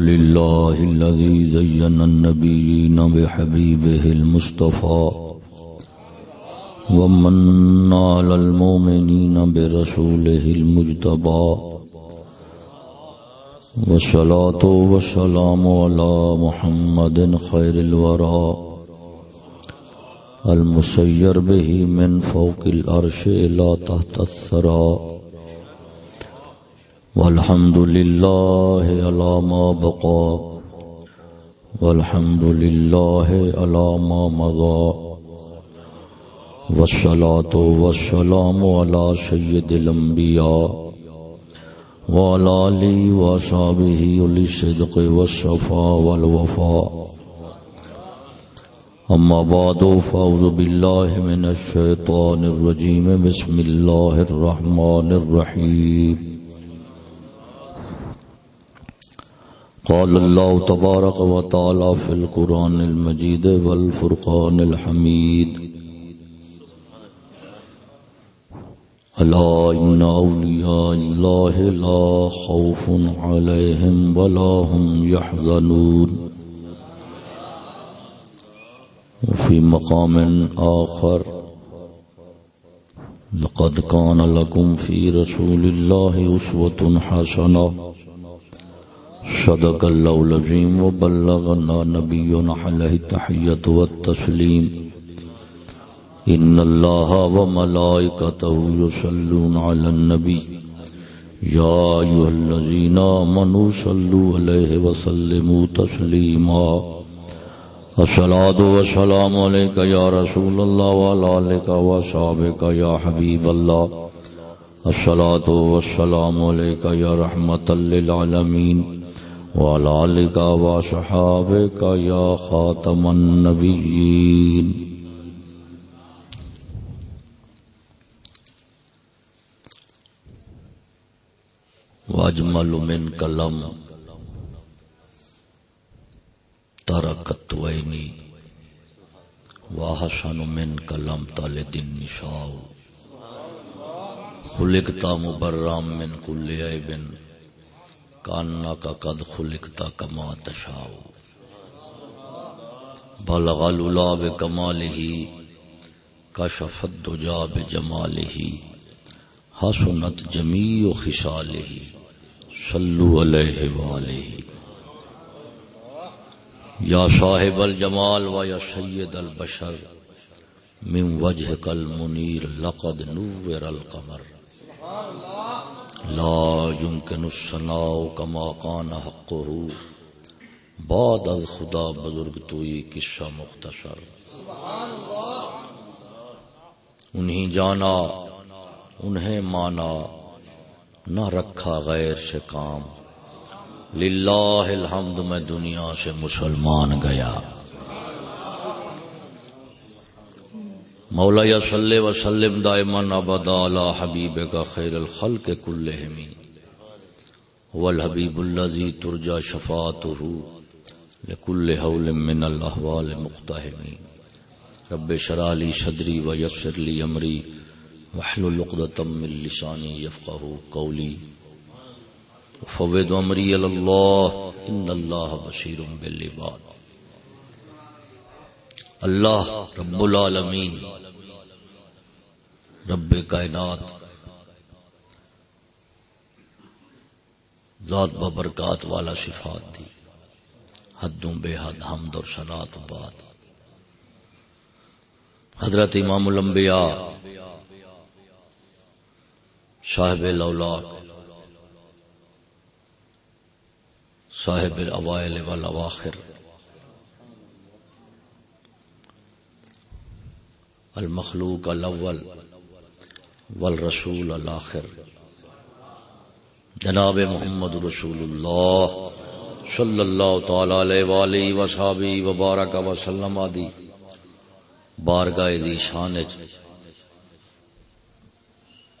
لله الذي زين النبيين بحبيبه المصطفى ومن على المؤمنين برسوله المجتبى والصلاة والسلام على محمد خير الورى المسير به من فوق الأرش إلى تحت الثرى والحمد لله على ما بقى. والحمد لله على ما مضى. والصلاة والسلام على سيد الأنبياء وعلى آله وصحبه للصدق والصفاء والوفاء. أما بعد، فأعوذ بالله من الشيطان الرجيم. بسم الله الرحمن الرحيم. قال الله تبارك وتعالى في القرآن المجيد والفرقان الحميد ألا إن أولياء الله لا خوف عليهم ولا هم يحزنون وفي مقام آخر. لقد كان لكم في رسول الله أسوة حسنة. صدق الله العظيم وبلغنا نبينا عليه التحية والتسليم إن الله وملائكته يصلون على النبي يا أيها الذين آمنوا صلوا عليه وسلموا تسليما الصلاة والسلام عليك يا رسول الله وعلى آلك وصحبك يا حبيب الله الصلاة والسلام عليك يا رحمة للعالمين وعلى وصحابك يا خاتم النبيين. واجمل من كلام تركت ويني وحسن من كلام طالد النساء. خلقت مبرام من كل عيب. کانا کا قد خلقتا کما تشاؤ بلغ الولا بکمالہ کشف الدجا بجمالہ حسنت جمیع خصالہ صلو علیہ وآلہ. یا صاحب الجمال و یا سید البشر، من وجهك المنیر لقد نور القمر. سبحان اللہ لا يمكن الصناع كما كان حقه. بعد از خدا بزرگ تو یہ قصہ مختصر. انہیں جانا، انہیں مانا، نہ رکھا غیر سے کام. للہ الحمد میں دنیا سے مسلمان گیا. مولا یا صلی وسلم دائما ابدا علی حبیب کا خیر الخلق کلہم. هو الحبیب الذي ترجى شفاعته لكل حول من الاحوال مقتحم رب اشرح لي صدري ويسر لي امري واحلل عقدة من لساني يفقهوا قولي فوض امري الى الله ان الله بصير بالعباد. اللہ رب العالمین، رب کائنات، ذات ببرکات والا صفات دی۔ حدوں بے حد حمد اور سنات بات حضرت امام الانبیاء، صاحب الاولاق، صاحب الاوائل والاواخر المخلوق الاول والرسول الاخر جناب محمد رسول اللہ صلی اللہ تعالی علیہ والہ وصحابہ وبارک وسلم ادی بارگاہ دی شان وچ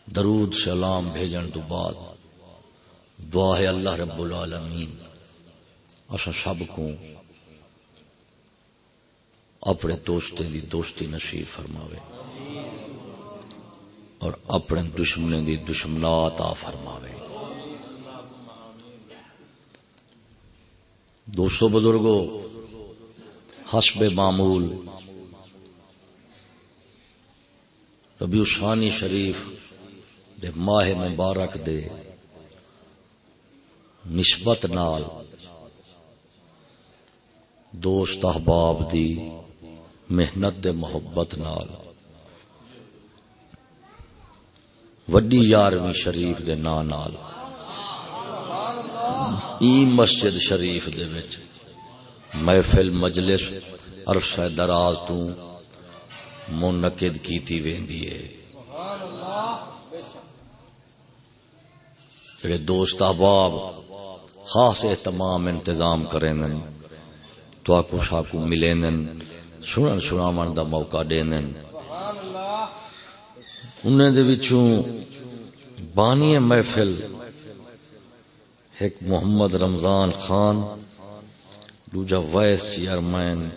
درود سلام بھیجن تو بعد دعا ہے اللہ رب العالمین۔ اسا سب کو اپنے دوستے دی دوستی نصیب فرماوے اور اپنے دشمنے دی دشمنات آ فرماوے۔ دوستو بزرگوں حسب معمول، ربیع ثانی شریف دے ماہ مبارک دے نسبت نال دوست احباب دی محنت دے محبت نال۔ وڈی یارویں شریف دے نا نال۔ ای مسجد شریف دے وچ محفل مجلس عرصہ دراز تو منعقد کیتی ویندی ہے۔ جڑے دوست احباب خاص اہتمام انتظام کریں تو آکو شاکو ملیں سنن سنامن دا موقع دین انہیں دے وچوں بانی محفل ایک محمد رمضان خان، دوجا وائس چیئرمین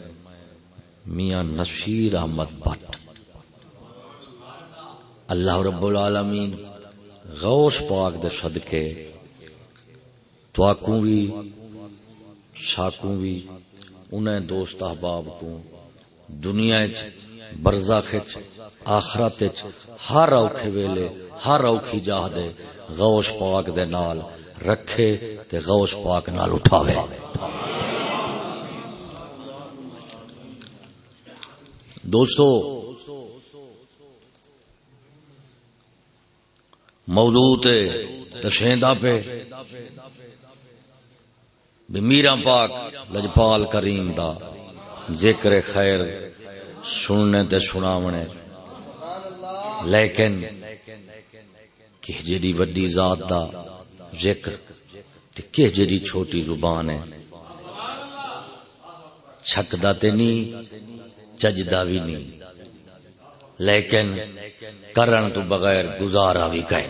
میاں نصیر احمد بٹ۔ اللہ رب العالمین غوث پاک دے صدقے تواکوں بھی شاکوں بھی انہیں دوست احباب کو دنیا برزاخ آخرت ہر اوکھے ویلے، ہر اوکھی جاہ دے غوث پاک دے نال رکھے تے غوث پاک نال اٹھاوے۔ دوستو موضوع تے تشہندہ پہ بھی میرا پاک، لجپال کریم دا۔ ذکر خیر سننے تے سناونے۔ لیکن کہ جیڑی وڈی ذات دا ذکر کہ جی چھوٹی زبان ہے۔ چھکدا تے نہیں چجدا بھی نہیں لیکن کرن تو بغیر گزارا بھی کہیں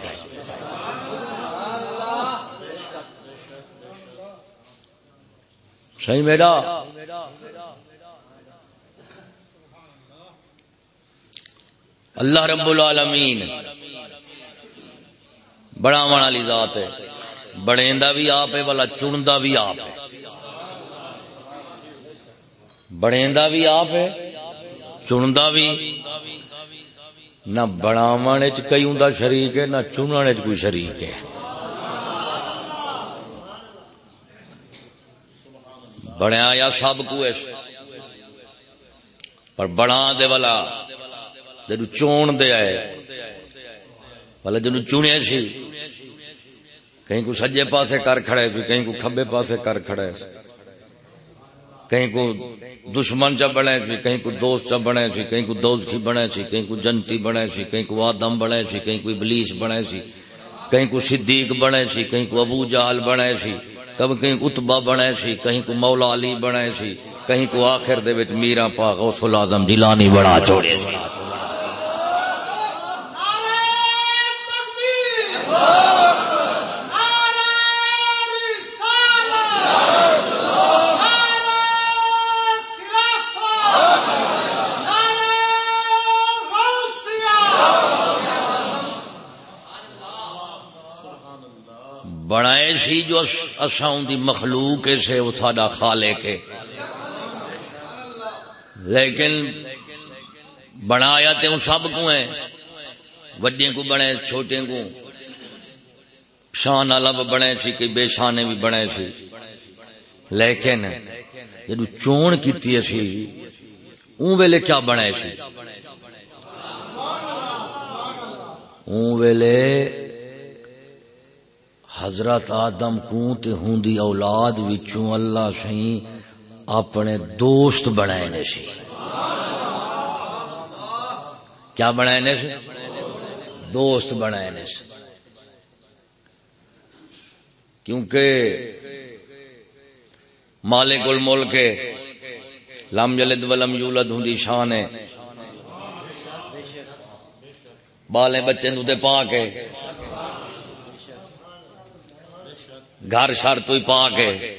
صحیح میرا؟ اللہ رب العالمین۔ بڑا من والی ذات ہے۔ بڑےندا بھی آپ ہے، والا چندا بھی آپ ہے۔ بڑےندا بھی آپ ہے، چندا بھی۔ نہ بناو کئی ہوں شریک ہے، نہ چننے کوئی شریک ہے۔ بنیا یا سب کو پر بنا دے والا۔ جدو چون دے آئے والا جنو چنیا سی کہیں کو سجے پاسے کر کھڑے سی کہیں کو کھبے پاسے کر کھڑے سی کہیں کو دشمن چ بنے سی کہیں کو دوست چ بنے سی کہیں کو دوست بنے سی کہیں کو جنتی بنے سی کہیں کو آدم بنے سی کہیں کو ابلیس بنے سی کہیں کو صدیق بنے سی کہیں کو ابو جال بنے سی کب کہیں اتبا بنے سی کہیں کو مولا علی بنے سی کہیں کو آخر دے وچ میرا پا غوث العظم جیلانی بڑا چھوڑے سی بنائے سی جو اساؤں دی مخلوق سے وہ ساڈا خالق ہے۔ لیکن بنایا تے سب کو ہے۔ وڈے کو بنے چھوٹے کو شان والا بنے سی کہ بے شانے بھی بنے سی۔ لیکن جدو چون کیتی سی، اون ویلے کیا بنے سی؟ اون ویلے حضرت آدم کو تے ہوندی اولاد وچوں اللہ سہی اپنے دوست بنائے نے سی کیا بنائے نے سی دوست بنائے نے سی کیونکہ مالک الملک لم جلد ولم یولد ہوں شان ہے۔ بالے بچے نو دے پا کے گھر شر تو ہی پا کے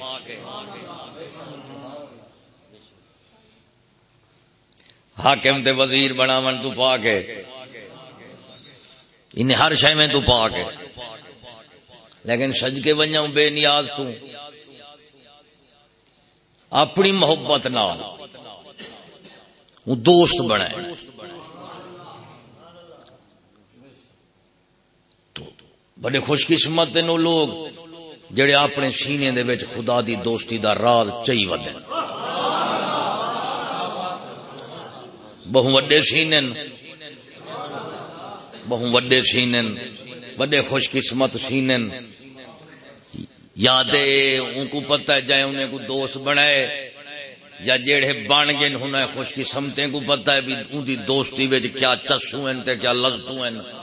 حاکم تے وزیر بنا من تو پا کے انہیں یعنی ہر شے میں تو پا کے لیکن سج کے بنیا بے نیاز تو۔ اپنی محبت نال۔ دوست بنا بڑے خوش قسمت نو لوگ۔ جڑے اپنے سینے دے وچ خدا دی دوستی دا راز چئی ودن۔ بہو وڈے سینے بہو وڈے سینے وڈے خوش قسمت سینے یا دے ان کو پتہ ہے جائے، انہیں کو دوست بنائے۔ یا جیڑے بن گئے انہیں خوش قسمتیں کو پتہ ہے بھی ان دی دوستی وچ کیا چسو ہیں تے، کیا لذتو ہیں۔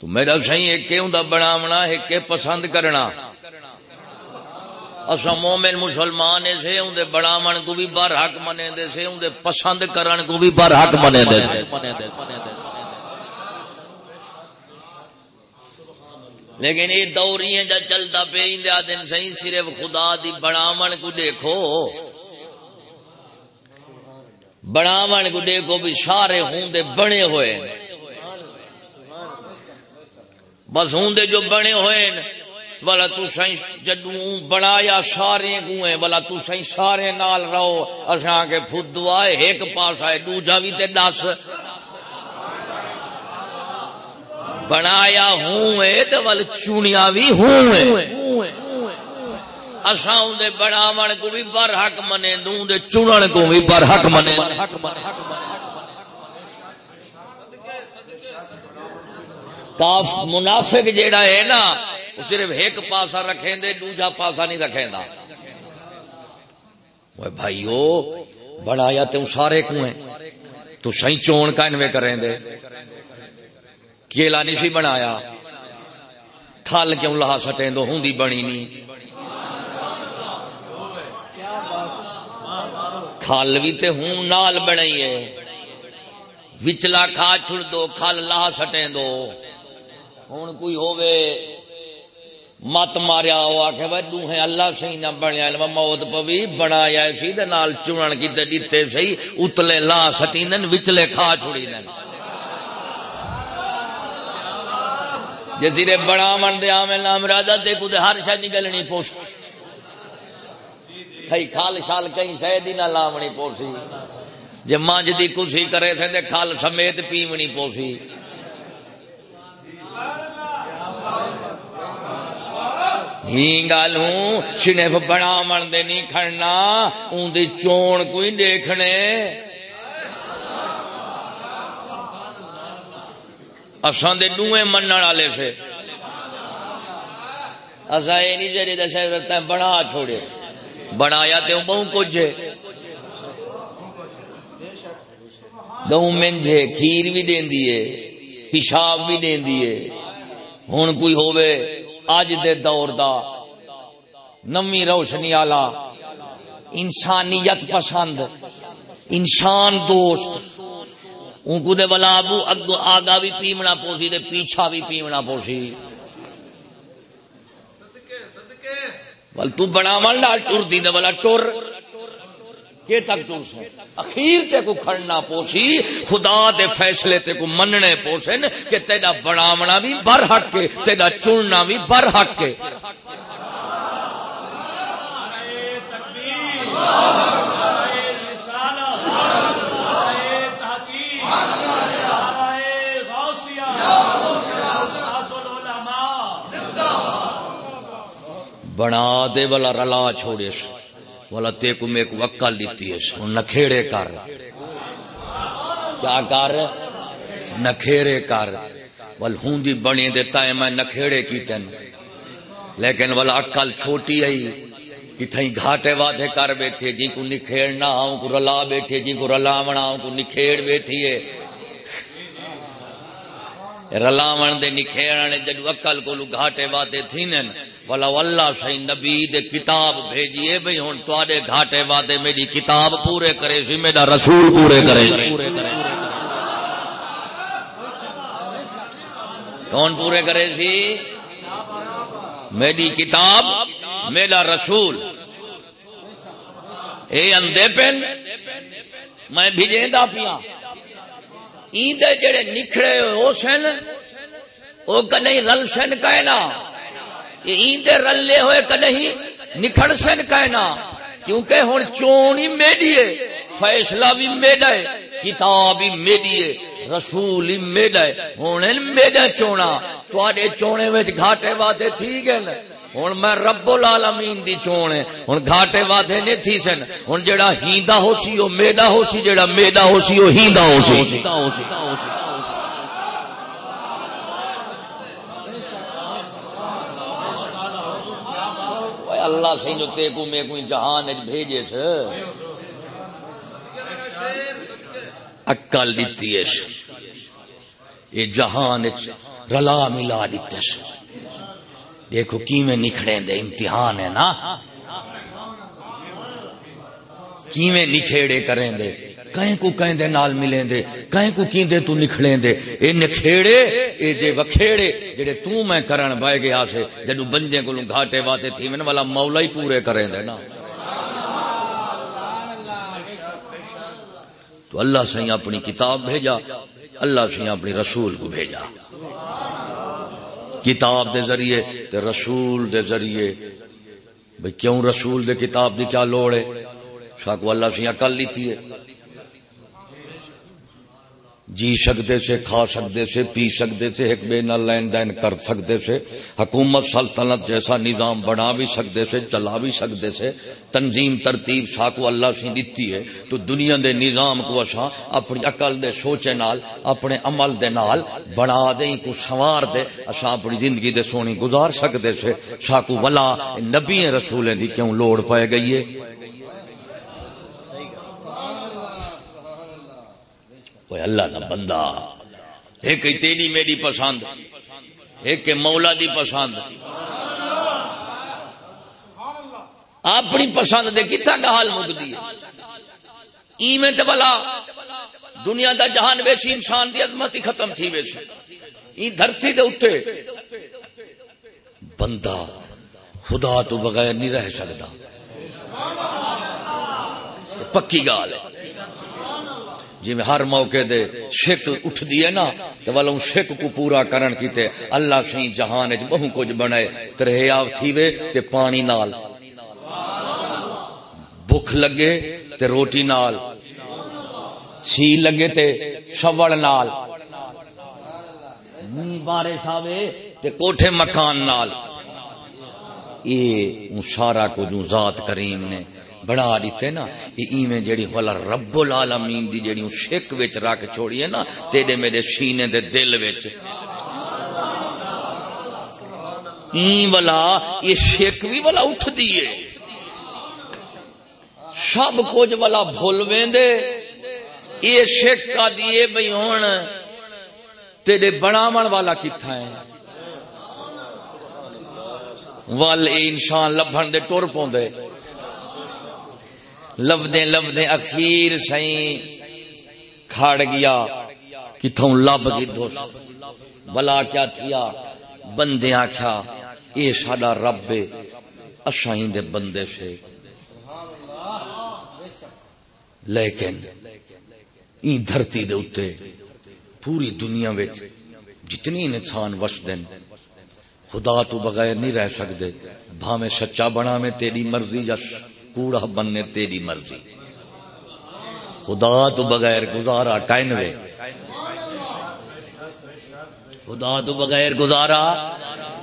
تو میرا صحیح ہے کہ ہوں بناونا ہے کہ پسند کرنا۔ اصا مومن مسلمان سے ہوں بناو کو بھی بر حق منے دے، سے ہوں پسند کرن کو بھی بر حق منے دے۔ لیکن یہ دور ہی جا چلتا پہ اندیا دن صحیح صرف خدا دی بناو کو دیکھو۔ بناو کو دیکھو بھی سارے ہوں بنے ہوئے۔ بس ہوں دے جو بنے ہوئے بلا تو سائیں جدو بنایا سارے گوئے، بلا تو سائیں سارے نال رہو، اساں کے فدو آئے ایک پاس آئے، دوجا بھی تے دس۔ بنایا ہوں اے تے ول چونیا بھی ہوں اساں اون دے بناون کو بھی بر حق منے، دوں دے چنن کو بھی بر حق منے۔ کاف منافق جیڑا ہے نا، وہ صرف ایک پاسا رکھیں دے دوجا پاسا نہیں رکھیں دا وہ بھائیو بڑھایا تو سارے کو ہیں تو صحیح چون کا انوے کریں دے کیلا نہیں سی بنایا۔ کھال کیوں لہا سٹیں دو ہوں دی بنی نہیں۔ کھال بھی تے ہوں نال بنائیے وچلا کھا چھڑ دو کھال لہا سٹیں دو ہوں کوئی ہووے مت ماریا وہ آخ بھائی دوہے اللہ سی نہ بنیا موت پوی بنایا سی نال چنن کی دیتے سی اتلے لا سٹی وچلے کھا چھڑی دن جی بڑا من دیا میں نام راجا تے کو ہر شاید نکلنی پوس کئی کھال شال کئی شاید نہ لامنی پوسی جی مانج دی کسی کرے تھے کھال سمیت پیونی پوسی گل ہوں صرف بڑا من دے نہیں کھڑنا ان دی چون کوئی دیکھنے۔ اسان دے ڈوئے منن والے سے۔ اصا یہ نہیں جڑے جی دشا بنا چھوڑے۔ بنایا تو بہو کچھ۔ دوں منجے کھیر بھی دین دیے پیشاب بھی دین دیے ہوں کوئی ہوئے اج دے دور دا۔ نمی روشنی آلا۔ انسانیت پسند۔ انسان دوست۔ ان کو دے والا ابو اگو آگا بھی پیمنا پوسی دے پیچھا بھی پیمنا پوسی۔ بل تو بنا من ڈال ٹر دی دے والا ٹر کے تک ٹر سو اخیر تے کو کھڑنا پوسی، خدا دے فیصلے تے کو مننے پوسن کہ تیرا بناونا بھی بر حق کے تیرا چننا بھی بر حق کے بنا دے والا رلا چھوڑے والا تے کو میں کو اکل دیتی ہے نکھیڑے کر۔ کیا کر؟ نکھیڑے کر۔ ول ہوں دی بنی دیتا ہے میں نکھیڑے کی تین۔ لیکن والا اکل چھوٹی ہے کتھیں گھاٹے وعدے کر بیٹھے جی کو نکھیڑنا ہوں کو رلا بیٹھے جی کو رلاونا ہوں کو نکھیڑ بیٹھی ہے۔ رلاون دے نکھیڑنے جدو اکل کو گھاٹے وعدے تھینن والا اللہ سی نبی دے کتاب بھیجیے بھئی، ہن تواڈے گھاٹے وعدے میری کتاب پورے کرے سی، میرا رسول پورے کرے۔ کون پورے کرے سی؟ میری کتاب، میرا رسول۔ اے اندے پن، میں بھیجے دا پیا۔ ایندے جڑے نکھڑے ہو سن، او کدی رل سن کہنا ایندے رلے ہوئے کدی نکھڑ سن کہنا کیونکہ ہن چون ہی میڈی ہے، فیصلہ بھی میڈا ہے، کتاب ہی میڈی ہے، رسول ہی میڈا ہے۔ ہن میڈا چونا۔ تواڈے چونے وچ گھاٹے وعدے تھی گئے ہوں میں رب العالمین دی چون ہے۔ ہوں گھاٹے وعدے نہیں تھی سن۔ ہوں جڑا ہیندا ہو سی، او میڈا ہو سی، جڑا میڈا ہو سی، او ہیندا ہو سی۔ اللہ سی جو تے کو میں کوئی جہان بھیجے سے اکل دیتی ہے یہ جہان رلا ملا دیتے دیکھو کی میں نکھڑے دے امتحان ہے نا۔ کی میں نکھےڑے کریں دے۔ کہیں کو کہیں دے نال ملیں دے، کہیں کو کہیں دے تو نکھڑیں دے۔ اے نکھےڑے اے جے وکھےڑے جڑے تو میں کرن بائے گیا سے جدو بندے کو گھاٹے واتے تھی من والا مولا ہی پورے کریں دے نا۔ تو اللہ سے اپنی کتاب بھیجا، اللہ سے اپنی رسول کو بھیجا۔ کتاب دے ذریعے تے رسول دے ذریعے۔ بھئی کیوں رسول دے کتاب دی کیا لوڑ ہے؟ شاکو اللہ سے عقل لیتی ہے۔ جی سکتے سے، کھا سکتے سے، پی سکتے سے، ایک بے نہ لین دین کر سکتے سے، حکومت سلطنت جیسا نظام بنا بھی سکتے سے، چلا بھی سکتے سے، تنظیم ترتیب ساکو اللہ سے دیتی ہے، تو دنیا دے نظام کو اچھا اپنی عقل دے سوچے نال، اپنے عمل دے نال بنا دیں، کو سوار دے اچھا اپنی زندگی دے سونی گزار سکتے سے، ساکو ولا، نبی رسولیں دی کیوں لوڑ پائے گئی ہے؟ کوئی اللہ نہ بندہ۔ ایک تیری میری پسند، ایک مولا دی پسند۔ اپنی پسند دے کتنا کا حال مکتی ای میں تو بلا دنیا دا جہان ویسی انسان دی عظمت ہی ختم تھی ویسی۔ ای دھرتی دے اٹھے بندہ خدا تو بغیر نہیں رہ سکتا۔ پکی گال ہے۔ جی میں ہر موقع دے شک اٹھ دیے نا تو والا شک کو پورا کرن کیتے اللہ سی جہان وچ بہو کچھ بنائے تریاو تھیوے تے پانی نال۔ بھوک لگے تے روٹی نال۔ سی لگے تے شوڑ نال۔ نی بارش آوے تے کوٹھے مکان نال۔ اے سارا کو جو ذات کریم نے۔ بنا دیتے نا ایویں جیڑی والا رب العالمین دی جیڑی شک وچ رکھ چھوڑی ہے نا، تیرے میرے سینے دے دل وچ۔ این والا، یہ شک بھی والا اٹھ دیے سب کچھ والا بھول ویندے۔ یہ شک کا دیے بھئی ہن تیرے بناون والا کتھا ہے۔ ول انسان لبھن دے ٹر پوندے۔ لبدے لبدے اخیر سائیں کھاڑ گیا کتوں لب گی دوست بلا کیا تھیا؟ بندے آخیا اے ساڈا رب اشائی دے بندے سے۔ لیکن ای دھرتی دے اتے پوری دنیا وچ جتنی انسان وس دن خدا تو بغیر نہیں رہ سکتے بھاویں سچا بنا میں تیری مرضی، یا کوڑا بننے تیری مرضی۔ خدا تو بغیر گزارا کائنوے۔ خدا تو بغیر گزارا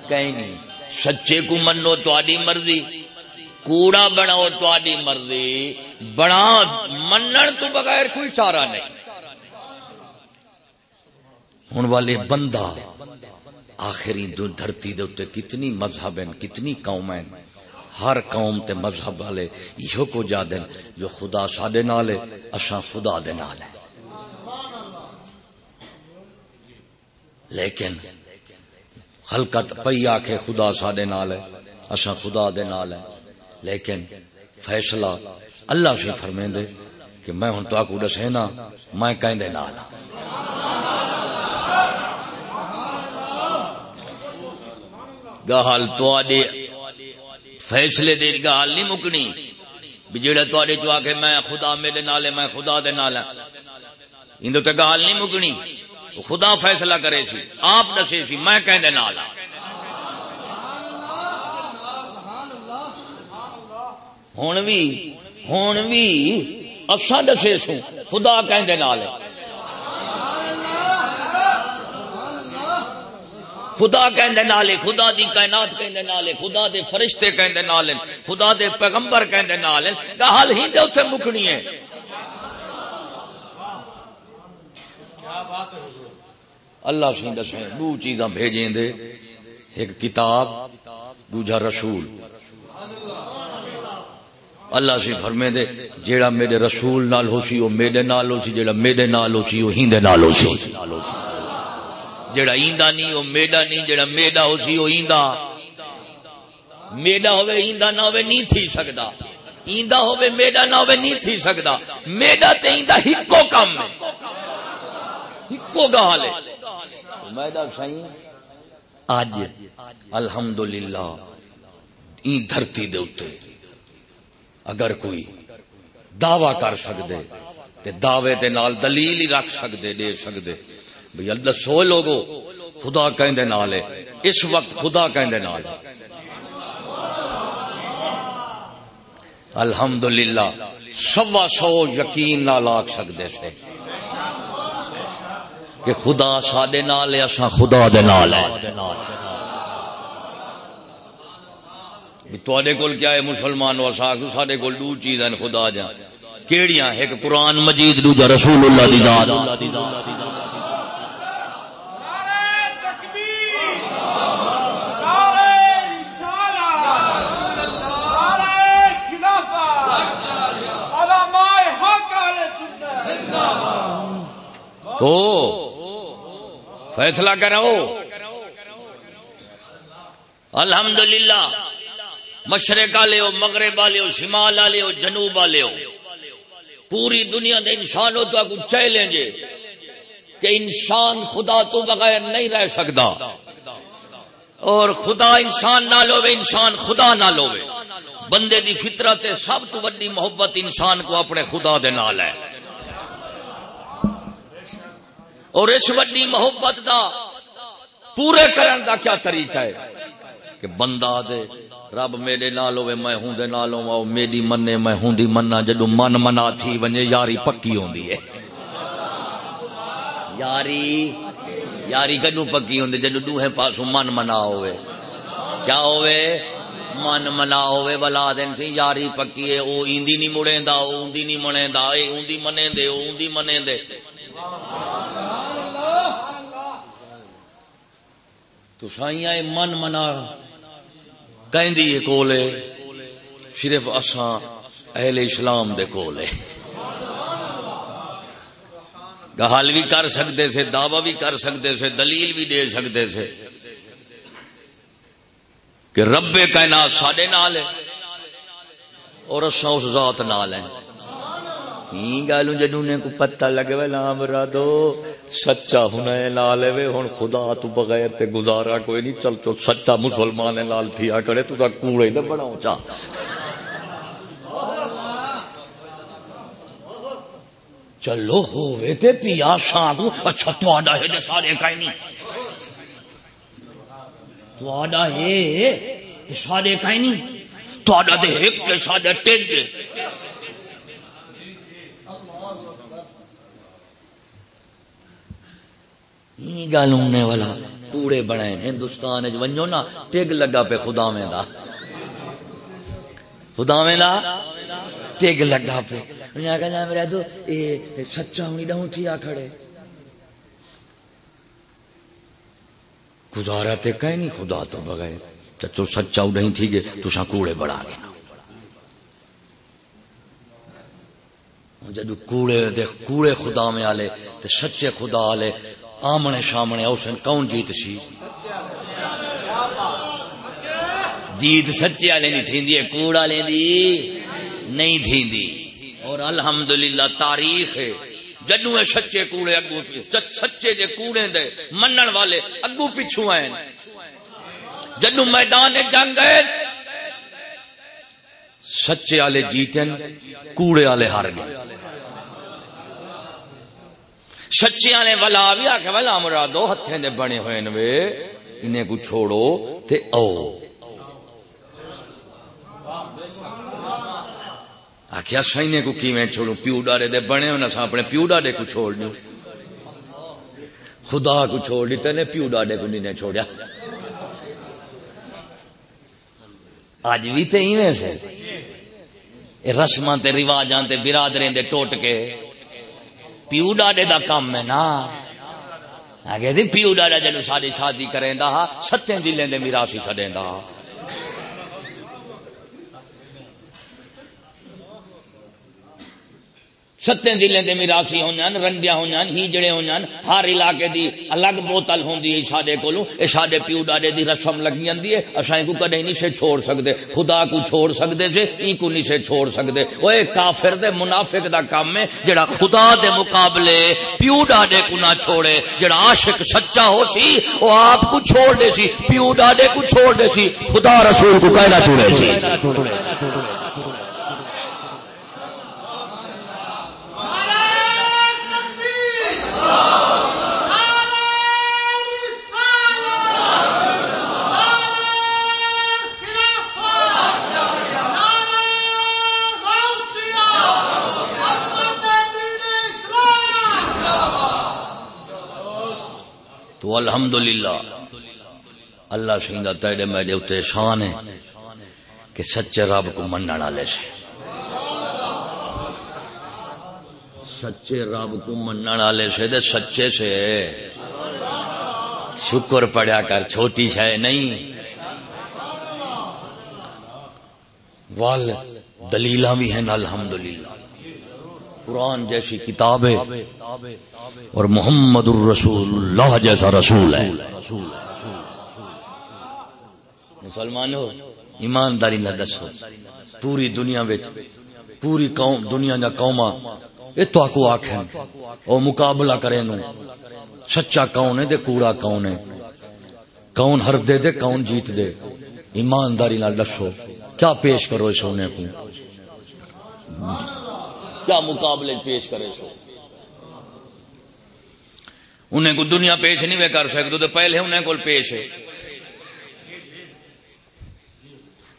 کہیں نہیں۔ سچے کو منو تو مرضی۔ کوڑا بناؤ تو مرضی۔ بنا منن تو بغیر کوئی چارہ نہیں۔ ہوں والے بندہ آخری دھرتی دے کتنی مذہب ہیں، کتنی قوم ہیں۔ ہر قوم تے مذہب والے یہ کو جا دین جو خدا سادے نال ہے، اساں خدا دے نال ہے لیکن خلقت پئی آکھے خدا سادے نال ہے، اساں خدا دے نال ہے لیکن فیصلہ اللہ سے فرمیں دے کہ میں ہن تو کو دسے نا، میں کہندے نال ہاں۔ گال تو فیصلے دے گال نہیں مکنی بھی جڑا تے چ آ کے میں خدا میرے نال میں خدا دے نال ان تو گال نہیں مکنی خدا فیصلہ کرے سی، آپ دسے سی، میں کہندے نال ہاں۔ ہوں بھی ہوں بھی افسا دسے سو، خدا کہندے نال خدا کہندے نالے، خدا دی کائنات کہندے نالے، خدا دے فرشتے کہندے نالے، خدا دے پیغمبر کہندے نالے حال ہی دے اتنے مکنی ہے۔ اللہ سی دسیں دو چیزاں بھیجیں دے، ایک کتاب، دوجا رسول۔ اللہ سی فرمے دے، جیڑا میرے رسول نال ہو سی وہ میرے نال ہو سی، جیڑا میرے نال ہو سی وہ ہندے نال ہو سی۔ جیڑا ایندا نہیں وہ میڈا نہیں جیڑا میڈا ہو سی وہ ایندا۔ میڈا ہوے، ایندا نہ ہوے نہیں تھی سکدا۔ ایندا ہوے، میڈا نہ ہوے نہیں تھی سکدا۔ میڈا تے ایندا ہکو کم ہے۔ ہکو گال ہے۔ میڈا سائیں اج الحمدللہ این دھرتی دے اوتے اگر کوئی دعوی کر سکدے، تے دعوے تے نال دلیل ہی رکھ سکدے، دے سکدے۔ بھئی اللہ سو لوگو، خدا کہندے نال ہے۔ اس وقت خدا کہندے نال ہے۔ الحمدللہ، سوا سو یقین نال آکھ سکدے سے کہ خدا ساڈے نال ہے، اساں خدا دے نال ہے تے کول کیا ہے مسلمان سڈے کول دو چیز ہیں، خدا جا کیڑیاں؟ ایک قرآن مجید، دوجا رسول اللہ دی ذات۔ تو فیصلہ کرو۔ الحمدللہ، مشرق والے ہو، مغرب والے ہو، شمال والے ہو، جنوب والے ہو۔ پوری دنیا دے انسان ہو تو چیلنج کہ انسان خدا تو بغیر نہیں رہ سکتا۔ اور خدا انسان نہ لوے، انسان خدا نہ لوے۔ بندے دی فطرت سب تو بڑی محبت انسان کو اپنے خدا دے نال ہے۔ اور اس وڈی محبت دا پورے کرن دا کیا طریقہ ہے؟ کہ بندہ دے، رب میرے نال ہوے میں ہوں دے نال ہوں میری منے، میں ہوں دی منا، جدو من منا تھی ونجے یاری پکی ہوندی ہے۔ یاری یاری کدو پکی ہوندی، جدو دوہے پاسوں من منا ہوے کیا ہوے من منا ہوے بلا دین سی یاری پکی ہے، او ایندی نہیں مڑے دا او اوندی نہیں منے دا اے اوندی منے دے، او اوندی منے دے من منا کہندی کولے صرف اساں اہل اسلام دے کولے گہال بھی کر سکتے سے، دعوی بھی کر سکتے سے، دلیل بھی دے سکتے سے کہ رب کائنات ساڈے نال ہے اور اساں اس ذات نال ہیں۔ گل جدو نے کو پتہ لگے وے لام دو سچا ہونا لال وے ہن خدا تو بغیر تے گزارا کوئی نہیں چل چل سچا مسلمان لال تھیا کرے تو تا کوڑے نہ بناؤ چا چلو ہووے تے پیا سانگو اچھا تواڈا ہے تے سارے کائیں نہیں تواڈا ہے سارے کائیں نہیں تواڈا تے ایک تے ساڈا ٹگ گل ہونے والا۔ کوڑے بنے ہندوستان ونجو نا، ٹگ لگا پہ خدا میں دا۔ خدا میں دا ٹگ لگا پہ میرا تو سچا ہوں ڈہوں تھی آ کھڑے۔ گزارا تے کہیں نہیں، خدا تو بغیر۔ تے تو سچا اڈہیں تھی گے تو کوڑے بڑھا گے۔ جدو کوڑے دے، کوڑے خدا میں آلے، تے سچے خدا آلے آمنے شامنے اوسن کون جیت سی؟ جیت سچے والے نہیں تھی کوڑ والے دی نہیں تھی اور الحمدللہ تاریخ ہے۔ جدو سچے کوڑے اگو سچے جے کوڑے دے منن والے اگو پچھو آئے جدو میدان جنگ سچے والے جیتن، کوڑے والے ہار گئے۔ سچیاں نے ولا بھی آخ ولا مرادو ہتھیں دے بنے ہوئے نوے۔ انہیں کو چھوڑو تے او آخیا سائنے کو کی میں چھوڑوں؟ پیو ڈاڑے دے بنے ہونا سا اپنے پیو ڈاڑے کو چھوڑ دوں۔ خدا کو چھوڑ دی تینے پیو ڈاڑے کو نہیں چھوڑیا۔ اج بھی تے ایویں سے۔ رسم تے رواجاں تے برادریں دے ٹوٹ کے پیو ڈاڈے دا کام ہے نا۔ آگے دی پیو ڈاڈا جنو ساری شادی کریں دا ستیں دلیں دے میراثی چھڈیں دا ستیں ضلع دے میراسی ہو جان رنڈیا ہو جان ہی جڑے ہو جان ہر علاقے دی الگ بوتل ہوندی ہے ساڈے کولوں۔ اے ساڈے پیو ڈاڈے دی رسم لگی جاندی ہے۔ اساں کو کدے نہیں سے چھوڑ سکدے۔ خدا کو چھوڑ سکدے سے ای کو نہیں سے چھوڑ سکدے۔ اوے کافر دے منافق دا کام ہے، جڑا خدا دے مقابلے پیو ڈاڈے کو نہ چھوڑے۔ جڑا عاشق سچا ہو سی، او آپ کو چھوڑ دے سی، پیو ڈاڈے کو چھوڑ دے سی۔ خدا رسول کو کہنا چھوڑے سی؟ تو الحمدللہ، اللہ سنگا تیرے میرے اتنے شان ہے کہ سچے رب کو منع والے سے۔ سچے رب کو منع والے سے دے سچے سے۔ شکر پڑیا کر، چھوٹی شہ نہیں۔ وال دلیل بھی ہیں، الحمدللہ۔ قرآن جیسی کتاب ہے اور محمد الرسول اللہ جیسا رسول ہے مسلمان ہو ایمانداری نہ دسو۔ پوری دنیا پوری قوم، دنیا کا قوما یہ تو آکو آخ او مقابلہ کرے نو سچا کون ہے دے کوڑا کون ہے؟ کون ہر دے دے کون جیت دے؟ ایمانداری نہ دسو۔ کیا پیش کرو سونے کو؟ کیا مقابلے پیش کرے سو؟ انہیں کو دنیا پیش نہیں کر سکتے تو پہلے انہیں کو پیش ہے۔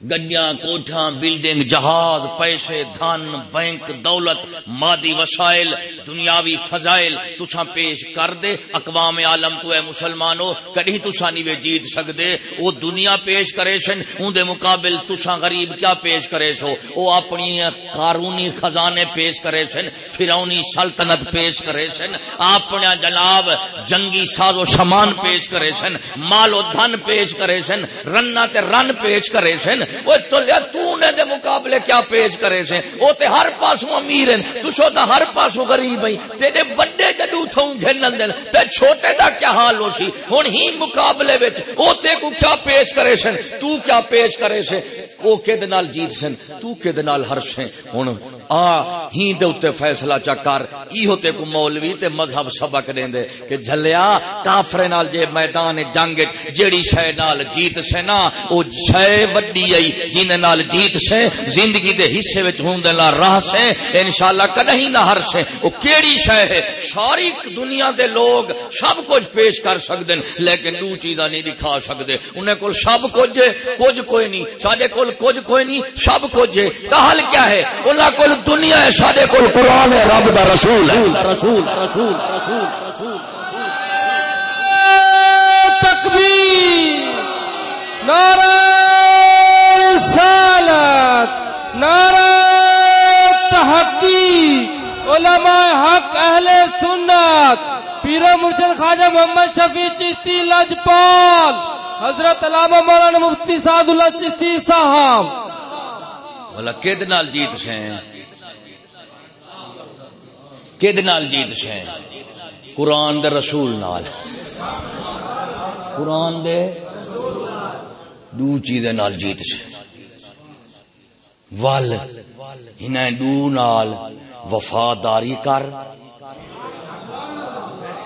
گڈیاں کوٹھاں، بلڈنگ، جہاز، پیسے، دھن، بینک، دولت، مادی وسائل، دنیاوی فضائل تسا پیش کر دے، اقوام عالم تو اے مسلمانو کدی تسا نہیں جیت سکدے؟ او دنیا پیش کرے سن، اون دے مقابل تسا غریب کیا پیش کرے سو؟ او اپنی قارونی خزانے پیش کرے سن، فرعونی سلطنت پیش کرے سن، اپنا جناب جنگی ساز و سامان پیش کرے سن، مال و دھن پیش کرے سن، رنا تے رن پیش کرے سن وہ تو لیا تو نے دے مقابلے کیا پیش کرے سے وہ تے ہر پاسوں امیر ہیں۔ تو تا ہر پاسوں غریب ہیں۔ تیرے بڑے جدو تھوں گھنن دل تے چھوٹے دا کیا حال ہو سی؟ ہن ہی مقابلے وچ او تے کو کیا پیش کرے سن تو کیا پیش کرے سے او کے دے نال جیت سن؟ تو کے دے نال ہر سے ہن آ ہی دے اوتے فیصلہ چا کر ای ہوتے کو مولوی تے مذہب سبق دیندے کہ جھلیا کافر نال جے میدان جنگ جیڑی شے نال جیت سے نا او شے وڈی آئی جن نال جیت سے زندگی دے حصے وچ ہون دے لا راہ سے انشاءاللہ کدی نہ ہر سے۔ او کیڑی شے ہے؟ ساری دنیا دے لوگ سب کچھ پیش کر سکدے لیکن دو چیزاں نہیں دکھا سکدے۔ انہاں کول سب کچھ کچھ کوئی نہیں۔ ساڈے کول کچھ کوئی نہیں سب کچھ ہے۔ حل کیا ہے؟ انہاں کول دنیا ہے ساڈے کول قرآن ہے رب دا رسول ہے۔ رسول رسول رسول رسول تکبیر! نعرہ رسالت نعرہ تحقیق، علماء حق، اہل سنت، پیر مرشد خواجہ محمد شفیع چشتی لجپال حضرت علامہ مولانا مفتی سعد اللہ چشتی صاحب۔ بھلا کد نال جیت سے کد نال جیت سے قرآن دے رسول نال۔ قرآن دے دو چیزیں نال جیت سے ول انہیں دو نال وفاداری کر۔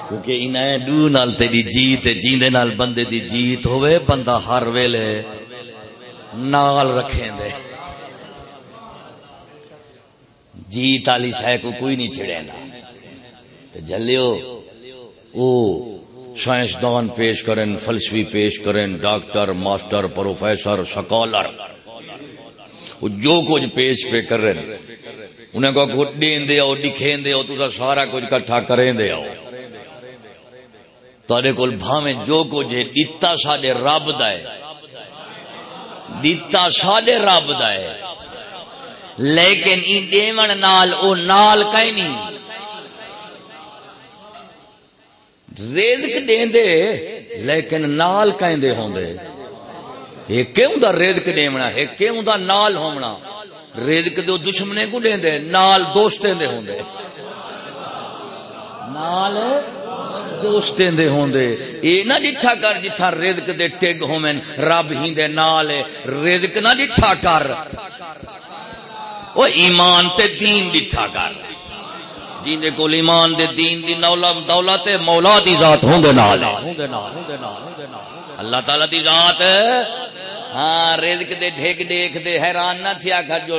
کیونکہ انہیں دو نال تیری جیت، جیندے نال بندے دی جیت ہوئے بندہ ہر ویلے نال رکھیں دے جیت والی شہ کو کوئی نہیں چھڑے گا جلیو، او سائنسدان پیش کریں فلسفی پیش کریں ڈاکٹر، ماسٹر، پروفیسر، سکالر۔ جو کچھ پیش پہ کر رہے انہیں کو کچھ دین دے آؤ، لکھیں دے آؤ تو سارا کچھ کٹھا کریں دے آؤ۔ تارے کول بھاویں جو کچھ ہے دیتا ساڈے رب دا ہے۔ دیتا ساڈے رب دا ہے۔ لیکن این دیون نال، او نال کہیں نہیں۔ رزق دین دے لیکن نال کہیں دے ہوں دے ایک دا رزق دیونا ایک کیوں دا نال ہونا؟ رزق دے دشمنے کو دین دے نال دوستیں دے ہوں دے نال دوستیں دے ہوں دے اے نہ ڈٹھا کر جتھا رزق دے ٹگ ہومن رب ہی دے نال رزق نہ ڈٹھا کر۔ او ایمان تے دین ڈٹھا کر۔ جن دے کول ایمان دے دین دی نولا دولت مولا دی ذات ہوں دے نال۔ اللہ تعالی دی ذات ہاں رزق دے ڈھیک دیکھ دے حیران نہ تھیا گھر جو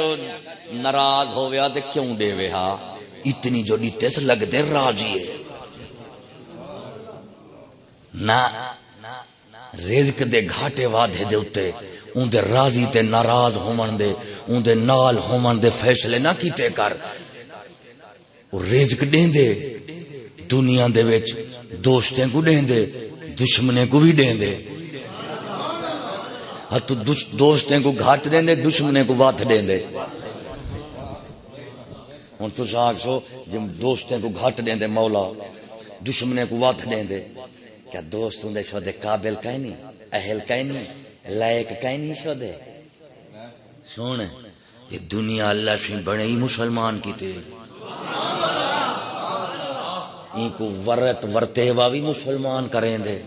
ناراض ہو گیا تے کیوں دے وے اتنی جو دیتے سے لگ دے راضی ہے۔ نہ، رزق دے گھاٹے وعدے دے اوتے اون دے راضی تے ناراض ہون دے اون دے نال ہون دے فیصلے نہ کیتے کر۔ رزق دین دے دنیا دے وچ دوستیں کو دین دے دشمنے کو بھی دین دے تو دوستیں کو گھاٹ دیں دے دشمنے کو وات دیں دے۔ ہوں تو آگ سو جب دوستیں کو گھاٹ دیں دے مولا دشمنے کو وات دیں دے۔ کیا دوست ہوں دے شو دے قابل کہیں نہیں، اہل کہیں نہیں، لائق کہیں نہیں شو دے سن یہ دنیا اللہ سے بڑے ہی مسلمان کی تھی۔ ان کو ورت، ورتے ہوا بھی مسلمان کریں دے۔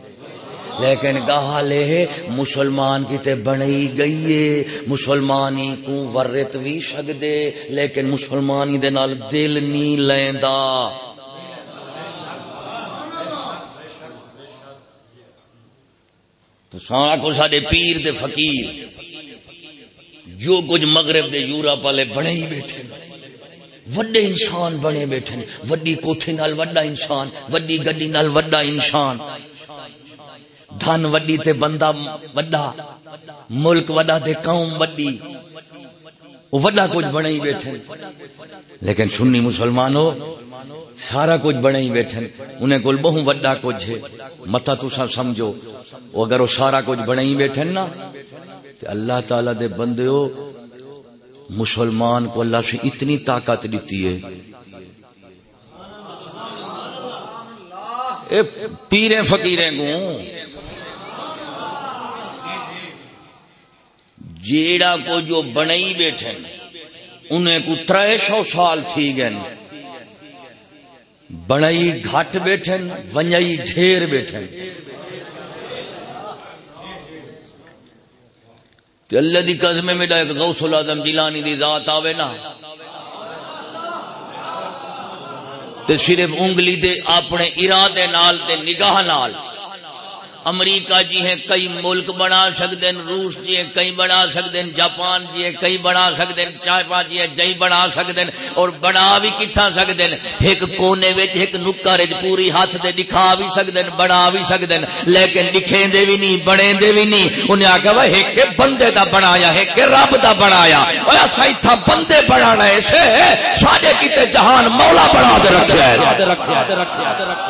لیکن گاہ لے مسلمان کی تے بنائی گئی ہے مسلمانی کو ورت بھی سکدے لیکن مسلمانی دے نال دل نہیں لیندا۔ تو سارا کو سارے پیر دے فقیر جو کچھ مغرب دے یورپ والے بنے ہی بیٹھے وڈے انسان بنے بیٹھے وڈی کوٹھی نال وڈا انسان، وڈی گڈی نال وڈا انسان۔ دھن وڈی تے بندہ وڈا، ملک وڈا تے قوم وڈی۔ وڈا کچھ بنے ہی بیٹھے لیکن سنی مسلمان ہو سارا کچھ بنے ہی بیٹھے انہیں کول بہو وڈا کچھ ہے۔ متا تسا سمجھو، وہ اگر وہ سارا کچھ بنے ہی بیٹھے نا تو اللہ تعالی دے بندے ہو مسلمان کو اللہ سے اتنی طاقت دیتی ہے۔ پیرے فقیریں گوں جیڑا کو جو بنائی بیٹھے انہیں کو ترے سو سال تھی گئے بنائی گھٹ بیٹھے ونجائی ڈھیر بیٹھے اللہ دی قزمے میں ایک غوث العظم جیلانی دی ذات آوے نا۔ تے صرف انگلی دے اپنے ارادے نال تے نگاہ نال۔ امریکہ جی ہیں، کئی ملک بنا سکتے ہیں، روس جی ہیں، کئی بنا سکتے ہیں، جاپان جی ہیں، کئی بنا سکتے ہیں چائپا جی ہیں، جئی بنا سکتے ہیں اور بنا بھی کتنا سکتے ہیں۔ ایک کونے وچ، ایک نکر پوری ہاتھ دے دکھا بھی سکتے ہیں، بنا بھی سکتے ہیں۔ لیکن لکھیں دے بھی نہیں بنے دے بھی نہیں۔ انہیں آخیا وہ ایک بندے دا بنایا، ایک رب دا بنایا۔ ایسا اتنا بندے بنانا ایسے سارے کتے جہان مولا بنا دے رکھا ہے۔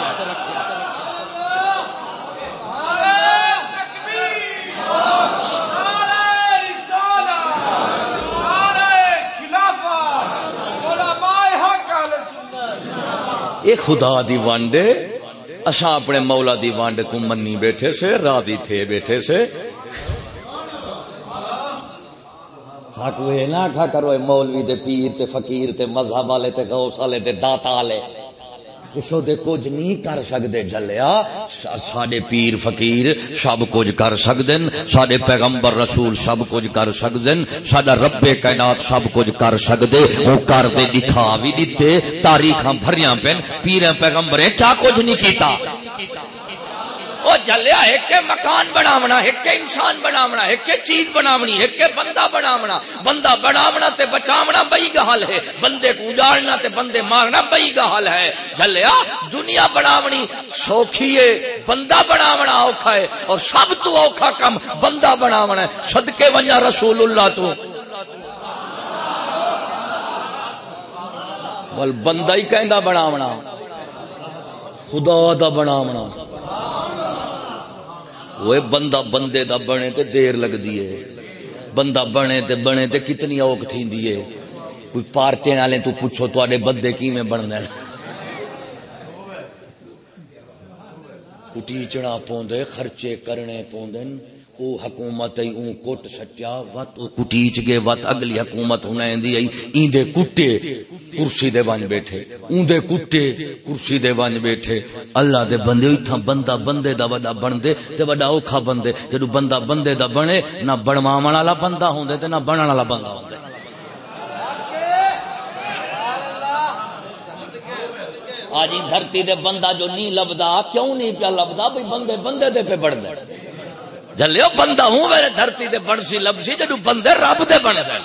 یہ خدا دی وانڈ اصا اپنے مولا دی وانڈ کو منی بیٹھے سے، راضی تھے بیٹھے سے۔ ساکو یہ نہ کھا کرو مولوی دے پیر تے فقیر تے مذہب والے تے غوث والے تے داتا والے۔ کسو دے کچھ نہیں کر سکتے جلیا سڈے پیر فقیر سب کچھ کر سکتے سڈے پیغمبر رسول سب کچھ کر سکتے سڈا رب کائنات سب کچھ کر سکتے وہ کر دے، دکھا بھی دیتے تاریخ بھریاں پین پیر پیغمبر کیا کچھ نہیں کیتا؟ وہ جلیا ایک مکان بناونا، ایک انسان بناونا، ایک چیز بناونی، ایک بندہ بناونا۔ بندہ بناونا تے بچاونا بئی گال ہے۔ بندے کو اجاڑنا تے بندے مارنا بئی گال ہے۔ جلیا، دنیا بناونی سوکھی ہے، بندہ بناونا اوکھا ہے اور سب تو اوکھا کم بندہ بناونا ہے۔ صدقے ونجا رسول اللہ تو۔ بل بندہ ہی کہندا بناونا۔ خدا دا بناونا۔ وہ بندہ بندے دا بنے تے دیر لگ دیئے بندہ بنے تے بنے تے کتنی اوک تھی دیئے کوئی پارٹے نالے تو پوچھو تو آڑے بندے کی میں بن دیں کٹی چڑا پوندے خرچے کرنے پوندن او حکومت ای اون کوٹ سچا وت او کٹیچ گے وت اگلی حکومت ہنے دی ای ایندے کٹے کرسی دے ون بیٹھے اون دے کٹے کرسی دے ون بیٹھے اللہ دے بندے ایتھا بندہ بندے دا وڈا بن دے تے وڈا اوکھا بندے جدوں بندہ بندے دا بنے نہ بنواون والا بندہ ہوندے تے نہ بنن والا بندہ ہوندے آج دھرتی دے بندہ جو نہیں لبدا کیوں نہیں پیا لبدا بھئی بندے بندے دے پہ بڑھ دے جلو بندہ ہوں میرے دھرتی دے بن سی، لب سی جدو بندے رب دے بن گئے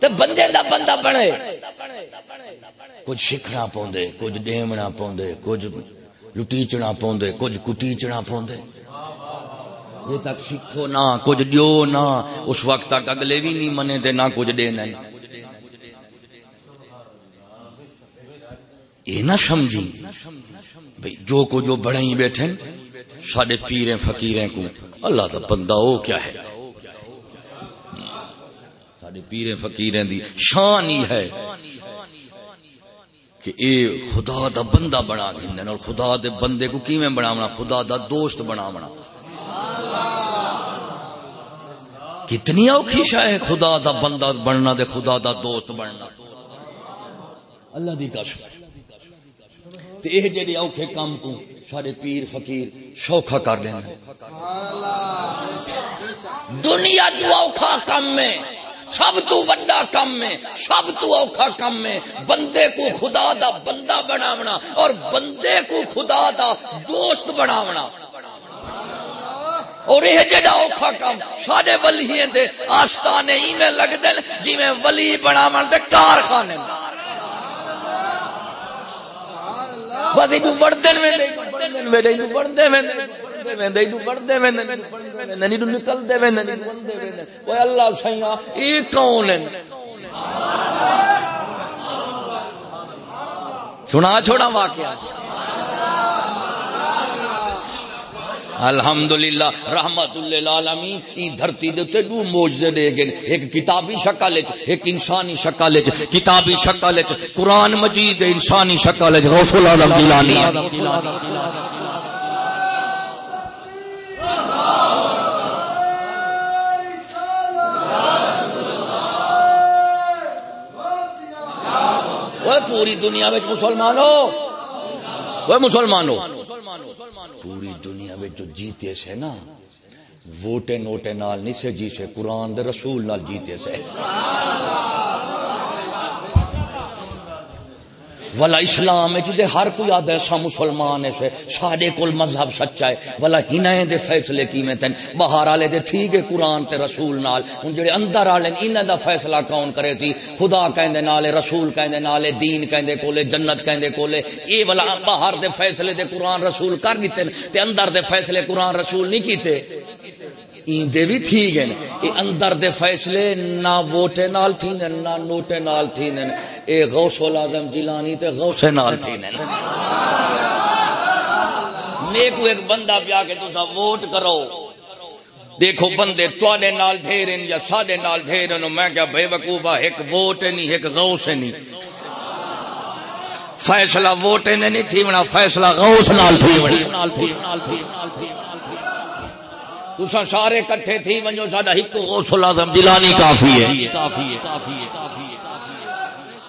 تے بندے دا بندہ بنے۔ کچھ سکھنا پوندے، کچھ ڈیمنا پوندے، کچھ لٹیچنا پوندے، کچھ کٹیچنا پوندے۔ یہ تک سکھو نہ کچھ دیو نہ اس وقت تک اگلے بھی نہیں منے دے نہ کچھ دینا۔ یہ نہ سمجھی۔ بھئی، جو کو جو بڑے ہی بیٹھے سارے پیریں فقیریں کو اللہ کا بندہ وہ کیا ہے؟ سارے پیریں فقیریں دی شان ہی ہے کہ اے خدا دا بندہ بنا گھندن اور خدا دے بندے کو کیویں بناونا؟ خدا دا دوست بناونا۔ کتنی اوکھی شاہ ہے خدا دا بندہ بننا دے، خدا دا دوست بننا۔ اللہ دی قسم تے یہ جڑے اوکھے کام کو سارے پیر فقیر سوکھا کر دینا دنیا تو اوکھا کم میں سب تو وڈا کم میں سب تو اوکھا کم میں بندے کو خدا دا بندہ بناونا اور بندے کو خدا دا دوست بناونا۔ اور یہ جڑا اوکھا کم سارے ولی دے آستانے ہی میں لگ دل جی میں ولی بناون دے کارخانے میں۔ بس یہ بڑھتے اللہ سیا یہ کون سنا چھوڑا واقعہ۔ الحمدللہ رحمت للعالمین ای دھرتی دے تے دو معجزے دے گئے۔ ایک کتابی شکل وچ، ایک انسانی شکل وچ۔ کتابی شکل وچ، قرآن مجید انسانی شکل وچ۔ غوث العالم جیلانی پوری دنیا میں مسلمانوں وہ مسلمانوں پوری دنیا میں جو جیتے سے نا ووٹے نوٹے نال نہیں سے جی سے، قرآن دے رسول نال جیتے سے۔ ولا اسلام دے ہر کوئی آدھا ایسا مسلمان ایسے سارے کول مذہب سچا ہے۔ ولا ہنائیں دے فیصلے کی میں تن؟ باہر والے دے تھی گے قرآن تے رسول نال۔ ہن جڑے اندر والے انہاں دا فیصلہ کون کرے تھی خدا کہندے نالے، رسول کہندے نالے، دین کہندے کولے، جنت کہندے کولے۔ اے ولا باہر دے فیصلے دے قرآن رسول کر دیتے تے اندر دے فیصلے قرآن رسول نہیں کیتے۔ ایندے بھی تھی گئے اے اندر دے فیصلے نہ ووٹے نال تھی نہ نوٹے نال تھی اے غوث العظم جیلانی تے غوث نال تھی میں کو ایک بندہ پیا کے تسا ووٹ کرو۔ دیکھو بندے، تواڈے نال ڈھیرن یا ساڈے نال ڈھیرن میں کیا بے وقوفا ایک ووٹ نہیں، ایک غوث نہیں۔ فیصلہ ووٹ نے نہیں تھی بنا، فیصلہ غوث نال تھی نال تھی نال تھی نال تھی تسا سارے کٹھے تھی ونجو ساڈا ایک غوث جیلانی کافی ہے۔ کافی ہے کافی ہے کافی ہے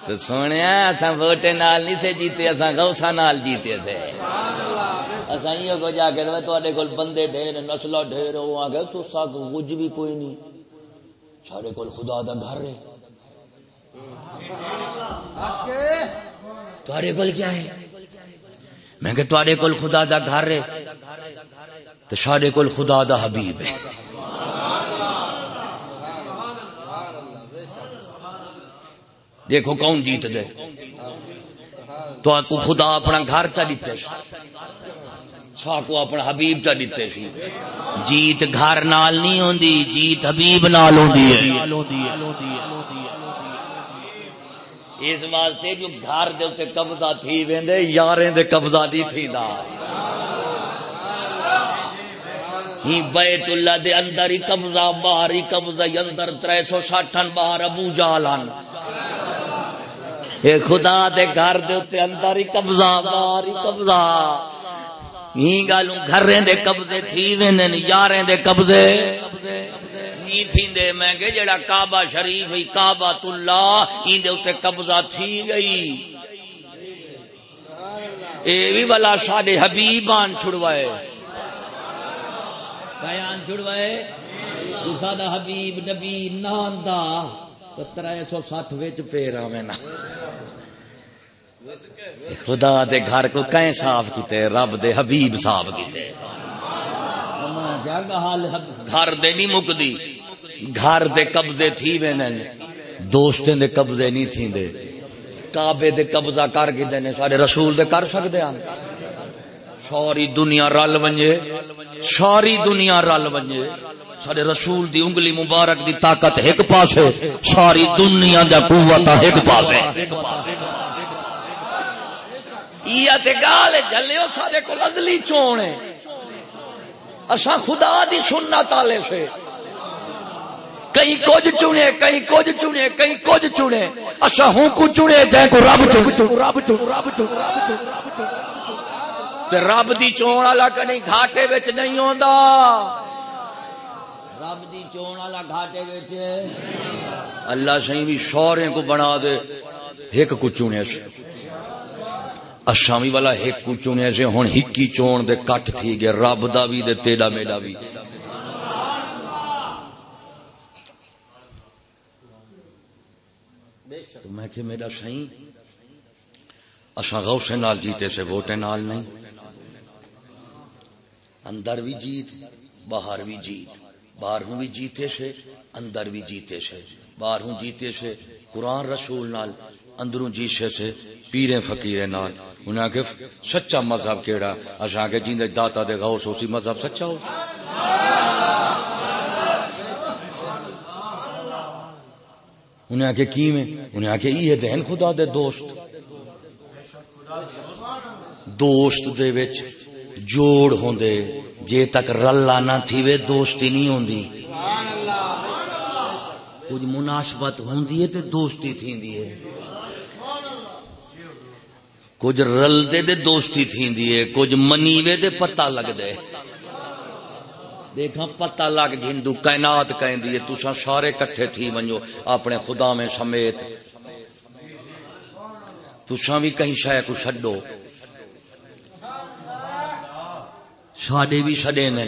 تو سونے اساں ووٹ نال نہیں تھے جیتے اساں غوثا نال جیتے تھے۔ اساں یہ کو جا کے تواڈے کول بندے ڈھیر نسل ڈھیر ہو آ گئے تو سا کچھ بھی کوئی نہیں۔ سارے کول خدا دا گھر ہے۔ تواڈے کول کیا ہے؟ میں کہ تواڈے کول خدا دا گھر ہے۔ تے ساڈے کول خدا دا حبیب ہے۔ دیکھو کون جیت دے۔ تو کو خدا اپنا گھر چا دیتے سا کو اپنا حبیب چا دیتے سی۔ جیت گھر نال نہیں ہوندی، جیت حبیب نال ہوندی ہے۔ اس واسطے جو گھر دے تے قبضہ تھی ویندے یاریں دے قبضہ دی تھی دا ہی بیت اللہ دے اندر ہی قبضہ باہر ہی قبضہ اندر 360 باہر ابو جالان اے خدا دے گھر دے تے اندر ہی قبضہ، باہر ہی قبضہ۔ ہی گالوں گھریں دے قبضے تھی ویندے یاریں دے قبضے۔ نہیں تھیندے، میں کہ جڑا کعبہ شریف ہی کعبہ اللہ این دے اوتے قبضہ تھی گئی۔ اے وی والا ساڈے حبیبان چھڑوائے۔ بیان چھڑوائے ساڈا حبیب نبی نام دا۔ ترے سو سٹھ وچ پیر آویں نا۔ خدا دے گھر کو کہیں صاف کیتے رب دے حبیب صاف کیتے۔ گھر دے نہیں مکدی۔ گھر دے قبضے تھی وینن دوستیں دے قبضے نہیں تھیندے۔ کعبے دے قبضہ کر کے دینے سارے رسول دے کر سکدے ہیں ساری دنیا رل ونجے، ساری دنیا رل ونجے۔ سارے رسول دی انگلی مبارک دی طاقت ایک پاسے، ساری دنیا دا قوت ایک پاسے۔ یہ تے گال جلیو سارے کو ازلی چونے اسا خدا دی سنت والے سے۔ کئی کچھ چنے کئی کچھ چنے کئی کچھ چنے۔ اچھا ہوں کو چنے جائے کو رب چن رب چن رب چن تے رب دی چون والا کہیں گھاٹے وچ نہیں ہوندا۔ رب دی چون والا گھاٹے وچ۔ اللہ سہی بھی شورے کو بنا دے ایک کو چنے سے۔ اشامی والا ایک کو چنے سے ہن ہکی چون دے کٹ تھی گئے رب دا بھی دے تیڑا میڈا بھی تو میں کہ میرا سائیں اصا غوث نال جیتے سے ووٹے نال نہیں۔ اندر بھی جیت، باہر بھی جیت۔ باہر ہوں بھی جیتے سے، اندر بھی جیتے سے۔ باہر ہوں جیتے سے، قرآن رسول نال اندروں جیشے سے پیرے فقیرے نال۔ انہاں کہ سچا مذہب کیڑا؟ اساں کہ جیندے داتا دے غوث، اسی مذہب سچا ہو۔ انہیں آکے کی میں انہیں آکے یہ دہن خدا دے دوست۔ دوست دے وچ جوڑ ہوندے، جے تک رلا نہ تھی وے دوستی نہیں ہوندی۔ کچھ مناسبت ہوندی ہے تے دوستی تھیندی ہے۔ کچھ رل دے دے دوستی تھیندی ہے، کچھ منیوے دے پتہ لگ دے دیکھا پتہ لگ ہندو کائنات کہیں دیئے تسا سارے کٹھے تھی ونجو، اپنے خدا میں سمیت۔ تسا بھی کہیں شاہ کو چھڈو۔ ساڈے بھی چھڈے میں۔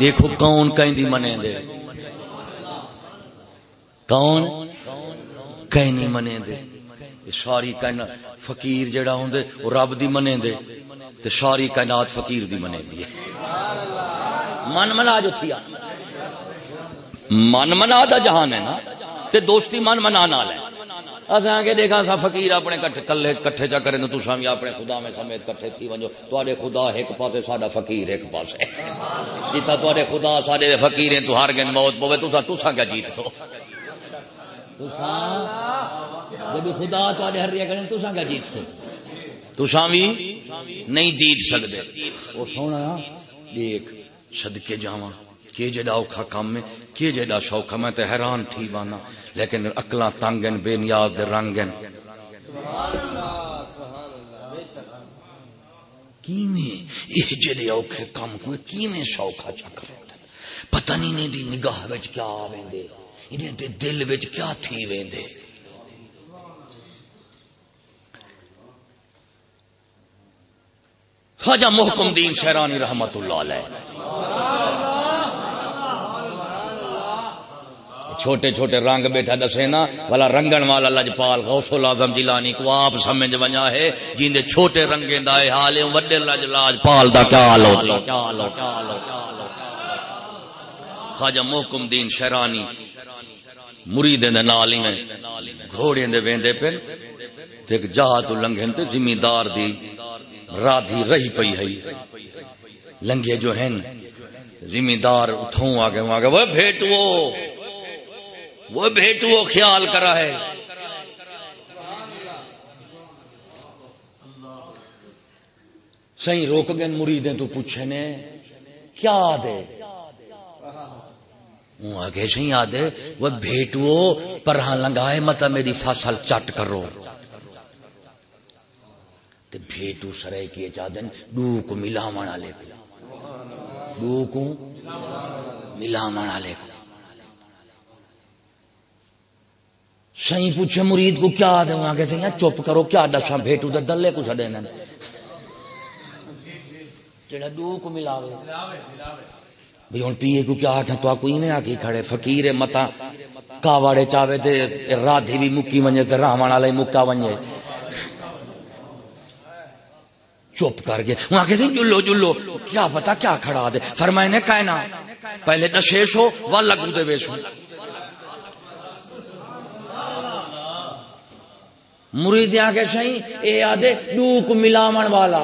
دیکھو کون کہیں منے دے۔ کون کہیں منے دے۔ ساری کائنات فقیر جڑا ہوندے وہ رب دی منے دے۔ تے ساری کائنات فقیر دی منے دی۔ من منا جو تھی۔ من منا دا جہان ہے نا۔ تے دوستی من منا نال ہے اساں کے دیکھا سا فقیر اپنے کٹھے کلے کٹھے چا کرے تو سامی اپنے خدا میں سمیت کٹھے تھی ونجو۔ تواڈے خدا ایک پاسے، ساڈا فقیر ایک پاسے۔ جتا تواڈے خدا، ساڈے فقیر ہیں تو ہر گن موت پوے۔ تسا تسا کیا جیت سو؟ تسا جب خدا تواڈے ہر ریا کرن تسا کیا جیت سو؟ تسا بھی نہیں جیت سکدے۔ او سونا، دیکھ، صدقے جاواں۔ کہ جڑا اوکھا کام میں کہ جڑا شوق میں تے حیران تھی بانا، لیکن اکلاں تنگن بے نیاز دے رنگن۔ کیویں؟ یہ جڑے اوکھے کام کو کیویں شوقا چا کرے پتہ نہیں نہیں دی نگاہ وچ کیا آویندے انہیں دے دل وچ کیا تھی ویندے۔ خواجہ محکم دین شہرانی رحمت اللہ علیہ۔ چھوٹے چھوٹے رنگ بیٹھا دسے نا والا رنگن والا لجپال غوث العظم جیلانی کو آپ سمجھ ونجا ہے جین دے چھوٹے رنگے دا اے حال ہے وڈے لج لاجپال دا کیا حال ہو خواجہ محکم دین شہرانی مرید دے نال ہی گھوڑے دے ویندے پھر تے ایک جا تو لنگھن تے زمیندار دی رادھی رہی پئی ہے۔ لنگے جو ہیں، زمیندار اتھوں آگے وہاں آگے، وہ بھیٹو۔ وہ بھیٹو خیال کرا ہے۔ صحیح روک گئے، مریدیں تو پوچھے نے، کیا دے وہ آگے صحیح آدھے وہ بھیٹو پر ہاں لنگائے مت میری فصل چٹ کرو۔ تے بھیٹو سرے کیے چاہدن ڈو کو ملا منا لے کو ڈو کو ملا منا لے کو سہی پوچھے مرید کو کیا دے؟ وہاں کہتے ہیں چپ کرو، کیا دسا بھیٹو دے؟ دلے کو سڑے نے جڑا کو ملاوے۔ بھئی ہن پیے کو کیا آکھاں؟ تو آ کوئی میں کھڑے۔ فقیر متا۔ کاواڑے چاوے تے رادھی بھی مکی ونجے تے راہمن والے مکا ونجے۔ چپ کر گئے۔ وہاں کہتے ہیں، جلو جلو۔ کیا پتا کیا کھڑا دے؟ فرمائے نے کہنا پہلے نشیش ہو وہ لگو دے بیش ہو مرید آگے سہی اے آدھے ڈوک ملامن والا۔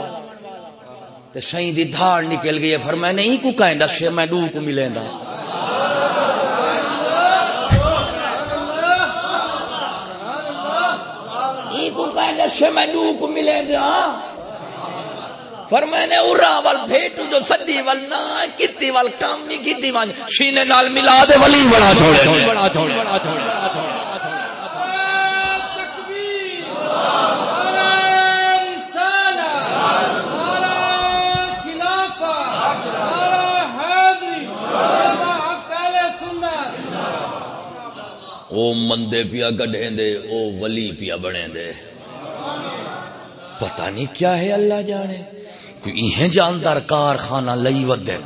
تے سہی دی دھاڑ نکل گئی ہے۔ فرمائے نہیں کو کہیں دسے میں ڈوک ملیں دا۔ ای کو کہیں دسے میں ڈوک ملیں دا۔ فرمانے ارا ول بھیٹو جو سدی ول نہ کیتی ول کام نہیں کیتی ون سینے نال ملا دے ولی بڑا چھوڑے بڑا چھوڑے بڑا چھوڑے او مندے پیا گڈھیں دے، او ولی پیا بنے دے۔ پتہ نہیں کیا ہے اللہ جانے۔ یہ جاندار کارخانہ لئی ودن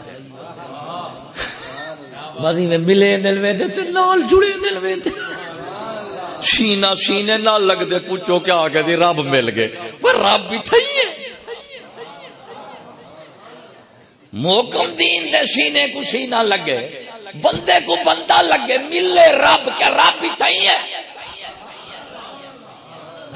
مدی میں ملے دل میں دے تے نال جڑے دل میں دے۔ سینہ سینے نہ لگ دے پوچھو کیا آگے دی رب مل گئے۔ وہ رب بھی تھئی ہے۔ موکم دین دے سینے کو سینہ لگے۔ بندے کو بندہ لگے، ملے رب کیا رب بھی تھئی ہے۔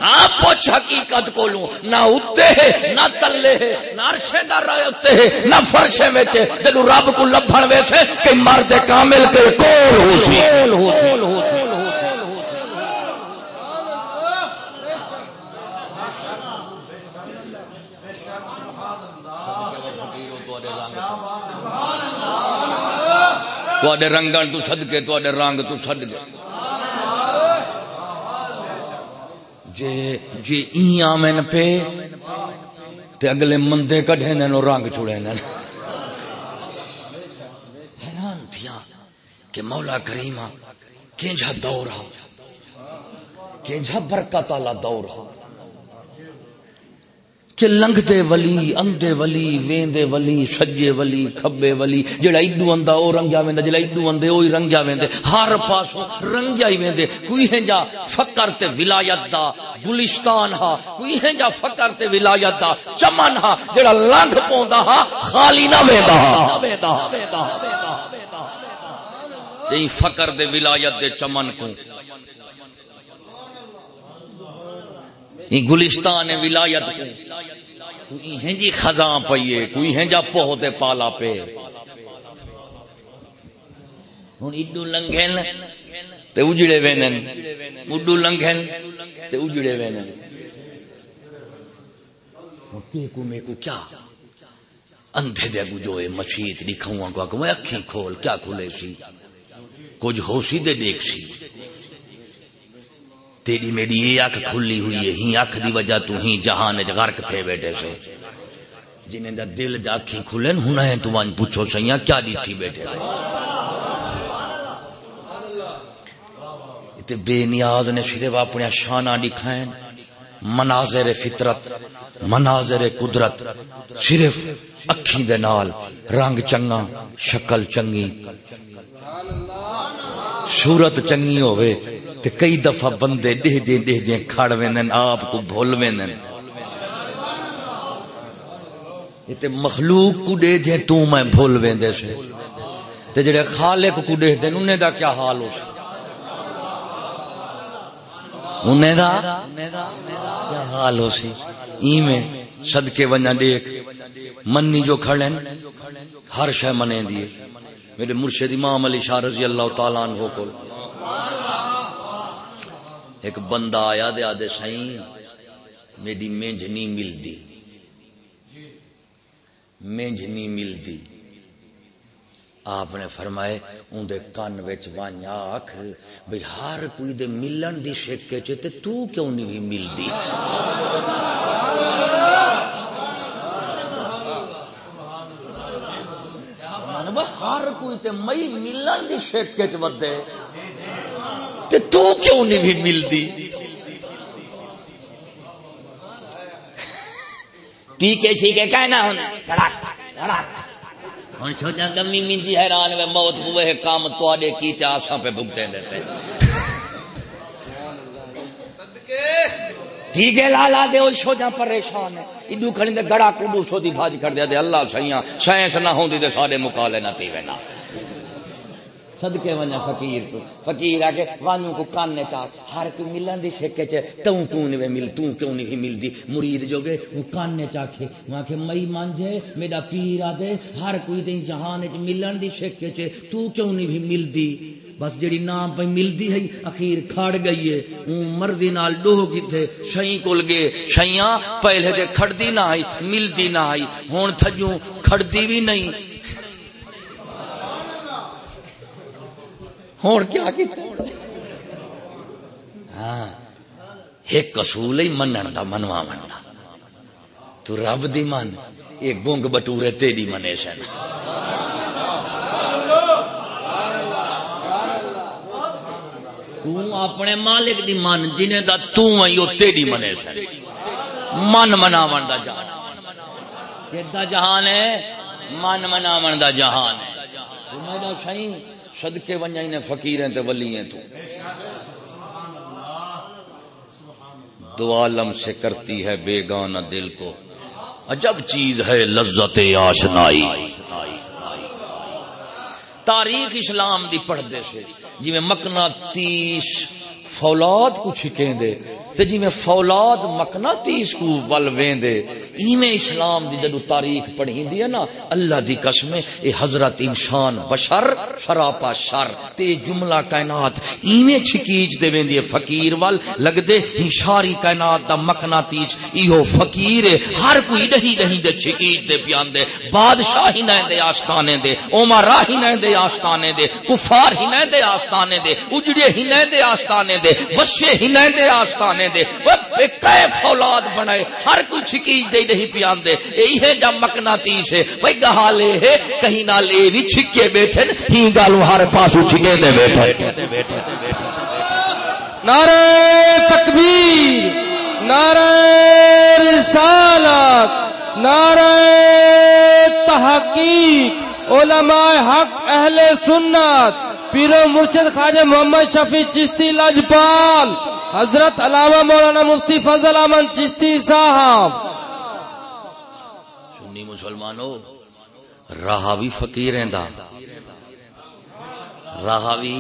ہاں پوچھ حقیقت کو لوں، نہ اتے ہے، نہ تلے ہے، نہ عرشے دا رہے اتے ہے، نہ فرشے میں چھے تینو رب کو لبھن ویسے کہ مرد کامل کے کول ہو سی کول ہو سی۔ سبحان اللہ۔ تو رنگن تو صدقے تو رنگ تو صدقے۔ جے جے ایاں میں پہ تے اگلے مندے کڈھے نے نو رنگ چھڑے نے۔ حیران تھیا کہ مولا کریم کینجا دور ہا کینجا برکت والا دور ہا کہ لنگ دے ولی اندے ولی ویندے ولی سجے ولی، کھبے ولی، جڑا ایڈو اندا او رنگیا ویندا جڑا ایڈو اندے اوہی رنگیا ویندے ہر پاسوں رنگیا ہی ویندے کوئی ہے جا فقر تے ولایت دا گلستان ہا، کوئی ہے جا فقر تے ولایت دا چمن ہا، جڑا لنگ پوندا ہا، خالی نہ ویندا ہا۔ چئی فقر دے ولایت دے چمن کو گلستان ولایت کو۔ ہیں جی خزاں پئیے، کوئی ہیں جا پہتے پالا پہ ہوں اڈو لنگھن تے اجڑے وینن۔ اڈو لنگھن تے اجڑے وینن۔ تے کو میں کو کیا؟ اندھے دے گو جو ہے مشیت دکھاؤں کو میں اکھیں کھول، کیا کھلے سی؟ کچھ ہو سی دے دیکھ سی۔ تیری میری یہ اکھ کھلی ہوئی ہے، ہی اکھ دی وجہ تو ہی جہان وچ غرق تھے بیٹھے سے۔ جنہیں دا دل دا اکھیں کھلن ہونا ہے تو وان پوچھو سیاں، کیا ڈیٹھی بیٹھے رہے تے بے نیاز نے صرف اپنے شانہ دکھائیں مناظر فطرت، مناظر قدرت، صرف اکھی دے نال، رنگ چنگا شکل چنگی۔ صورت چنگی ہوئے تے کئی دفعہ بندے ڈہ دے ڈہ دے کھڑ ویندن آپ کو بھول ویندن یہ تے مخلوق کو دے دے تو میں بھول ویندے سے۔ تے جڑے خالق کو دے دے انہیں دا کیا حال ہو؟ سی انہیں دا کیا حال ہو سی؟ ایمیں صدقے ونجا دیکھ۔ منی جو کھڑے ہر شے منے دیے۔ میرے مرشد امام علی شاہ رضی اللہ تعالیٰ عنہ کو ایک بندہ آیا دے آدھے سائیں، میری مینج نہیں ملتی مینج نہیں ملتی آپ نے فرمائے اندے کان وچ وانیا آکھ، بھئی ہر کوئی دے ملن دی شکے چے تو کیوں نہیں بھی ہر کوئی تے مئی ملن دی شکے چ ودے۔ تے تو کیوں نہیں بھی ملدی؟ ٹی کے سی کے کہنا ہونا کڑک کڑک۔ ہوں سوچا گمی منجی حیران میں موت ہوئے کام تے کی آسا پہ بھگتے دیتے ٹھیک ہے لالا دے سوچا پریشان ہے ادو کھڑی دے گڑا کڈو سو دی بھاج کر دیا دے اللہ سیاں سائنس نہ ہوندی تے سارے مقالے نہ تھی وینا صدقے ونا فقیر تو۔ فقیر آ کے وانو کو کان چا۔ ہر کوئی ملن دی سکے چ توں کیوں نہیں مل، توں کیوں نہیں ملدی مرید جو گے وہ کان چا کے وہاں کے مئی مانجے میرا پیر آ دے۔ ہر کوئی تے جہان وچ ملن دی سکے چ تو کیوں نہیں بھی ملدی بس جڑی نام پہ ملدی ہے، اخیر کھڑ گئی ہے۔ اون مردی نال ڈوہ کیتے شئی کول گئے۔ شیاں پہلے تے کھڑدی نہ آئی، ملدی نہ آئی۔ ہن تھجوں کھڑدی بھی نہیں۔ ہوں کیا کیتا ہاں ایک اصول ہی منن دا منوا مننا تو رب دی من ایک گونگ بٹورے تیری منے سن۔ تو اپنے مالک دی من، جنہیں دا تو آئی وہ تیری منے سن۔ من مناون دا جہان۔ کدا جہان ہے؟ من مناون دا جہان۔ ہے تو میں دا شاہی صدقے ونجائی نے فقیریں تے ولییں تو۔ دو عالم سے کرتی ہے بیگانہ دل کو۔ عجب چیز ہے لذت آشنائی۔ تاریخ اسلام دی پڑھ دے سے۔ جی میں مکنا تیس فولاد کو چھکیں دے تے جی میں فولاد مکنا تیس کو ول ویندے ایویں اسلام دی جدو تاریخ پڑھی دی ہے نا، اللہ دی قسم اے حضرت انسان بشر شراپا شر، تے جملہ کائنات ایویں چھکیج دے ویندی ہے، فقیر ول لگ دے ہی ساری کائنات دا مکنا تیس ایہو فقیر ہے، ہر کوئی دہی دہی دے چھکیج دے پیان دے بادشاہ ہی نہ دے، آستانے دے عمرہ ہی نہ دے، آستانے دے کفار ہی نہ دے، آستانے دے، اجڑے ہی نہ دے، آستانے دے، وشے ہی نہ دے، آستانے بنے دے۔ وہ کیف اولاد بنائے۔ ہر کوئی چھکیج دے نہیں پیان دے۔ یہی ہے جب مکنا تیس ہے۔ بھائی گہا لے ہے۔ کہیں نہ لے بھی چھکے بیٹھے ہی گالو ہر پاسو چھکے دے بیٹھے۔ نعرہ تکبیر، نعرہ رسالت، نعرہ تحقیق، علماء حق، اہل سنت پیرو مرشد خواجہ محمد شفیع چشتی لجپال۔ حضرت علامہ مولانا مفتی فضل امن چشتی صاحب۔ سنی مسلمانوں رہا بھی فقیر دا۔ رہا بھی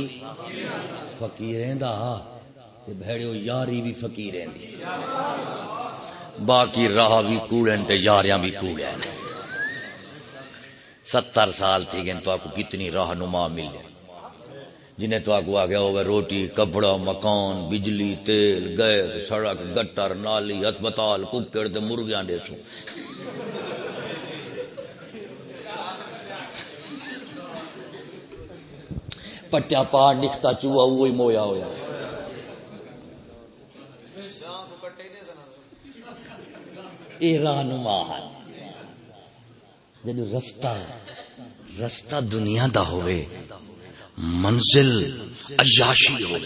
فقیر دا۔ تے بھڑیو یاری بھی فقیر دی۔ باقی راہ بھی کوڑن تے یاریاں بھی کوڑن ستر سال تھی گئے، تو آپ کو کتنی راہ نما مل جائے جنہیں تو آگو آ گیا ہوگا روٹی، کپڑا، مکان، بجلی، تیل، گیس، سڑک، گٹر، نالی، ہسپتال، ککڑ مرغیاں دے سو پٹیا پار نکتا چوہا وہی مویا ہویا۔ اے رہنما جدو رستہ رستہ دنیا دا ہوئے منزل عیاشی ہو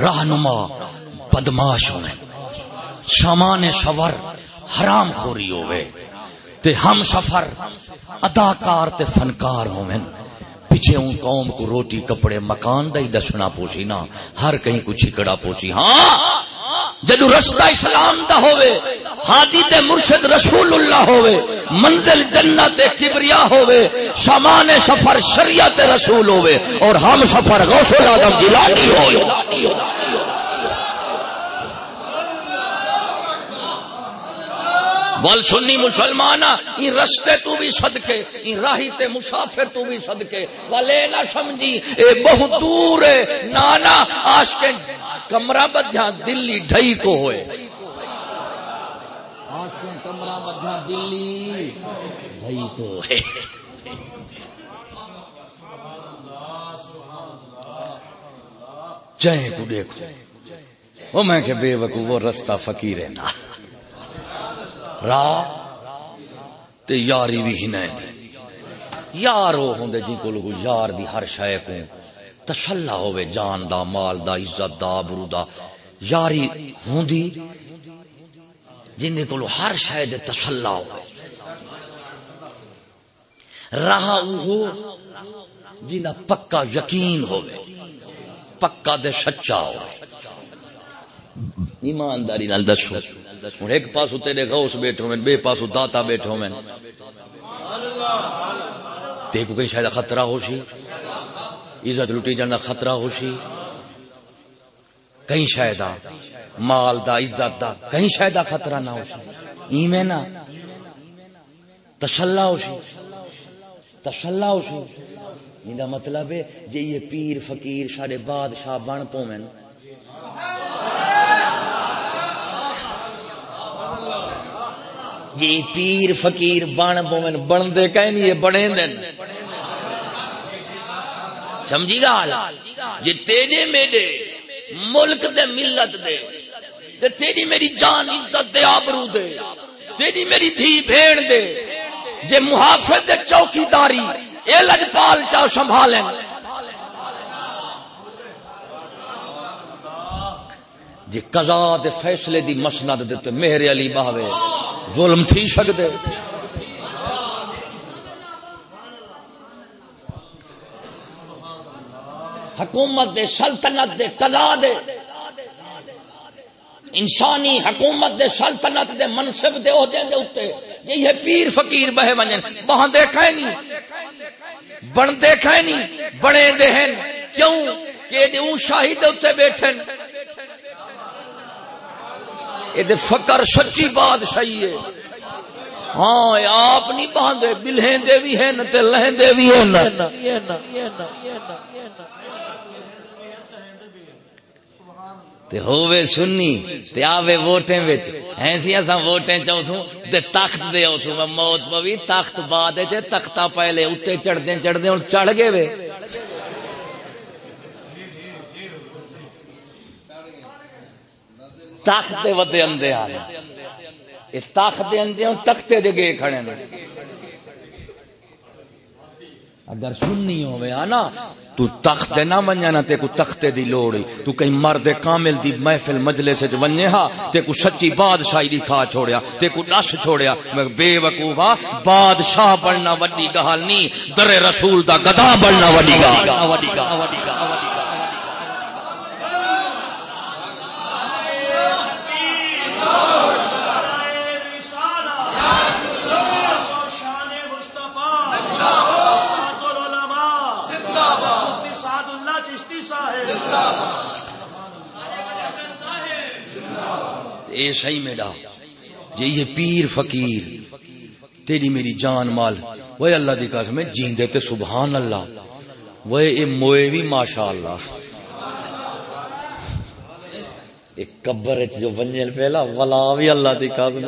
رہنما بدماش ہوئے۔ سامان سفر حرام خوری ہوئے۔ تے ہم سفر اداکار تے فنکار ہوئے۔ پیچھے ان قوم کو روٹی، کپڑے، مکان دا ہی دسنا پوچھی نا ہر کہیں کو چھکڑا پوچھی۔ ہاں! جدو رستہ اسلام دا ہووے، ہادی تے مرشد رسول اللہ ہووے، منزل جنت کبریا ہووے، سامان سفر شریعت رسول ہوئے اور ہم سفر غوث العظم جلانی ہوئے بول سنی مسلمان این رستے تو بھی صدقے این راہی تے مسافر تو بھی صدقے۔ والے نہ سمجھی، اے بہت دور ہے۔ نانا آش کے کمرہ بدھا دلی ڈھائی کو ہوئے۔ آج کے کمرہ بدھا دلی ڈھائی کو ہوئے۔ چاہیں کو دیکھو۔ وہ میں کہ بے وقوع وہ رستہ فقیر ہے نا۔ تے یاری بھی ہی یار وہ ہوں جی کو یار دی ہر شے کو تسلا ہوے جان دا، مال دا، عزت دا، برو دا۔ یاری ہوں جن کو ہر شے دے تسلا ہوے راہ وہ جنہ پکا یقین ہوے پکا دے سچا ہوے ایمانداری نال دسو۔ ہوں۔ ایک پاسو تیرے غوث بیٹھو میں بے پاسو داتا بیٹھو میں تے کو کہیں شاید خطرہ ہو سی؟ عزت لٹی جانا خطرہ ہو سی؟ کہیں شاید مال دا، عزت دا، کہیں شاید خطرہ نہ ہو سی؟ ایمیں نا تسلا ہو سی؟ تسلا ہو سی؟ مطلب ہے جی یہ پیر، فقیر سارے بادشاہ بن پو جی پیر فقیر بن بومن بن دے کہیں نہیں بنے دن۔ سمجھی گا جی تیرے میرے ملک دے ملت دے، تے تیری میری جان عزت دے آبرو دے، تیری میری دھی بھیڑ دے۔ جے محافظ دے چوکی داری اے لجپال چاہو سنبھالیں جی قضا دے فیصلے دی مسند دے تے مہر علی باہوے۔ ظلم تھی سکتے حکومت دے سلطنت دے قضا دے۔ انسانی حکومت دے سلطنت دے منصب دے عہدے دے اوتے۔ یہ پیر فقیر بہ ونجن بہاں دیکھا نہیں۔ بن دیکھا نہیں۔ بڑے دے ہیں۔ کیوں؟ کہ دے اون شاہی دے اوتے بیٹھن یہ فکر سچی بادشاہی ہے ہاں آپ نہیں باندھے، بلہیں دے بھی ہیں تے لہیں دے بھی ہیں تے ہووے سنی، تے آوے ووٹیں وچ۔ ایسی اساں ووٹیں چاوسوں تے تخت دے اوسوں موت پوی تخت بعد وچ، تختہ پہلے اوتے چڑھ دے چڑھ دے ہن چڑھ گئے وے۔ تخت ودے اندے آ اس تخت دے اندے تختے دے گئے کھڑے نے۔ اگر سننی ہوئے نا تو تخت نہ منیا نا تے کو تختے دی لوڑی۔ تو کہیں مرد کامل دی محفل مجلس وچ ونجے ہا تے کو سچی بادشاہی دی کھا چھوڑیا، تے کو نش چھوڑیا۔ میں بے وقوفا ہاں، بادشاہ بننا وڈی گل نہیں در رسول دا گدا بننا وڈی گل اے صحیح میرا جی یہ پیر فقیر۔ تیری میری جان مال۔ وہ اللہ دی قسم جیندے تے سبحان اللہ۔ وہ اے موئے بھی ماشاء اللہ ایک قبر وچ جو ونجل پہلا ولا بھی اللہ دی قسم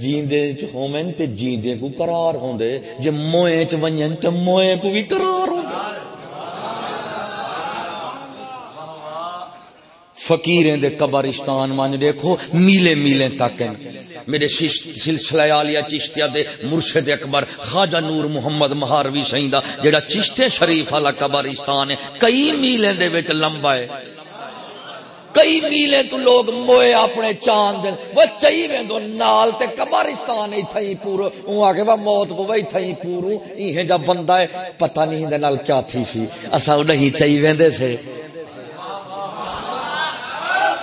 جیندے چ ہومن تے جیندے کو قرار ہوندے۔ جے موئے چ ونجن تے موئے کو بھی قرار ہوندے فقیریں دے قبرستان مان دیکھو، میلے میلے تک ہیں۔ میرے سلسلہ آلیا چشتیا دے مرشد اکبر، خواجہ نور محمد مہاروی سہیندہ جڑا چشتے شریف والا قبرستان ہے۔ کئی میلے دے وچ لمبا ہے۔ کئی میلے تو لوگ موئے اپنے چاند وہ چاہی ویندو، نال تے قبرستان ہی تھئی پورو اون آکے وا موت کو وہی تھئی پورو۔ ایہ جب بندہ ہے، پتہ نہیں دے نال کیا تھی سی۔ اسا نہیں چاہی ویندے سے۔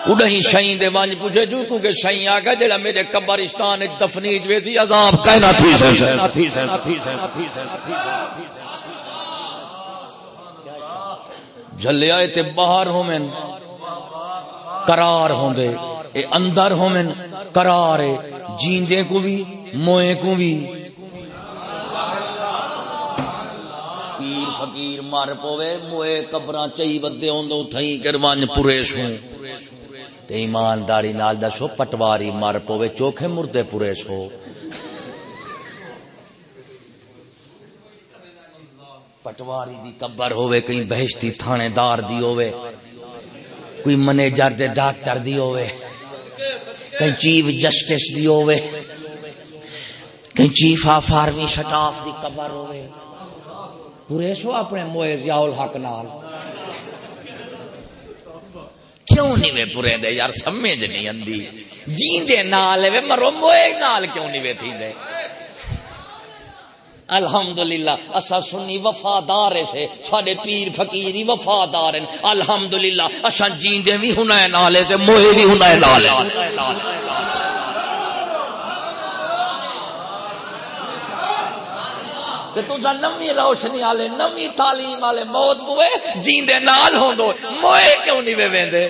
اڈہی شہیں دے وانج پوچھے، جو تو کہ شہیں آگا جڑا میرے قبرستان دفنیج ویسی عذاب کہنا تھی سن۔ سن سن سے جلیا تے باہر ہومن، قرار ہوندے۔ اے اندر ہومن، قرار ہے جیندے کو بھی، موئے کو بھی۔ پیر فقیر مر پوے، موئے قبراں چئی ودے ہوندو تھئی کروان پریش ہوں۔ تے ایمانداری نال دسو پٹواری مر پوے، چوکھے مردے پریش ہو پٹواری دی قبر ہوئے کہیں بہشتی تھانے دار دی ہوئے کوئی منیجر دے ڈاکٹر دی ہوئے کہیں چیف جسٹس دی ہوئے کہیں چیف آف آرمی سٹاف دی قبر ہوئے پورے سو اپنے موئے ضیاء الحق نال۔ کیوں نہیں وے پورے دے؟ یار سمجھ نہیں اندی جیندے نال وے، مرو موئے نال کیوں نہیں وے تھی دے؟ الحمدللہ، اسا سنی وفادار سے، ساڈے پیر فقیر ہی وفادار ہیں۔ الحمدللہ، اسا جیندے وی ہنے نال تے موئے وی ہنے نالے۔ تے تو نمی روشنی والے نمی تعلیم والے موت ہوئے، جیندے نال ہوندو موئے کیوں نہیں ویندے؟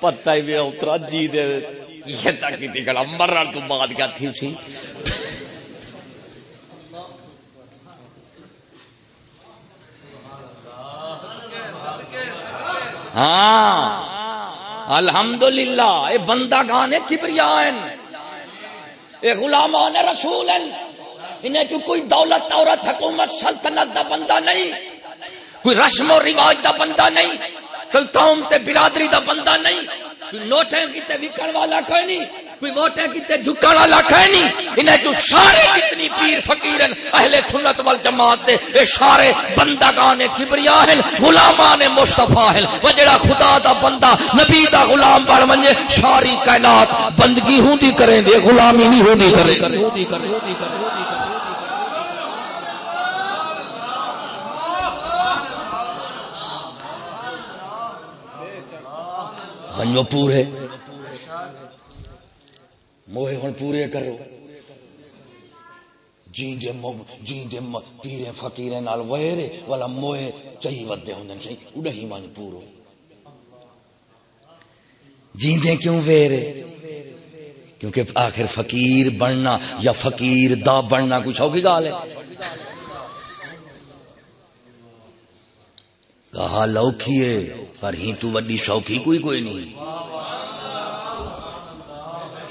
پتہ ہی وی اترا جی دے یہ تک کی گلا، مرن تو بعد کیا تھی سی؟ ہاں الحمدللہ، اے بندہ گانے کبریا اے غلامان رسول ہیں انہیں جو کوئی دولت، عورت، حکومت، سلطنت دا بندہ نہیں، کوئی رسم و رواج دا بندہ نہیں، کوئی قوم تے برادری دا بندہ نہیں، کوئی نوٹیں کیتے وکن والا کوئی نہیں، کوئی ووٹیں کیتے جھکن والا کوئی نہیں۔ انہیں جو سارے کتنی پیر فقیر ہیں، اہل سنت والجماعت دے، اے سارے بندگان کبریا ہیں، غلامان مصطفی ہیں، وہ جڑا خدا دا بندہ، نبی دا غلام بن منجے، ساری کائنات بندگی ہوندی کریں دے، غلامی نہیں ہوندی کرے بنو پورے موہے ہن پورے کرو۔ جیندے جیندے پیرے فقیرے نال ویرے والا موہے چہی ودے ہوندے سی اڈہی من پورو۔ جیندے کیوں ویرے؟ کیونکہ آخر فقیر بننا یا فقیر دا بننا کچھ ہوگی گال ہے۔ کہا لوکھی ہے پر ہی تو وڈی شوقی کوئی کوئی نہیں۔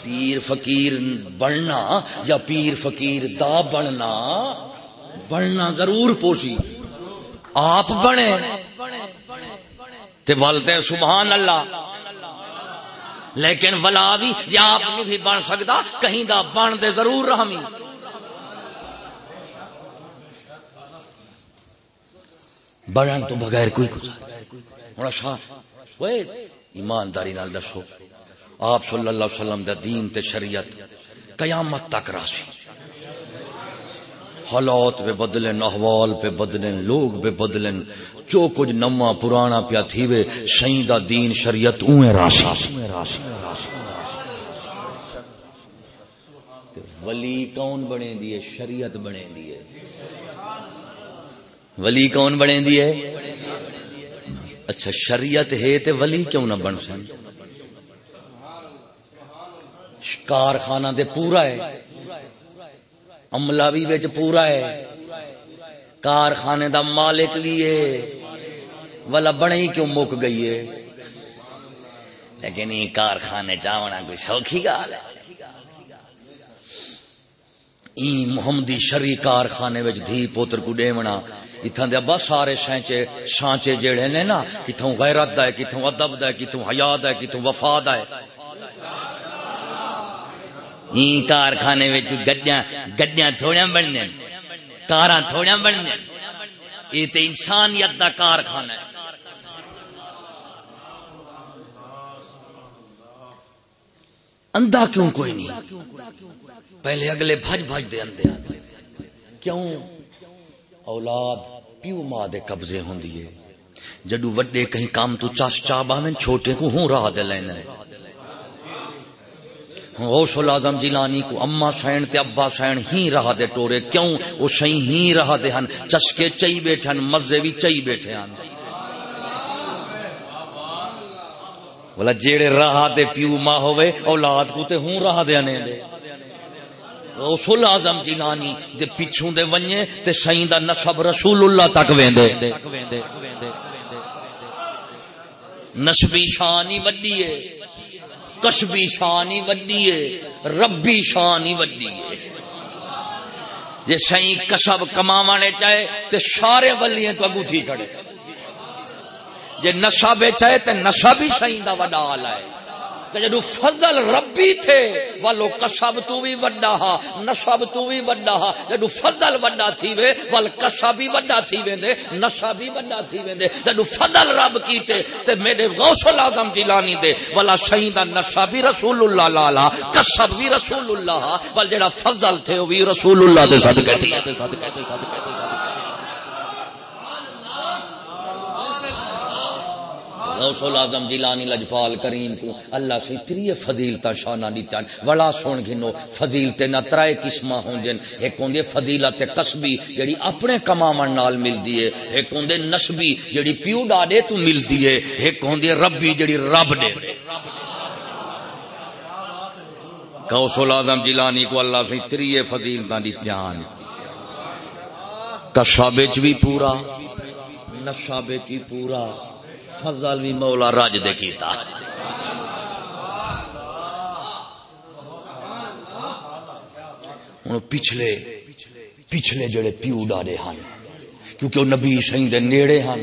پیر فقیر بننا یا پیر فقیر دا بننا بننا ضرور پوسی آپ بنے تے والتے سبحان اللہ۔ لیکن ولا بھی، یا آپ نہیں بھی بن سکتا، کہیں دا بن دے ضرور رحمی۔ بڑھن تو بغیر کوئی گزار شاہ اچھا، ایمانداری نال دسو۔ آپ صلی اللہ علیہ وسلم دا دین تے شریعت قیامت تک راسی حالات پہ بدلن، احوال پہ بدلن، لوگ پہ بدلن، جو کچھ نما پرانا پیا تھیوے شہید دا دین شریعت اوے راسی ولی کون بنے دیے شریعت بنے دیے ولی کون بنے دیے اچھا شریعت ہے تے ولی کیوں نہ بن سن؟ کارخانہ دے پورا ہے، عملہ بھی بچ پورا ہے، کارخانے دا مالک بھی ہے۔ والا بنے ہی کیوں مک گئی ہے؟ لیکن یہ کارخانے چاہنا کوئی سوکھی گال ہے۔ ای محمدی شری کارخانے وچ دھی پوتر کو ڈیونا۔ اتھاں دے ابا سارے سانچے سانچے جڑے نے نا کتھوں غیرت دا ہے کتھوں ادب دا ہے کتھوں حیا دا ہے کتھوں وفا دا ہے این کارخانے وچ گڈیاں گڈیاں تھوڑیاں بننے کاراں تھوڑیاں بننے یہ تے انسانیت دا کارخانہ ہے اندھا کیوں کوئی نہیں پہلے اگلے بھج بھج دے اندے کیوں اولاد پیو ماں دے قبضے ہوندی ہے۔ جڈو وڈے کہیں کام تو چاس چا باویں چھوٹے کو ہوں راہ دے لینا غوث العظم جیلانی کو اما سین تے ابا سین ہی راہ دے ٹورے۔ کیوں؟ وہ سہی ہی راہ دے ہن۔ چسکے چئی بیٹھے ہن، مزے بھی چئی بیٹھے ہن۔ بولا جیڑے راہ دے پیو ماں ہوئے اولاد کو تے ہوں راہ دے آنے دے۔ غوث العظم جیلانی دے پیچھوں دے ونجے تے سائیں دا نسب رسول اللہ تک ویندے۔ نسبی شانی وڈی ہے کسبی شانی وڈی ہے، ربی شانی وڈی ہے۔ جے سائیں کسب کماوانے چاہے تے سارے ولیاں تو اگو تھی کھڑے۔ جے نشا چاہے تے نشا بھی سائیں دا وڈا آلہ ہے۔ جدو فضل ربی تھے، والو کسب تو بھی وڈا ہا نسب تو بھی وڈا ہا۔ جدو فضل وڈا تھی وے، وال کسب بھی وڈا تھی ویندے نسب بھی وڈا تھی ویندے جدو فضل رب کیتے، تے میرے غوث الاعظم جیلانی دے، والا شہید نسب بھی رسول اللہ لالا کسب بھی رسول اللہ وال جڑا فضل تھے، وہ بھی رسول اللہ دے صدقے تھی صدقے تے صدقے غوث العظم جیلانی لجپال کریم کو اللہ سے تری فضیلتا شانہ دیتا ہے۔ وڑا سن گھنو، فضیلت نہ ترائے قسمہ ہوں جن۔ ایک ہوندے فضیلت قصبی جڑی اپنے کمامن نال مل دیئے ایک ہوندے نسبی جڑی پیو ڈاڑے تو مل دیئے ایک ہوندے ربی جڑی رب دے۔ غوث العظم جیلانی کو اللہ سے تری فضیلتا دیتا ہے کشابچ بھی پورا نشابچ بھی پورا۔ فضل بھی مولا راج دے کیتا۔ ہوں پچھلے پچھلے جڑے پیو ڈاڑے ہن، کیونکہ وہ نبی شہید دے نیڑے ہن۔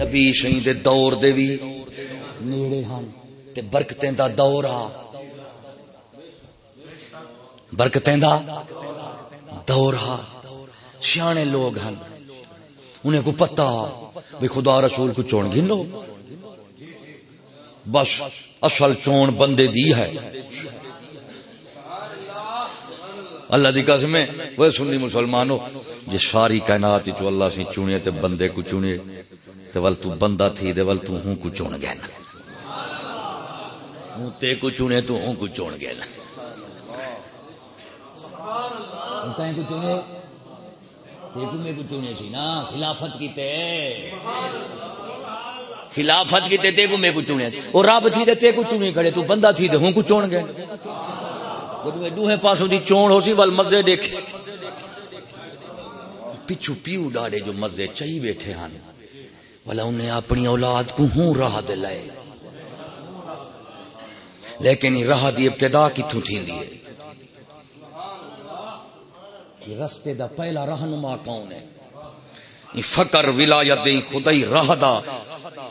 نبی شہید دے دور دے بھی نیڑے ہن، تے برکتیں دا دور آ۔ برکتیں دا دور آ۔ سیانے لوگ ہن، انہیں کو پتہ بھی خدا رسول کو چون گن لو۔ بس اصل چون بندے دی ہے۔ اللہ دی قسم ہے۔ وہ سنی مسلمانوں جی ساری کائنات چ اللہ سی چونے تے بندے کو چونے، تے ول تو بندہ تھی دے ول تو ہوں کو چون گیا نا ہوں تے کو چونے تو ہوں کو چون گیا نا کو چونے چنے سی نا خلافت کیتے خلافت کیتے تے کو میں کو چنے۔ او رب تھی تے کو چنے کھڑے تو بندہ تھی تے ہوں کو چون گئے دوہے پاسوں دی چون ہو سی ول مزے دیکھے۔ پچھو پیو ڈاڑے جو مزے چاہی بیٹھے ہن۔ والا انہیں اپنی اولاد کو ہوں راہ دے لائے لیکن راہ دی ابتدا کتوں تھی دی ہے رستے دا پہلا رہنما کون ہے؟ فکر ولایت خدائی راہ دا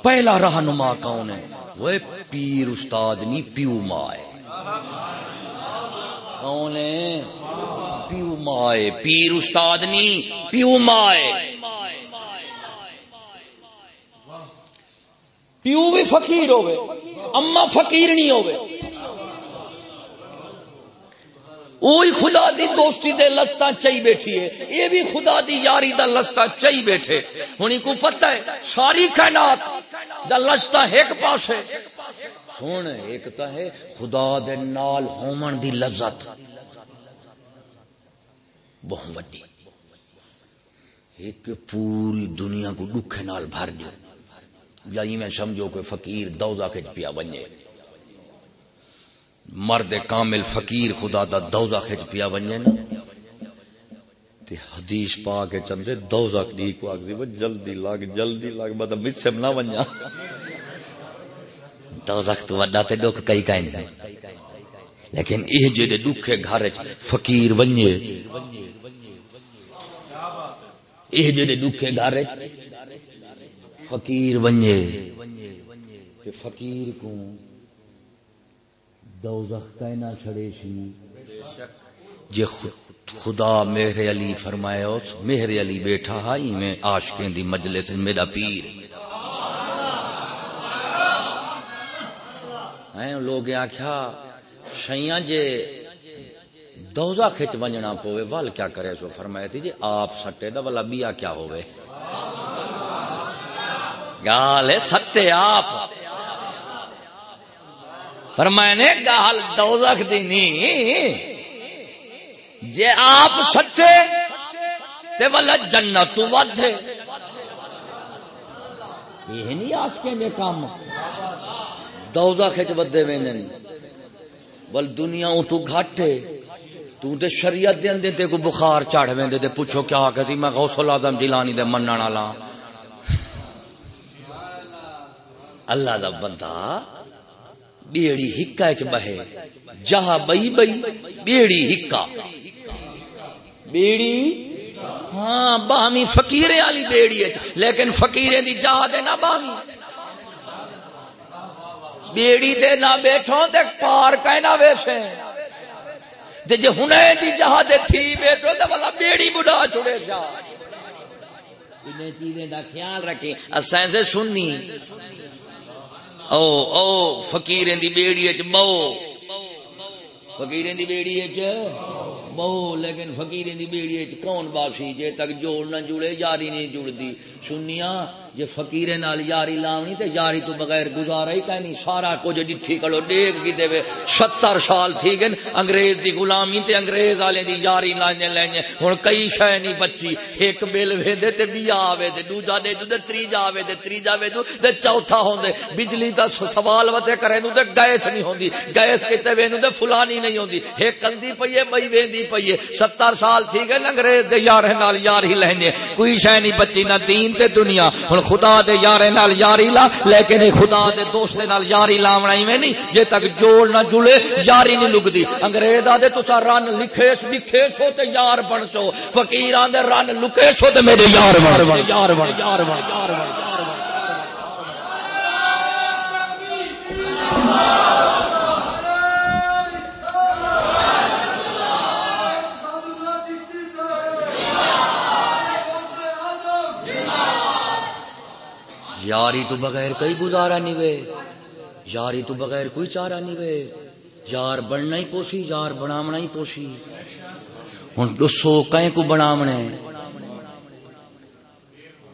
پہلا رہنما کون ہے؟ وہ پیر استاد نی پیو مائے۔ کون ہے؟ پیو مائے۔ پیر استاد نی پیو مائے۔ پیو بھی فقیر ہوئے، اما فقیر نہیں ہوئے۔ وہی خدا دی دوستی دے لستا چائی بیٹھی ہے۔ یہ بھی خدا دی یاری دا لستا چائی بیٹھے۔ ہونی کو پتہ ہے، ساری کائنات دا لستا ایک پاس ہے۔ سن ایک تا ہے خدا دے نال ہومن دی لذت۔ بہت وڈی۔ ایک پوری دنیا کو دکھے نال بھر دیو۔ جائی میں سمجھو کوئی فقیر دوزہ کے پیا بنجے۔ مرد کامل فقیر خدا دا دوزہ خج پیا ونجے نا تے حدیث پا کے چندے دوزہ دی کو اگزی وہ جلدی لاگ جلدی لاگ مطلب مجھ سے نہ ونجا دوزہ تو وڈا تے دکھ کئی کئی نہیں لیکن یہ جے دکھے گھر فقیر ونجے۔ یہ جے دکھے گھر فقیر ونجے۔ تے فقیر کو دوزخ کہنا چھڑے سی جے جی خدا مہر علی فرمایا اس مہر علی بیٹھا ہائی میں عاشقیں دی مجلس، میرا پیر۔ ہیں لوگ آکھیا سیاں جے دوزا کھچ ونجنا پوے، وال کیا کرے؟ سو فرمایا تھی جی آپ سٹے دا والا بیا کیا ہوئے گال سٹے آپ۔ فرمایا نے گال دوزخ دی نہیں جے آپ سٹے تے والا جنت تو ود ہے یہ نہیں آس کے دے کام۔ دوزہ کھچ ودے وینن بل دنیا تو گھٹ ہے۔ تو تے شریعت دے اندے تے کو بخار چڑھ ویندے تے پوچھو کیا کہتی میں غوث الاعظم جیلانی دے منن والا۔ اللہ دا بندہ بیڑی ہکا وچ بہے، جہاں بئی بئی، بیڑی ہکا۔ بیڑی؟ ہاں باہمی فقیرے والی بیڑی ہے۔ لیکن فقیرے دی جہاں دے نہ باہمی بیڑی دے نہ بیٹھو تے پار کہیں نہ ویسے۔ تے جے ہنے دی جہاں دے تھی بیٹھو تے والا بیڑی بڑھا چھڑے جا۔ انہیں چیزیں دا خیال رکھیں۔ اسائیں سے سننی۔ او او، فقیریں دی بیڑی اچ بو فقیریں دی بیڑی اچ بہو لیکن فقیریں دی بیڑی اچ کون باسی؟ جے تک جوڑ نہ جڑے، یاری نہیں جڑدی سنیا جے فقیرے نال یاری لاونی تے یاری تو بغیر گزارا ہی کہیں نہیں، سارا کچھ ڈٹھی کلو دیکھ کی دے 70 سال تھی گن انگریز دی غلامی تے انگریز والے دی یاری لانے لینے ہن کئی شے نہیں بچی، ایک بل وے دے تے بیا آوے تے دوجا دے تے تریجا آوے تے تریجا وے تے چوتھا ہوندے بجلی دا سوال وتے کرے نو تے گیس نہیں ہوندی، گیس کتے وے نو تے فلانی نہیں ہوندی، ایک کندی پئی بئی ویندی پئی 70 سال تھی گن انگریز دے یار نال یار ہی لینے کوئی شے نہیں بچی، نہ دین تے دنیا۔ ہن خدا دے یارے نال یاری لا، لیکن خدا دے دوست نال یاری لاونا میں نہیں، جے تک جوڑ نہ جڑے یاری نہیں لگدی۔ انگریز دے تسا رن لکھے لکھے سو تے یار بن سو۔ فقیراں دے رن لکے سو تے میرے یار بن یار بن یار بن یار بن یاری تو بغیر کئی گزارا نہیں وے، یاری تو بغیر کوئی چارہ نہیں وے۔ یار بننا ہی پوسی، یار بناونا ہی پوسی۔ ہوں دسو کہیں کو بناونے؟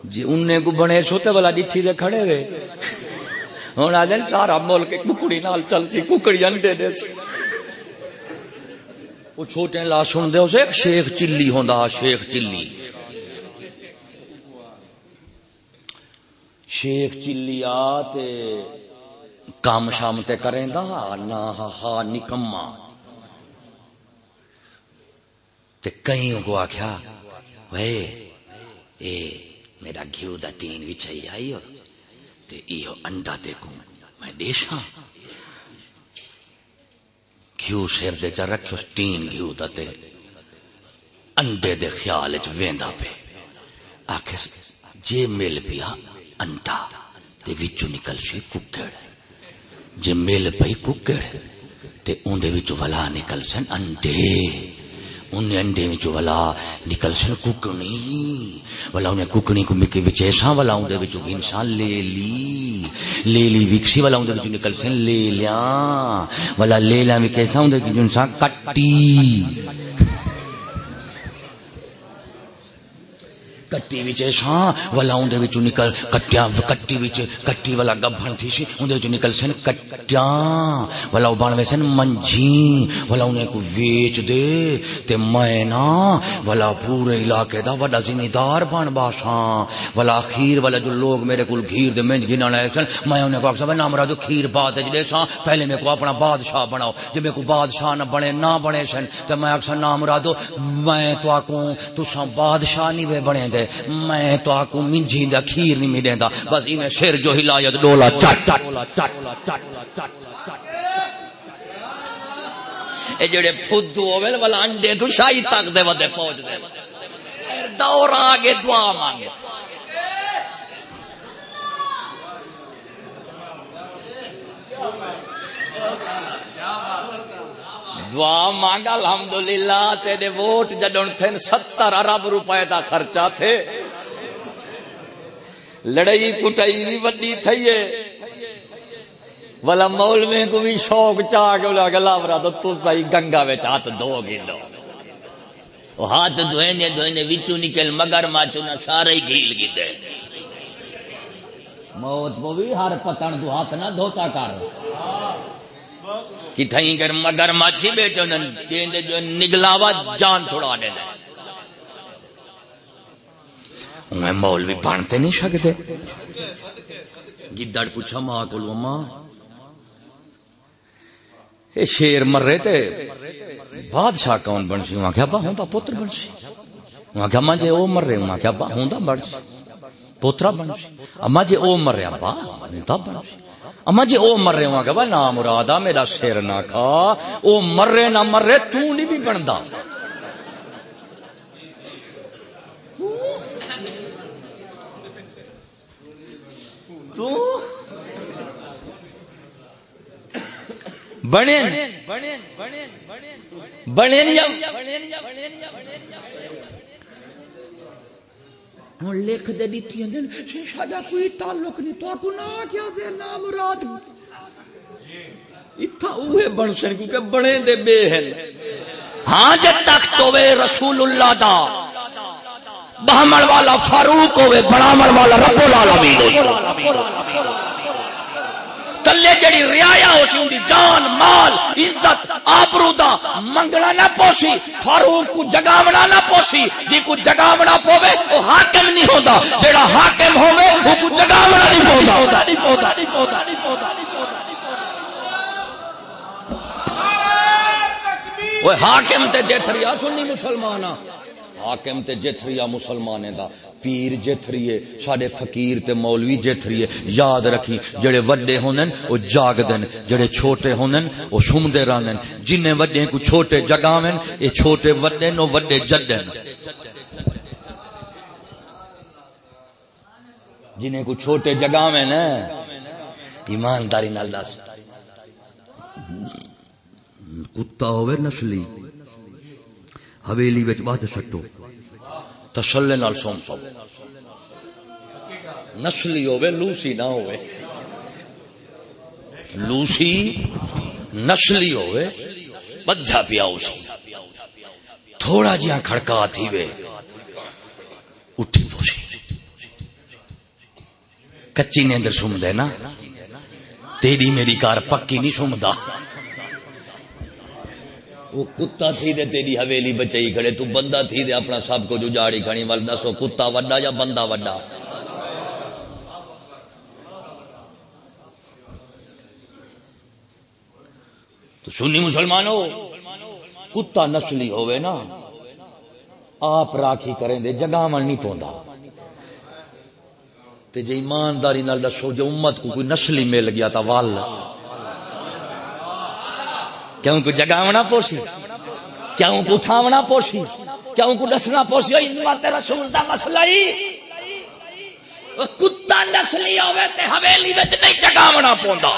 جی انہیں کو بنے سوتے والا ڈٹھی دے کھڑے وے۔ ہوں آ جائیں سارا ملک ککڑی نال چلتی ککڑی انڈے دے وہ چھوٹے لا سن دے، اسے شیخ چلی ہوندا، شیخ چلی۔ شیخ چلیا تے کام شام تے کریں دا نہ ہا نکما۔ تے کئی کو آخیا وے، اے میرا گھیو دا تین بھی چاہیے آئی ہو تے ایہو انڈا دیکھو میں دیشا گھیو سیر دے چا رکھو تین گھیو دا تے انڈے دے خیال چ ویندا پہ آخر جے مل پیا انڈا تے وچوں نکل سی ککڑ۔ جے مل پئی ککڑ، تے اون دے وچوں ولا نکل سن انڈے۔ انہیں انڈے وچوں ولا نکل سن ککڑی۔ ولا انہیں ککڑی کو مکے وچ ایسا ولا اون دے وچوں انسان لے لی۔ لے لی وکسی، ولا اون دے وچوں نکل سن لے لیاں ولا لے لا وچ ایسا اون دے وچوں انسان کٹی۔ کٹی وچ شاں ولا اون دے وچ نکل کٹیاں کٹی وچ کٹی والا گبھن تھی سی اون دے وچ نکل سن کٹیاں ولا او بن وسن منجی ولا اون کو ویچ دے تے میں نا ولا پورے علاقے دا وڈا ذمہ دار بن باساں ولا اخیر والا جو لوگ میرے کول گھیر دے منج گنا لے سن میں انہیں کو اکسا نام را کھیر بات دے سا پہلے میں کو اپنا بادشاہ بناؤ جب میں کو بادشاہ نہ بنے نہ بنے سن تے میں اکسا نام را میں تو آکوں تو سا بادشاہ نہیں بنے دے میں تو آکو منجی دا کھیر نہیں ملے دا۔ بس انہیں سر جو ہلایت ڈولا چٹ چٹ اے جڑے پھدو ہوے والا انڈے تو شاہی تک دے ودے پہنچ دے۔ دور آگے دعا مانگے۔ دعا مانگا الحمدللہ، تیرے ووٹ جڈن تھے ستر ارب روپے دا خرچہ تھے۔ لڑائی کٹائی بھی وڈی تھئی والا مول میں کو بھی شوق چاہ کے بولا، گلا برا تو تو گنگا وچ ہاتھ دھو گیندو وہ ہاتھ دھوئنے دھوئنے وچوں نکل، مگر ماچو نہ سارے ہی گیل گیندے موت وہ بھی ہر پتن دو ہاتھ نہ دھوتا کر۔ کتھائی کر مگر ماچی بیٹھو نہ دیندے جو نگلاوا جان چھڑا دے دے۔ میں مولوی بنتے نہیں سکتے گدڑ پوچھا ماں کو ماں یہ شیر مر رہے تھے بادشاہ کون بن سی؟ وہاں کیا با ہوں پتر بن سی۔ وہاں کیا ماں جی وہ مر رہے وہاں کیا با ہوں بن سی۔ پوترا بن سی۔ اما جی او مر رہا با ہوں بن سی اما او مر رہے وہاں کیا با نام مرادا میرا شیر نہ کھا او مر رہے نہ مر رہے تو نہیں بھی بندا بنے بنے ہوں لکھ دے دیتی ساڈا کوئی تعلق نہیں، تو کو نہ کیا دے نام مراد اتھا اوہے بن سن، کیونکہ بڑے دے بے ہیں ہاں جب تک تو وے رسول اللہ دا۔ بہمل والا فاروق ہوے بڑامل والا رب العالمین تلے جڑی ریا ہو سی اندی جان، مال، عزت، آبرو دا منگنا نہ پوسی، فاروق کو جگاونا نہ پوسی جی کو جگاونا پوے وہ حاکم نہیں ہوتا جڑا حاکم ہوے وہ کو جگاونا نہیں پودا نہیں پودا نہیں پودا نہیں پودا وہ حاکم تے جیتھریا سنی مسلماناں۔ حاکم تے جتھریا مسلمانے دا، پیر جتھریے ساڈے فقیر تے مولوی جتھریے یاد رکھی، جڑے وڈے ہونن، او جاگ دین جڑے چھوٹے ہونن، او سمدے رہندن۔ جنے وڈے کو چھوٹے جگاویں اے چھوٹے وڈے نو وڈے جدن۔ جنہیں کو چھوٹے جگاویں نا ایمانداری نال دس۔ کتا ہوئے نسلی۔ حویلی بچ بہت سٹو تسلے نال سوم سو نسلی ہوے لوسی نہ ہوے لوسی نسلی ہوے بدھا پیا اس تھوڑا جہاں کھڑکا تھی وے۔ اٹھی پوسی کچی نے اندر سم دے نا۔ تیری میری کار پکی نہیں سمدا وہ کتا تھی دے تیری حویلی بچائی کھڑے تو بندہ تھی دے اپنا سب کو جو جاڑی کھڑی وال دسو کتا وڈا یا بندہ وڈا۔ تو سنی مسلمان ہو کتا نسلی ہوئے نا، آپ راکھی کریں دے، جگہ من نہیں پوندا۔ تے جے ایمانداری نال دسو، جو امت کو کوئی نسلی مل گیا تا، وال۔ کیوں کو جگاونا پوسی کیوں کو اٹھاونا پوسی کیوں کو دسنا پوسی عزت رسول دا مسئلہ ہی۔ کتا نسلی ہوے تے حویلی وچ نہیں جگاونا پوندا۔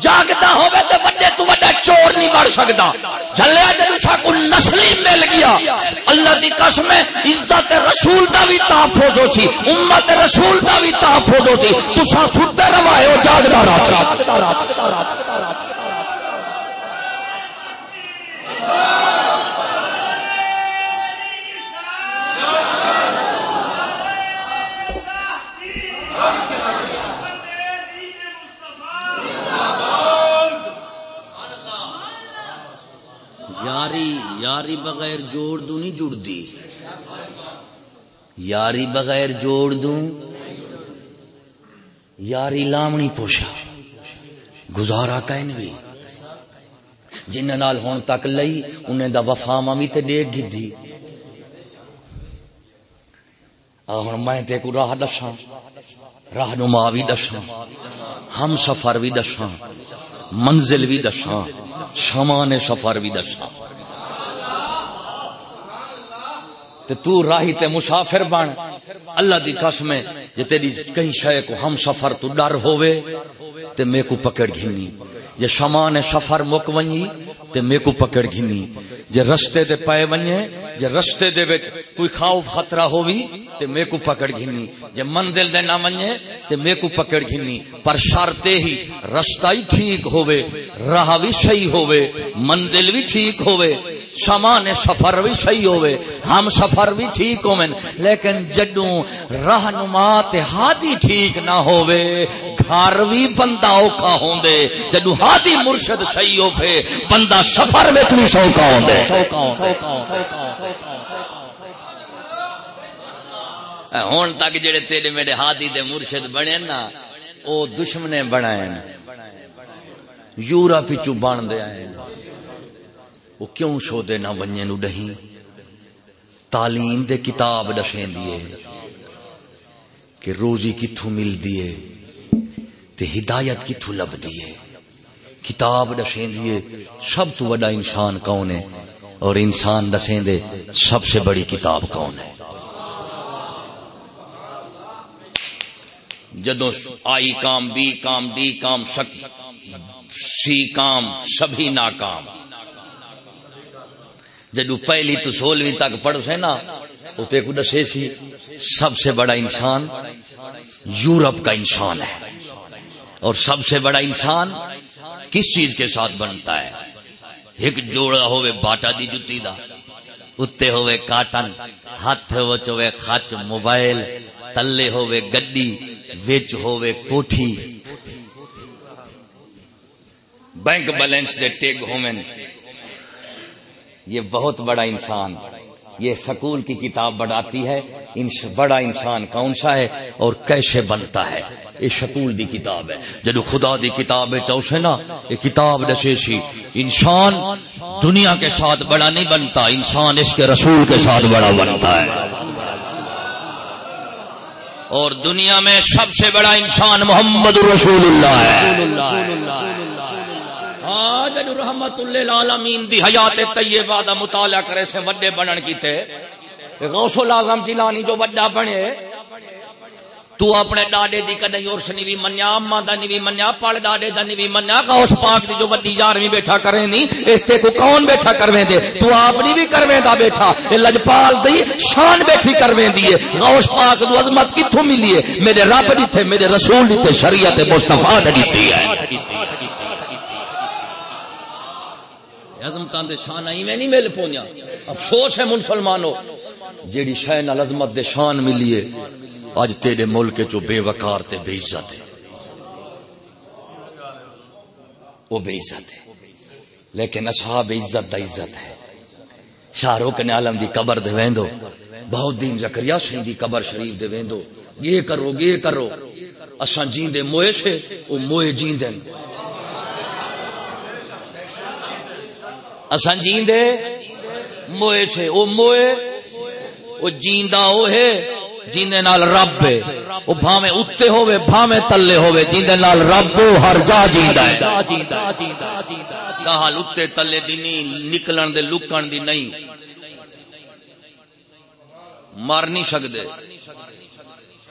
جاگتا ہوے تے بڑے تو بڑا چور نہیں بڑھ سکدا۔ جلیا جدوں ساکو نسلی مل گیا، اللہ دی قسم ہے، عزت رسول دا بھی تحفظ ہو سی، امت رسول دا بھی تحفظ ہو سی۔ تساں ستے روائے ہو جاگدا رات یاری یاری بغیر جوڑ دوں نہیں جڑتی۔ یاری بغیر جوڑ دوں۔ یاری لامنی پوشا۔ گزارا کہن بھی۔ جن نال ہون تک لئی، انہیں دا وفا مامی تے دیکھ گدی۔ ہوں میں تے کو راہ دساں۔ راہ نما بھی دساں۔ ہم سفر بھی دساں۔ منزل بھی دساں۔ شمان سفر بھی دساں۔ تے تو راہی تے مسافر بن۔ اللہ دی قسم ہے جے تیری کہیں شے کو ہم سفر تو ڈر ہووے، تے میں کو پکڑ گھنی۔ جے شمان سفر مک ونی تے میں کو پکڑ گھنی۔ جے رستے دے پائے ونجے، جے رستے دے وچ کوئی خوف خطرہ ہووی، تے میں کو پکڑ گھنی۔ جے منزل دے نہ ونجے، تے میں کو پکڑ گھنی۔ پر شرط ہی رستہ ہی ٹھیک ہووے، راہ بھی صحیح ہووے منزل بھی ٹھیک ہووے۔ سامان سفر بھی صحیح ہوئے، ہم سفر بھی ٹھیک ہوئے، لیکن جدوں رہنما تے ہادی ٹھیک نہ ہوئے، گھر بھی بندہ اوکھا ہوندے، جدوں ہادی مرشد صحیح ہوئے، بندہ سفر میں بھی سوکا ہوندے۔ ہون تک جڑے تیرے میرے ہادی دے مرشد بنے نا، او دشمنے بنائے یورپ چو بن دے آئے وہ کیوں شو دے نہ ونجے نو ڈہیں تعلیم دے کتاب دشیں دیے کہ روزی کتھوں مل دیے تے ہدایت کتھوں لب دیے کتاب دشیں دیے سب تو بڑا انسان کون ہے؟ اور انسان دسیں دے، سب سے بڑی کتاب کون ہے؟ جدو آئی کام، بی کام، ڈی کام، سک، سی کام، سبھی ناکام۔ جدو پہلی تو سولہویں تک پڑھ سے نا اتنے کو دسے سی، سب سے بڑا انسان یورپ کا انسان ہے۔ اور سب سے بڑا انسان کس چیز کے ساتھ بنتا ہے؟ ایک جوڑا ہوئے باٹا دی جتی دا اتنے ہوئے کاٹن ہاتھ ہوئے خچ، موبائل، تلے ہوئے گڈی، وچ ہوئے کوٹھی۔ بینک بیلنس دے ٹیگ ہومن یہ بہت بڑا انسان یہ سکول کی کتاب بڑھاتی ہے بڑا انسان کون سا ہے اور کیسے بنتا ہے؟ یہ شکول دی کتاب ہے۔ جدو خدا دی کتاب ہے چوسے نا، یہ کتاب دسے سی، انسان دنیا کے ساتھ بڑا نہیں بنتا، انسان اس کے رسول کے ساتھ بڑا بنتا ہے۔ اور دنیا میں سب سے بڑا انسان محمد رسول اللہ ہے۔ جدو رحمت اللہ العالمین دی حیات طیبہ دا مطالعہ کرے سے وڈے بنن کیتے غوث العظم جیلانی جو وڈا بنے، تو اپنے ڈاڈے دی کدی اور سنی بھی منیا اما دا نہیں بھی منیا پڑ ڈاڈے دا نہیں بھی منیا، غوث پاک دی جو وڈی یارویں بیٹھا کرے نہیں اس کو کون بیٹھا کرویں دے؟ تو آپ نہیں بھی کرویں دا بیٹھا، اے لجپال دی شان بیٹھی کرویں دی غوث پاک دی عظمت کتھوں ملی ہے میرے رب دیتے میرے رسول دیتے شریعت مصطفی نے دیتی ہے عظمتاں دے شان ایویں نہیں مل پونیا افسوس ہے مسلمانوں۔ جیڑی شے نال عظمت دے شان ملی ہے اج تیرے ملک چو بے وقار تے بے عزت ہے۔ وہ بے عزت ہے۔ لیکن اصحاب عزت دا عزت ہے۔ شاہ رخ نے عالم دی قبر دے ویندو، بہت دین زکریا سین دی قبر شریف دے ویندو۔ یہ کرو یہ کرو۔ اساں جیندے موئے سے او موئے جیندن اساں جیندے؟ موئے سے او موئے، او جیندا او ہے، جیندے نال رب ہے۔ او بھاویں اوتے ہوے بھاویں تلے ہوے جیندے نال رب ہر جا جیندا ہے۔ کہال اوتے تلے دی نہیں نکلن دے، لکن دی نہیں مر نہیں سکدے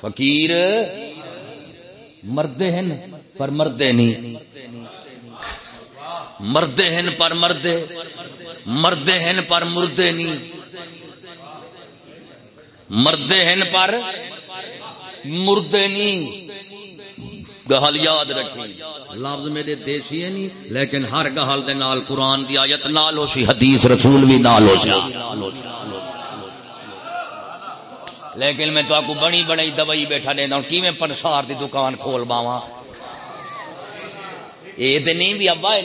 فقیر، مردے ہیں، پر مردے نہیں مردے ہیں پر مردے مردے ہیں پر مردے نہیں مردے ہیں پر مردے نہیں گہل یاد رکھی لفظ میرے دیسی ہے نہیں لیکن ہر گہل دے نال قرآن دی آیت نال ہو سی، حدیث رسول بھی نال ہو سی۔ لیکن میں تو آپ کو بڑی بڑی دوائی بیٹھا دینا ہوں کی میں پنسار دی دکان کھول باواں۔ یہ تو نہیں بھی ابا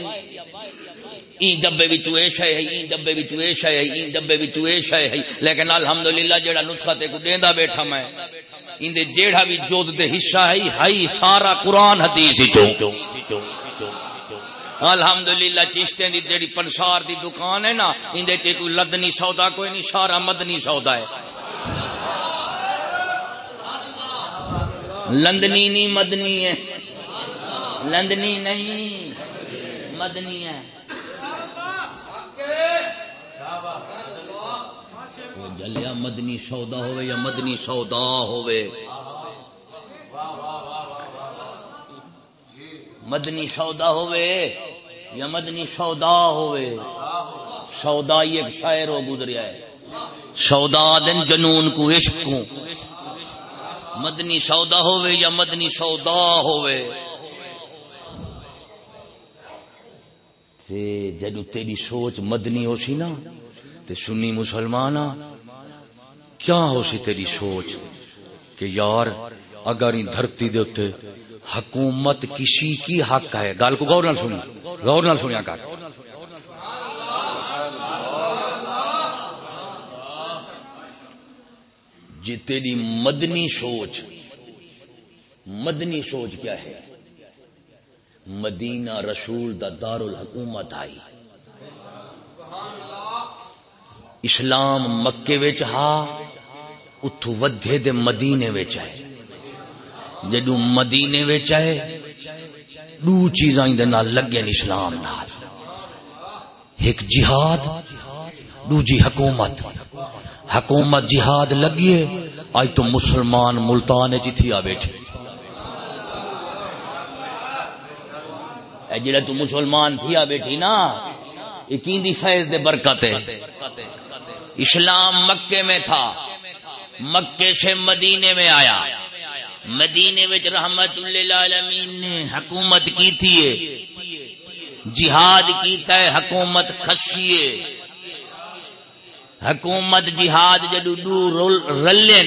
این ڈبے بچو یہ شے ہے این ڈبے بچو یہ شے ہے این ڈبے بچو یہ شے ہے۔ لیکن الحمدللہ جیڑا نسخہ تے کو دیندا بیٹھا میں این دے جیڑا بھی جود دے حصہ ہے، ہائی سارا قرآن حدیث چو الحمدللہ چشتے دی جیڑی پنسار دی دکان ہے نا این دے چے کوئی لدنی سودا، کوئی نہیں، سارا مدنی سودا ہے۔ لندنی نہیں مدنی ہے۔ لندنی نہیں، مدنی ہے۔ جلیا مدنی سودا ہوئے یا مدنی سودا ہوئے؟ مدنی سودا ہوئے یا مدنی سودا ہوئے؟ سودا ایک شاعر ہو گزریا ہے۔ سودا دن جنون کو عشق کو۔ مدنی سودا ہوئے یا مدنی سودا ہوئے؟ تے جدو تیری سوچ مدنی ہو سی نا، تے سنی مسلمان کیا ہو سی تیری سوچ کہ یار اگر ان دھرتی دے اتے حکومت کسی کی حق ہے، گل کو غور نال سنی، غور نال سنیا کر۔ جی تیری مدنی سوچ مدنی سوچ کیا ہے؟ مدینہ رسول دا دار الحکومت آئی۔ اسلام مکے وچ ہا اتو ودھے دے مدینے وچ ہے جدو مدینے وچ ہے دو چیزاں دے نال لگے اسلام نال۔ ایک جہاد دو جی حکومت۔ حکومت جہاد لگیے، آج تو مسلمان ملتان چی تھی آ بیٹھے جڑا تو مسلمان تھی آ بیٹھی نا، یہ فیض دے برکت ہے۔ اسلام مکے میں تھا۔ مکے سے مدینے میں آیا۔ مدینے میں رحمت اللہ نے حکومت کی تھی۔ جہاد کی تھا حکومت خشیے حکومت جہاد جدو دور رلے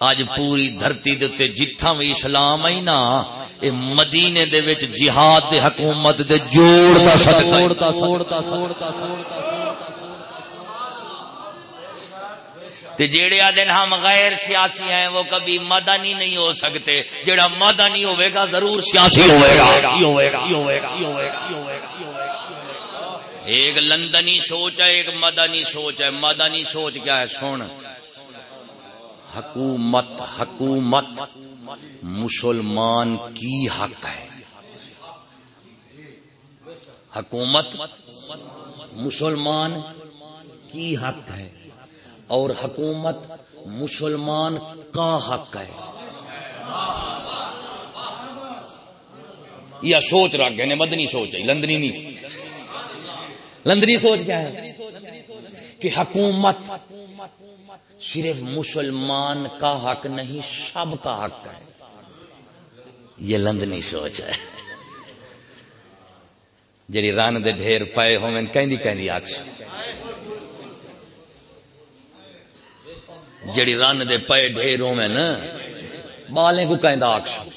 آج پوری دھرتی دے جتھا بھی اسلام آئی نا، اے مدینے دے وچ جہاد دے حکومت دے جوڑ دا صدقہ تے جیڑے آدن ہم غیر سیاسی ہیں، وہ کبھی مدنی نہیں ہو سکتے۔ جیڑا مدنی ہوئے گا، ضرور سیاسی ہوئے گا۔ ایک لندنی سوچ ہے، ایک مدنی سوچ ہے۔ مدنی سوچ کیا ہے؟ سن۔ حکومت حکومت مسلمان کی حق ہے۔ حکومت مسلمان کی حق ہے۔ اور حکومت مسلمان کا حق ہے۔ یا سوچ رکھ گئے مدنی سوچ ہے، لندنی نہیں۔ لندنی سوچ کیا ہے؟ کہ حکومت صرف مسلمان کا حق نہیں، سب کا حق ہے۔ یہ لندنی سوچ ہے۔ جی رن دے ڈھیر پائے ہوئے کہیں کہیں آخ جڑی رن دے پے ڈھیر ہوئے نا، بالیں کو کہیں آخ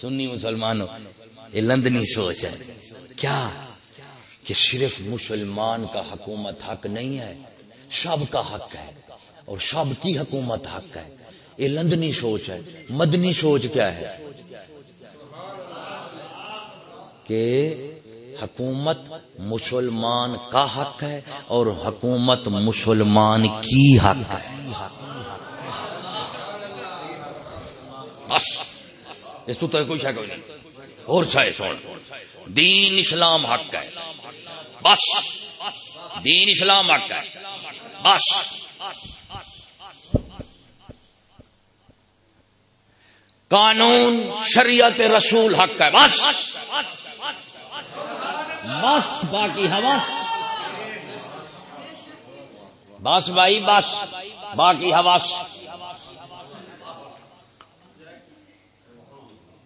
سنی مسلمانوں، یہ لندنی سوچ ہے۔ کیا؟ کہ صرف مسلمان کا حکومت حق نہیں ہے سب کا حق ہے۔ اور سب کی حکومت حق ہے۔ یہ لندنی سوچ ہے۔ مدنی سوچ کیا ہے؟ کہ حکومت مسلمان کا حق ہے اور حکومت مسلمان کی حق ہے۔ بس۔ اس تو کوئی شک نہیں۔ اور چاہے سوچ دین اسلام حق ہے۔ بس۔ دین اسلام حق ہے۔ بس۔ قانون، شریعت رسول حق ہے۔ بس۔ بس، باقی حوث بس بھائی، بس۔ باقی حوث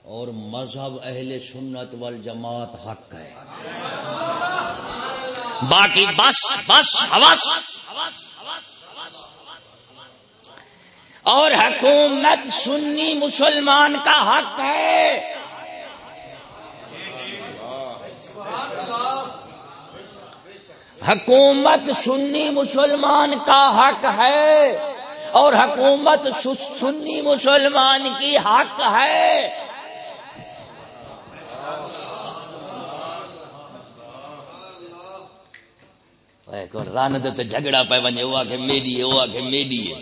اور مذہب اہل سنت والجماعت حق ہے۔ باقی بس بس حوث اور حکومت سنی مسلمان کا حق ہے۔ حکومت سنی مسلمان کا حق ہے اور حکومت سنی مسلمان کی حق ہے۔ رن جھگڑا پہ ونجے وہ آخ میری ہے وہ آخ میری ہے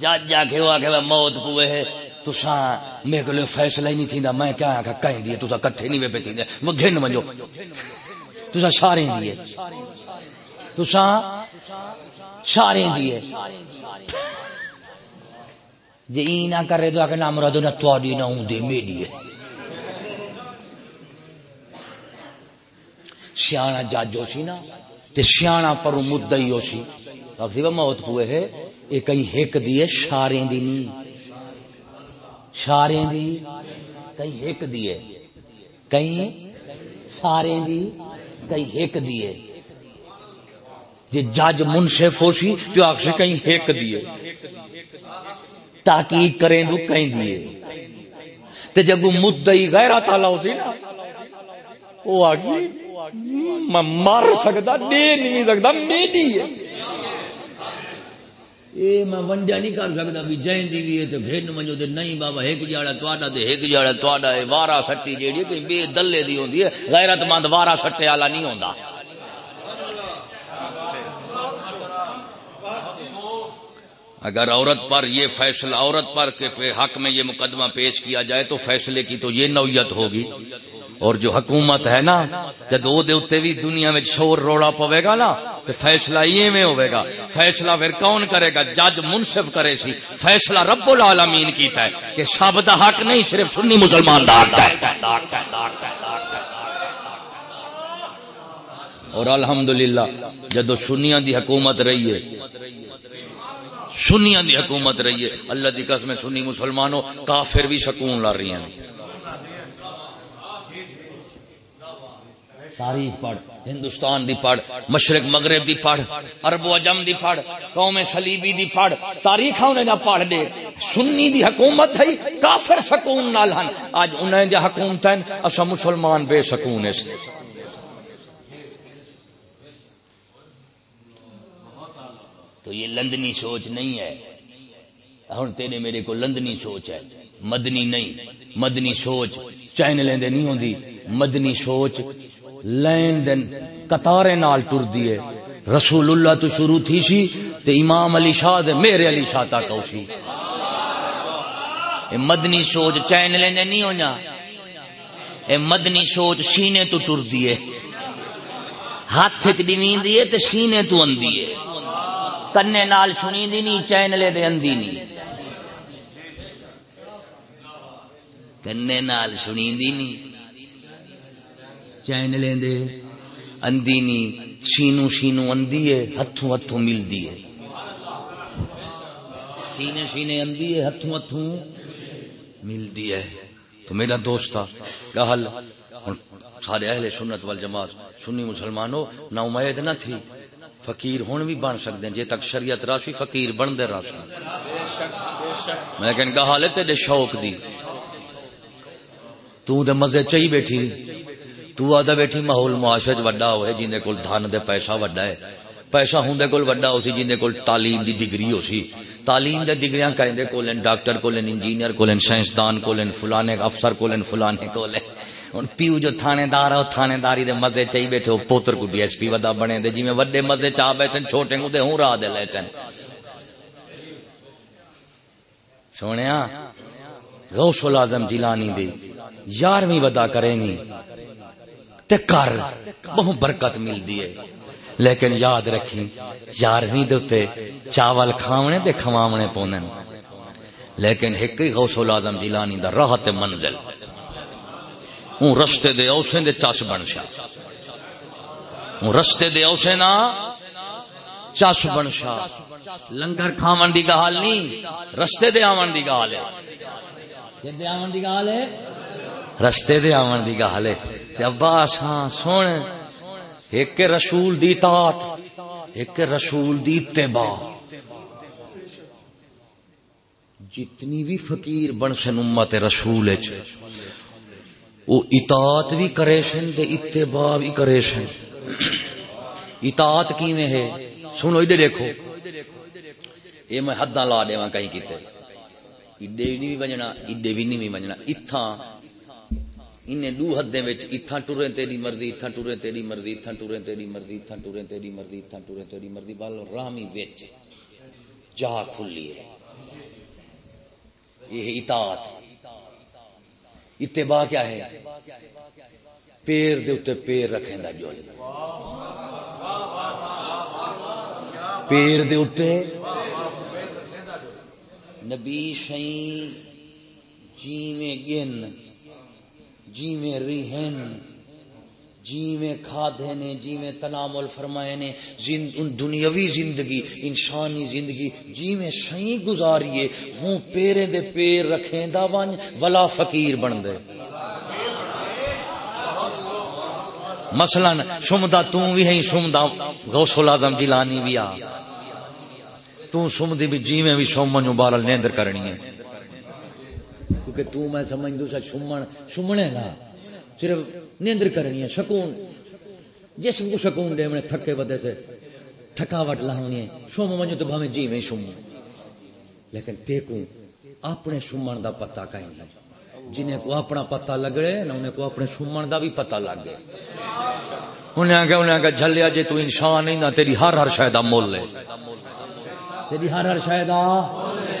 جج آ کے وہ آخ موت پوے ہے۔ تسا میرے کو فیصلہ ہی نہیں تھی میں کیا آخا کہیں دیے تسا کٹھے نہیں پہ تھی میں گھن ونجو تسا سارے دیے تسا سارے دیے جی ای نہ کرے تو آ کے نہ مراد نہ تھوڑی نہ ہوں دے میری ہے۔ سیاح جج ہو سی نا، تے سیاح پر مدعی ہو سی اب موت ہوئے ہے۔ یہ کئی ہک دی ہے، شاریں دی نہیں۔ شاریں دی کئی ہک دی ہے۔ کئی سارے دی کئی ہک دی ہے۔ جی جج منصف ہو سی تو آخ کہیں ہک دیے تحقیق کریں تو کہیں دیے تے جب وہ مدعی غیرہ تعالی ہوتی نا، وہ آخ میں مار سکتا، دے نہیں سکتا میری ہے۔ اے میں ونڈیا نہیں کر سکتا بھی جائیں دی بھی ہے تے گھن منجو تے نہیں بابا ایک جاڑا تواڈا تے ایک جاڑا تواڈا ہے وارا سٹی جیڑی کہ بے دلے دی ہوندی ہے غیرت مند وارا سٹے والا نہیں ہوندا۔ اگر عورت پر یہ فیصلہ، عورت پر کے حق میں یہ مقدمہ پیش کیا جائے تو فیصلے کی تو یہ نوعیت ہوگی۔ اور جو حکومت ہے نا، جب وہ دے بھی دنیا میں شور روڑا پوے گا نا تو فیصلہ یہ میں ہوئے گا۔ فیصلہ پھر کون کرے گا؟ جج منصف کرے سی۔ فیصلہ رب العالمین کیتا ہے کہ سب دا حق نہیں، صرف سنی مسلمان دارتا ہے۔ اور الحمدللہ، جدو سنیاں دی حکومت رہی ہے، سنیاں دی حکومت رہی ہے، اللہ دی قسم سنی مسلمانوں کافر بھی سکون لا رہی ہیں۔ تاریخ پڑھ، ہندوستان دی پڑھ، مشرق مغرب دی پڑھ، عرب و عجم دی پڑھ، قوم صلیبی دی پڑھ تاریخ انہیں نہ پڑھ دے۔ سنی دی حکومت ہے، کافر سکون نال ہن۔ آج انہیں جا حکومت ہیں اسا مسلمان بے سکون ہے تو یہ لندنی سوچ نہیں ہے۔ ہن تیرے میرے کو لندنی سوچ ہے۔ مدنی نہیں، مدنی سوچ چین لیندے نہیں ہوندی۔ مدنی سوچ لین دن قطارے نال ٹر دیے رسول اللہ تو شروع تھی سی تے امام علی شاہ دے میرے علی شاہ تک سی اے مدنی سوچ چین لیندے نہیں ہونا۔ اے مدنی سوچ سینے تو ٹر دیے ہاتھ چ ڈوین دیے تے سینے تو اندیے کنے نال سنی دی نہیں، چین لے دے اندی نہیں۔ کنے نال سنی دی نہیں۔ چین لیندے اندی نی سینو سینو اندی ہے، ہتھوں ہتھوں ملدی ہے۔ سینے سینے اندی ہے، ہتھوں ہتھوں ملدی ہے۔ تو میرا دوست تھا گہل سارے اہل سنت والجماعت، سنی مسلمانوں نہ امید نہ تھی۔ فقیر ہون بھی بن سکتے ہیں، جے تک شریعت راشی، فقیر بن دے راشی۔ لیکن گہل ہے، تیرے شوق دی۔ تو دے مزے چاہی بیٹھی۔ تو آدھا بیٹھی ماحول معاشر وڈا ہوئے جن کول دھن دے پیسہ وڈا ہے۔ پیسہ ہوں کول وڈا ہو سی جن کول تعلیم دی ڈگری ہو سی تعلیم دے ڈگریاں کہندے کولن ڈاکٹر کولن انجینئر کولن سائنسدان کولن فلانے افسر کولن فلانے کولن۔ ہن پیو جو تھانے دار ہے تھانے داری دے مزے چاہی بیٹھے پوتر کو ڈی ایس پی ودا بنے دے۔ جی جویں وڈے مزے چا بیٹھن، چھوٹے کو دے، ہوں راہ دے لے چن۔ سونیا غوث العظم جیلانی دی، یارویں ودا کرے نہیں تے کر بہت برکت ملدی ہے۔ لیکن یاد رکھی یارویں دے چاول کھاونے تے کھواونے پونن۔ لیکن ایک ہی غوث العظم جیلانی دا راہ تے منزل۔ ہوں رستے دے اوسے دے چس بن شا ہوں رستے دے اوسے نا چس بن شا لنگر کھاون دی گال نہیں، رستے دے آون دی گال ہے۔ دے آون دی گال ہے؟ رستے دے آون دی گال ہے۔ عباس ہاں سن ایک رسول دی تات ایک رسول دی اتباع۔ جتنی بھی فقیر بن سن امت رسول وہ اطاعت بھی کرے سن تے اتباع بھی کرے سن۔ اطاعت کی میں ہے؟ سنو ادھر دیکھو۔ یہ میں حداں لا دیواں کہیں کیتے۔ ایڈے بھی نہیں بننا ایڈے بھی نہیں بننا اتھاں انہیں دو حدیں وچ اتھاں ٹرے تیری مرضی، اتھاں ٹرے تیری مرضی، اتھاں ٹرے تیری مرضی، اتھاں ٹرے تیری مرضی، اتھاں ٹرے تیری مرضی، بال رامی وچ جا کھلی ہے۔ یہ اطاعت اتباع کیا ہے؟ پیر دے اوتے پیر رکھیں دا جو پیر دے اوتے نبی شئی جیویں گن۔ جیویں ریہن، جیویں کھادے نے جیویں تنامل فرمائے نے ان دنیاوی زندگی، انسانی زندگی، جیویں شئی گزاریے، ہوں پیرے دے پیر رکھیں دا ون، ولا فقیر بن دے مثلا شمدا توں بھی ہے شمدا غوث العظم جیلانی بھی آ۔ تو سمدی بھی جیویں بھی سومن بارل نیندر کرنی ہے۔ کیونکہ تو میں سمجھ دو سا شمن شمنے نا صرف نیندر کرنی ہے سکون جسم کو سکون دے میں تھکے بدے سے تھکاوٹ لانی ہے سوم منجو تو بھاویں جیویں شم لیکن ٹیکوں اپنے شمن دا پتہ کہیں نہیں جنہیں کو اپنا پتہ لگڑے نہ انہیں کو اپنے شمن دا بھی پتہ لگ گئے انہیں آگے انہیں آگے جھلیا جے تو انسان نہیں نہ تیری ہر ہر شاید مول لے تیری ہر ہر شاید مول لے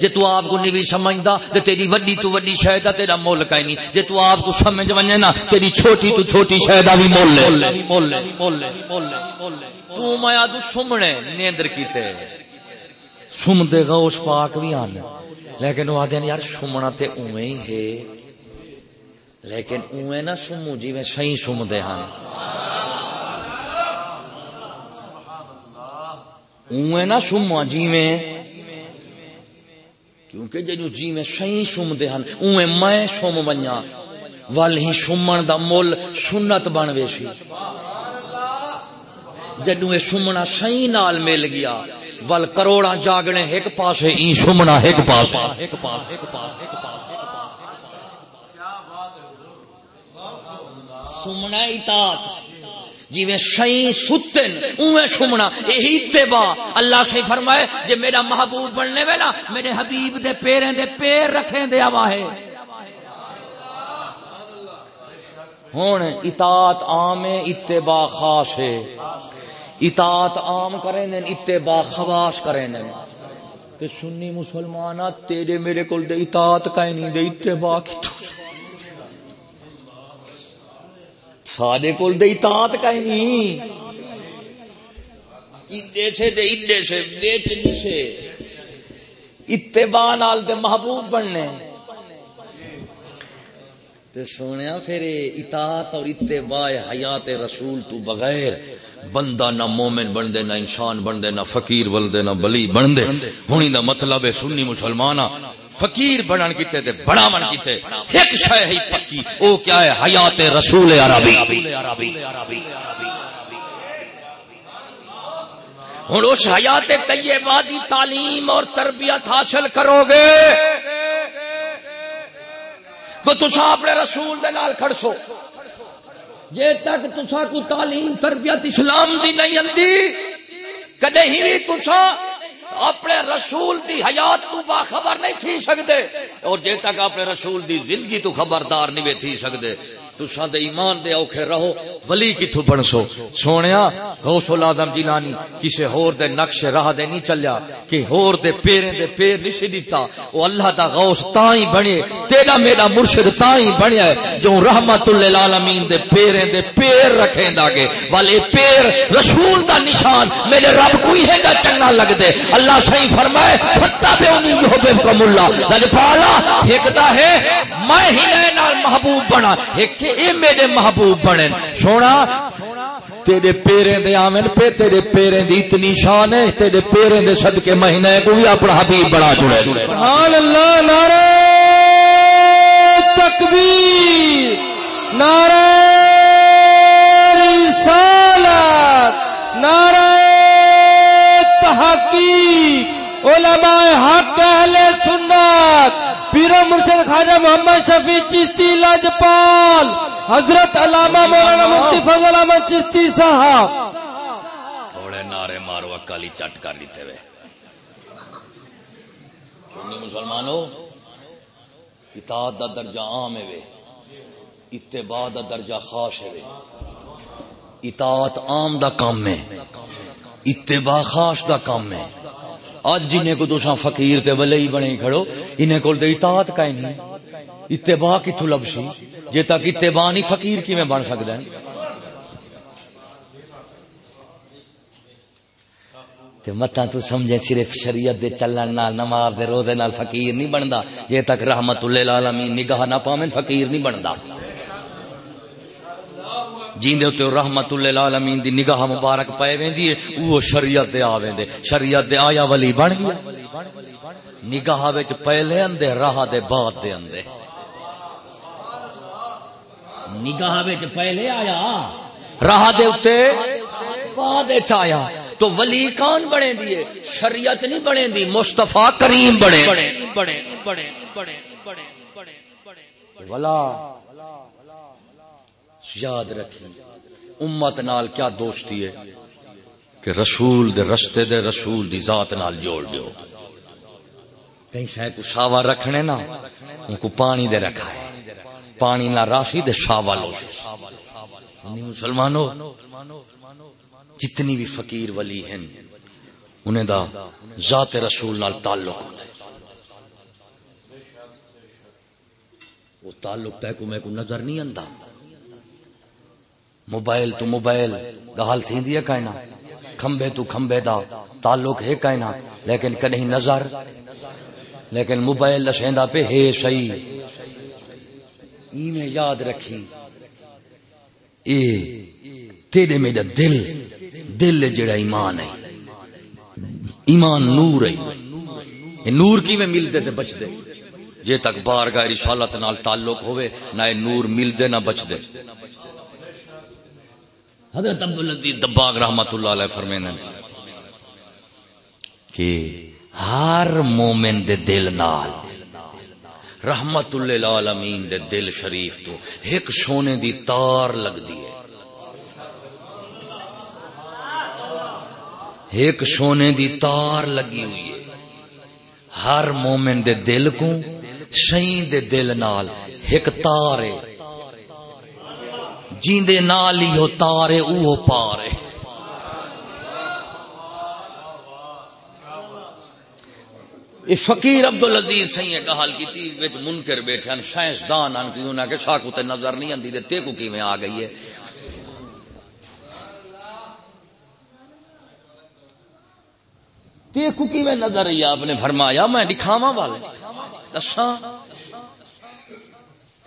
جے تو آپ کو نہیں سمجھدا تے تیری وڈی تو وڈی شاید تیرا مول کہیں نہیں جے تو آپ کو سمجھ ونجے نا، تیری چھوٹی تو چھوٹی شاید بھی مول لے۔ مول لے مول لے مول لے مول لے تو مایا تو سمنے نیندر کیتے۔ سم دے غوث پاک بھی آنے لیکن وہ آدھے یار سمنا تے اوے ہی۔ ہے لیکن اوے نہ سمو جی میں صحیح سم دے ہاں۔ اوے نہ سمو جی میں کیونکہ جنو جی میں صحیح سم دے ہاں اوے میں سم بنیا ول ہی سمن دا مول سنت بن ویسی جدو یہ سمنا صحیح نال مل گیا، ول کروڑا جاگنے ایک پاس ای سمنا ایک پاس سمنا اطاعت جی شئی ستن اوے سمنا یہی اتباع۔ اللہ سے فرمائے جے میرا محبوب بننے والا میرے حبیب دے پیریں دے پیر رکھیں دے آواہے ہوں اطاعت عام ہے، اتباع خاص ہے۔ اطاعت عام کریں دیں اتباع خواص کریں دیں کہ سنی مسلمان تیرے میرے کول دے اطاعت کہیں نہیں، دے اتباع کی تو سادے کول دے اطاعت کہیں نہیں اڈے سے دے اڈے سے بیچنی سے۔ اتباع نال دے محبوب بننے۔ تے سونیا پھر اطاعت اور اتباع حیات رسول تو بغیر بندہ نہ مومن بن دے نہ انسان بن دے نہ فقیر بن دے نہ بلی بن دے ہونی دا مطلب ہے سنی مسلمان فقیر بنن کیتے تے بڑا من کیتے۔ ایک شے ہی پکی۔ او کیا ہے؟ حیات رسول عربی۔ ہن اس حیات طیبہ دی تعلیم اور تربیت حاصل کرو گے۔ تو تسا اپنے رسول دے نال کھڑسو۔ جے تک تسا کو تعلیم تربیت اسلام دی نہیں اندی کدے ہی بھی تسا اپنے رسول دی حیات تو باخبر نہیں تھی سکتے، اور جے تک اپنے رسول دی زندگی تو خبردار نہیں تھی سکتے تساں دے ایمان دے اوکھے رہو، ولی کتھو بنسو؟ سونیا، غوث العظم جیلانی، کسے ہور دے نقش راہ دے نہیں چلیا، کہ ہور دے پیریں دے پیر نہیں دیتا او اللہ دا غوث تائیں بنے تیرا میرا مرشد تائیں بنیا ہے جو رحمت للعالمین دے پیریں دے پیر رکھیں دا گے والے پیر رسول دا نشان، میرے رب کوئی ہے گا چنگا لگ دے۔ اللہ صحیح فرمائے فتہ بے انہی یحببکم اللہ۔ لج پالا ایک دا ہے، میں ہی نال محبوب بنا، ایک کہ اے میرے محبوب بنے سونا، تیرے پیریں دے آمن پہ، تیرے پیریں دی اتنی شان ہے، تیرے پیریں دے صدقے مہینہ کو بھی اپنا حبیب بڑا جڑے۔ سبحان اللہ نعرہ تکبیر، نعرہ رسالت، نعرہ تحقیق علماء حق، اہل سنت پیرو مرشد خواجہ محمد شفیع چشتی لاجپال، حضرت علامہ مولانا مفتی فضل احمد چشتی صاحب۔ تھوڑے نعرے مارو، اکالی چٹ کر لیتے ہوئے۔ مسلمانوں اطاعت دا درجہ عام ہے اتباع دا درجہ خاص ہے اطاعت عام دا کام ہے، اتباع خاص دا کام ہے۔ اج جنہیں کو تسا فقیر تے ولی بنے کھڑو، انہیں کول تے اطاعت کائیں نہیں اتباع کتھوں لبسی جے تک اتباع نہیں، فقیر کیویں بن سکدا ہے؟ تے متا تو سمجھے صرف شریعت دے چلن نال، نماز دے روزے نال فقیر نہیں بندا۔ جے تک رحمت للعالمین نگاہ نہ پاویں فقیر نہیں بندا۔ جیندے تے رحمت للعالمین دی نگاہ مبارک پے ویندی ہے وہ شریعت دے آ ویندے شریعت دے آیا ولی بن گیا۔ نگاہ وچ پہلے اندے راہ دے بعد دے اندے نگاہ وچ پہلے آیا راہ دے اوتے بعد وچ آیا۔ تو ولی کون بنے دیے شریعت نہیں بنے دی مصطفی کریم بنے بنے بنے بنے بنے بنے بنے۔ ولا۔ یاد رکھی۔ امت نال کیا دوستی ہے؟ کہ رسول دے رستے دے رسول دی ذات نال جوڑ دیو۔ کہیں شاید کو شاوا رکھنے نا ان کو پانی دے رکھا ہے۔ پانی نہ راشی دے شاوا لو مسلمانوں جتنی بھی فقیر ولی ہیں انہیں دا ذات رسول نال تعلق ہوتا ہے۔ وہ تعلق تے کو میں کو نظر نہیں آندا۔ موبائل تو موبائل گال تھیندی ہے کائنا۔ کھمبے تو کھمبے دا، تعلق ہے کائنا۔ لیکن کہیں نظر، لیکن موبائل لشیندا پہ ہے صحیح ای میں یاد رکھی۔ اے، تیرے میرا دل دل جڑا ایمان ہے۔ ایمان نور ہے۔ نور کی میں ملتے تے بچ دے جے تک بار گاہ رسالت نال تعلق ہوئے، نہ یہ نور ملتے نہ بچ دے حضرت عبداللہ دباغ رحمت اللہ علیہ فرمینے کہ ہر مومن دے دل نال رحمت للعالمین دے دل شریف تو ایک سونے دی تار لگ دی ہے۔ ایک سونے دی تار لگی ہوئی ہے۔ ہر مومن دے دل کو شہین دے دل نال ایک تار ہے۔ جیندے نال ہی ہو تار ہے اوہ پار ہے یہ فقیر عبدالعزیز سی گال کی وچ منکر بیٹھے ہیں سائنسدان ان کی انہاں کے ساکو تے نظر نہیں آندی، تے تے کو کیویں آ گئی ہے؟ تے کو کیویں نظر آئی آپ نے فرمایا؟ میں دکھاواں والے۔ دساں۔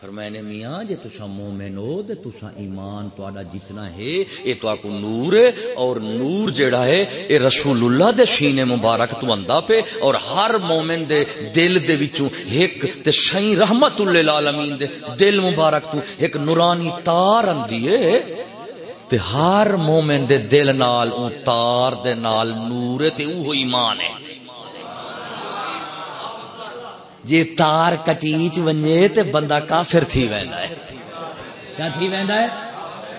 فرمائنے میاں، جے تسا مومن ہو، تے تسا ایمان تہاڈا جتنا ہے، اے تو کو نور ہے، اور نور جیڑا ہے، اے رسول اللہ دے سینے مبارک تو اندا پہ اور ہر مومن دے دل دے وچوں ایک تے شئی رحمت للعالمین دے دل مبارک تو ایک نورانی تار اندی ہے، تے ہر مومن دے دل نال او تار دے نال نور تے او ایمان ہے۔ جی تار کٹیچ ونجے تے بندہ کافر تھی ویندا ہے۔ کیا تھی ویندا ہے؟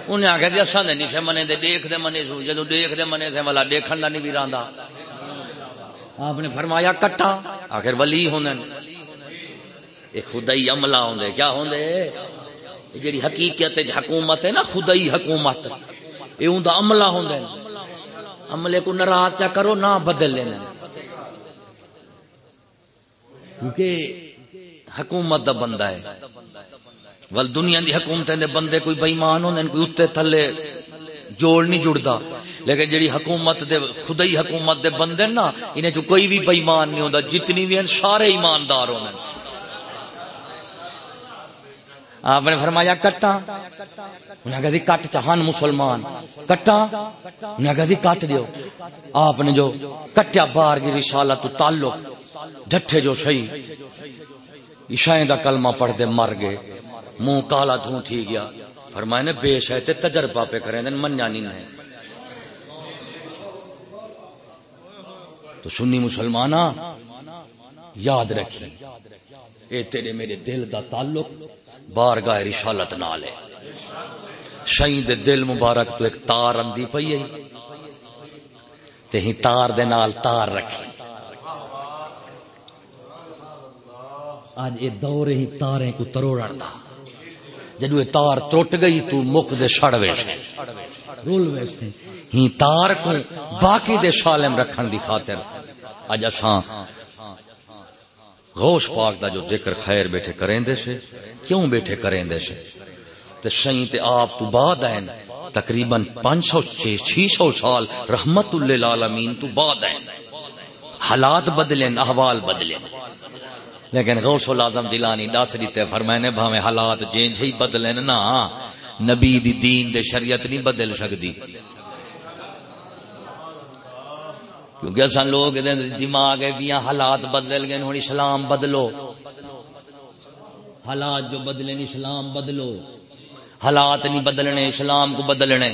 انہیں آخیا جی اصا نہیں سے منے دے دیکھ دے منے سو جدو دیکھ دے منے سے ملا دیکھن دا نہیں بھی راندا۔ آپ نے فرمایا کٹا آخر ولی ہونے یہ خدائی عملہ ہوندے کیا ہوندے؟ جڑی حقیقت حکومت ہے نا خدائی حکومت۔ یہ ہوں عملہ ہوندے عملے کو ناراض چا کرو نہ بدل لینا کیونکہ حکومت دا بندہ ہے۔ ول دنیا دی حکومت دے بندے کوئی بےمان ہوندے کوئی اتنے تھلے جوڑ نہیں جڑتا لیکن جڑی حکومت دے، خدائی حکومت دے بندے نا، انہیں جو کوئی بھی بےمان نہیں ہوندا، جتنی بھی ہیں سارے ایماندار ہوندے آپ نے فرمایا کٹا انہیں کہا کٹ چہان مسلمان۔ کٹا انہیں کہا کٹ دیو۔ آپ نے جو کٹیا بار کی رسالت تعلق ڈٹھے جو صحیح عشائیں دا کلمہ پڑھ دے مر گئے۔ منہ کالا دھوں تھی گیا۔ فرمائے نے بے شاید تے تجربہ پہ کریں دن منیا نہیں ہے۔ تو سنی مسلمانہ یاد رکھی۔ اے تیرے میرے دل دا تعلق بارگاہ رسالت نال ہے۔ شہید دل مبارک تو ایک تار اندی پئی ہے۔ تے ہی تار دے نال تار رکھی۔ آج یہ دور ہی تاریں کو تروڑ دا جدو یہ تار ٹوٹ گئی تو مک دے سڑ ویسے رول ویسے ہی تار کو باقی دے سالم رکھن دی خاطر۔ اج اساں غوث پاک دا جو ذکر خیر بیٹھے کریں دے سے کیوں بیٹھے کریں دے سے تے شہیں تے آپ تو بعد آئیں تقریباً پانچ سو چھ سو سال رحمت اللہ تو بعد ہیں حالات بدلیں احوال بدلیں لیکن غوث العظم دلانی دس دیتے فرمائنے بھاویں حالات جینج ہی بدلیں نا۔ نبی دی دین دے شریعت نہیں بدل سکتی کیونکہ اصل لوگ دماغ ہے حالات بدل گئے ہوں اسلام بدلو۔ حالات جو بدلے اسلام بدلو۔ حالات نہیں بدلنے اسلام کو بدلنے۔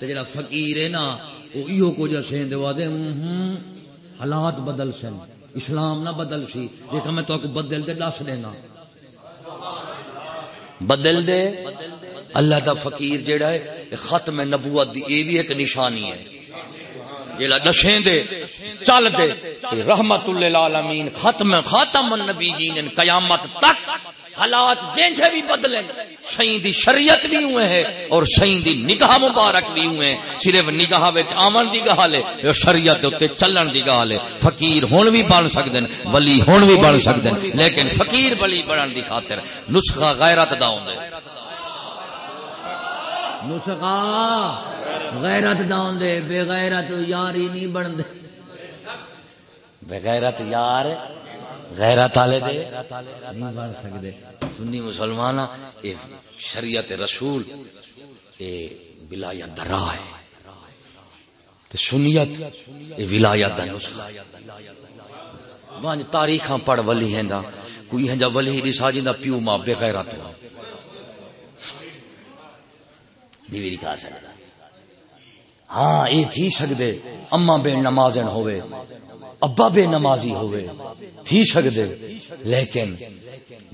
جڑا فقیر ہے نا، وہ کو جا سین دے وادے حالات بدل سن۔ اسلام نہ بدل سی۔ دیکھا میں تو بدل دے دس دینا۔ بدل دے۔ اللہ دا فقیر جیڑا ہے ختم نبوت دی اے بھی ایک نشانی ہے۔ جیلا نشیں دے چل دے۔ رحمت للعالمین ختم خاتم النبیین قیامت تک۔ حالات جنجے بھی بدلے سائیں دی شریعت بھی ہوئے ہیں اور سائیں دی نگاہ مبارک بھی ہوئے ہیں۔ صرف نگاہ وچ آمن دی گل ہے شریعت دے اوتے چلن دی گل ہے فقیر ہن بھی بن سکدے ہیں ولی ہن بھی بن سکدے ہیں۔ لیکن فقیر ولی بنن دی خاطر نسخہ غیرت دا ہوندا ہے۔ نسخہ غیرت دا ہوندے بے غیرت یاری نہیں بن دے بے غیرت یار غیرت والے دے۔ نہیں بن سکدے۔ سنی مسلمان اے شریعت رسول، اے ولایت درا ہے۔ تے سنیت، اے ولایت دا نسخہ۔ وانج تاریخاں پڑھ ولی ہندا کوئی ہنجا ولی دی ساجی دا پیو ماں بے غیرت ہو نہیں بھی دکھا سکتا ہاں یہ تھی سکدے۔ اما بے نمازن ہوئے۔ ابا بے نمازی ہوئے، تھی سکدے لیکن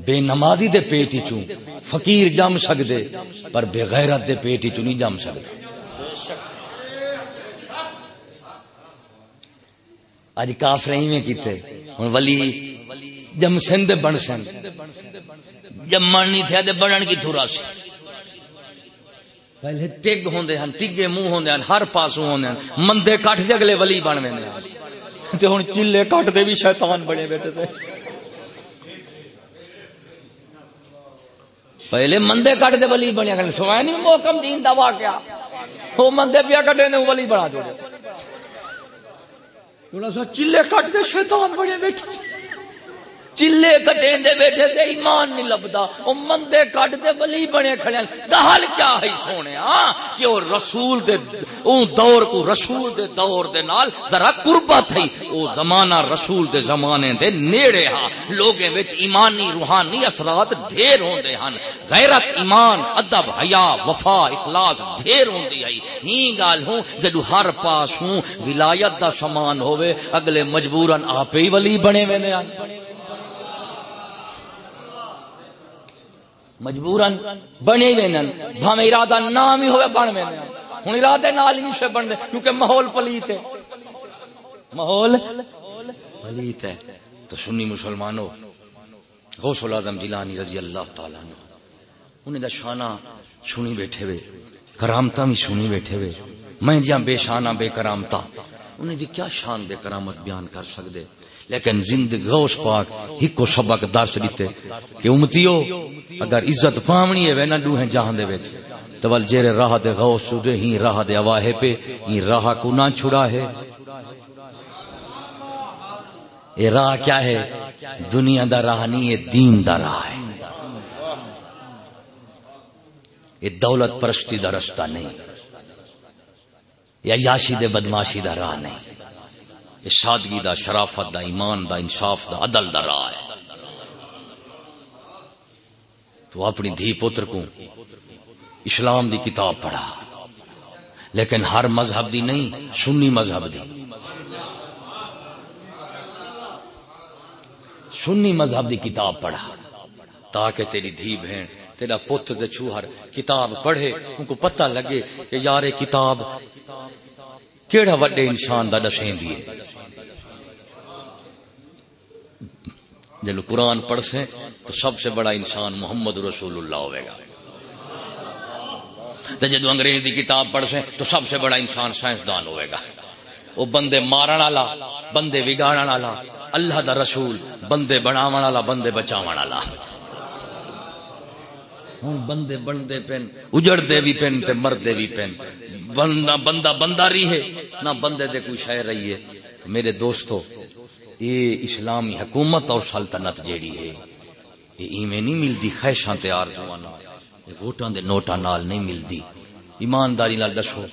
بے نمازی دے پیٹ چوں فقیر جم سکدے پر بے غیرت دے پیٹ چوں نہیں جم سکدے اج کافر ہی کیتے، ہن ولی جم سن دے بن سن۔ جمن نہیں تھیا تے بنن کی تھورا سی پہلے ٹگ ہوندے ہن، ٹگے منہ ہوندے ہن، ہر پاسوں ہوندے ہن، مندے کٹ دے اگلے ولی بن ویندے ہن۔ تے ہن چلے کٹ دے بھی شیطان بنے بیٹھے تھے۔ پہلے مندے کٹ دے ولی بنیا کرنے، سوائے نہیں محکم دین دا واقعہ۔ وہ مندے پیا کٹے نے ولی بنا جو تھوڑا سا چلے کٹ دے، شیطان بنے بیٹھے چلے کٹے دے بیٹھے تے ایمان نہیں لبدا۔ او مندے کٹ دے ولی بنے کھڑے دہل کیا ہے سونے؟ ہاں کہ او رسول دے او دور کو رسول دے دور دے نال ذرا قربت تھی او زمانہ رسول دے زمانے دے نیڑے ہاں لوگیں وچ ایمانی، روحانی اثرات ڈھیر ہوندے ہن۔ غیرت، ایمان، ادب، حیا، وفا، اخلاص ڈھیر ہوندی ہے ہی گل ہوں، جدو ہر پاس ہوں، ولایت دا سامان ہوے اگلے مجبورن آپ ہی ولی بنے ویندے ہن۔ مجبورن بنے وینن بھاویں ارادہ نام ہی ہوئے بن ویندے ہن ارادے نال نہیں سے بن دے کیونکہ ماحول پلیت ہے۔ ماحول پلیت ہے۔ تو سنی مسلمانوں، غوث العظم جیلانی رضی اللہ تعالی عنہ، انہیں دا شانہ سنی بیٹھے وے کرامتا بھی سنی بیٹھے وے میں جہاں بے شانہ، بے کرامتا انہیں دی کیا شان دے کرامت بیان کر سکدے؟ لیکن زندگی غوث پاک ہی کو سبق درس دیتے کہ امتیو اگر عزت پامنی ہے وینا دوہیں جہاں دے وچ تول جیرے راہ دے غوث دے ہی راہ دے اواہے پہ، ہی راہ کو نہ چھڑا ہے۔ اے راہ کیا ہے؟ دنیا دا راہ نہیں ہے دین دا راہ ہے۔ یہ دولت پرستی دا رستہ نہیں۔ یا یاشی دے بدماشی دا راہ نہیں۔ سادگی دا شرافت دا ایمان دا انصاف دا عدل دا راہ ہے۔ تو اپنی دھی پتر کو اسلام دی کتاب پڑھا۔ لیکن ہر مذہب دی نہیں، سنی مذہب دی۔ سنی مذہب دی کتاب پڑھا۔ تاکہ تیری دھی بہن، تیرا پتر دے چوہر کتاب پڑھے، ان کو پتہ لگے کہ یار کتاب کیڑا وڈے انسان دا دسیں دیے جب قرآن پڑھ سے تو سب سے بڑا انسان محمد رسول اللہ ہوئے گا۔ تو جدو انگریز کی کتاب پڑھ سے تو سب سے بڑا انسان سائنسدان ہوئے گا۔ وہ بندے مارن والا، بندے بگاڑن والا، اللہ دا رسول، بندے بناون والا، بندے بچاون والا۔ ہوں بندے بنتے پین، اجڑتے بھی پین تے مردے بھی پین۔ بندہ بندہ بندہ رہی ہے، نہ بندے دے کوئی شہ رہی ہے۔ میرے دوستو، یہ اسلامی حکومت اور سلطنت جیڑی ہے، یہ ایویں نہیں ملتی خواہشاں تیار ووٹاں دے نوٹاں نال نہیں ملتی ایمانداری نال دسو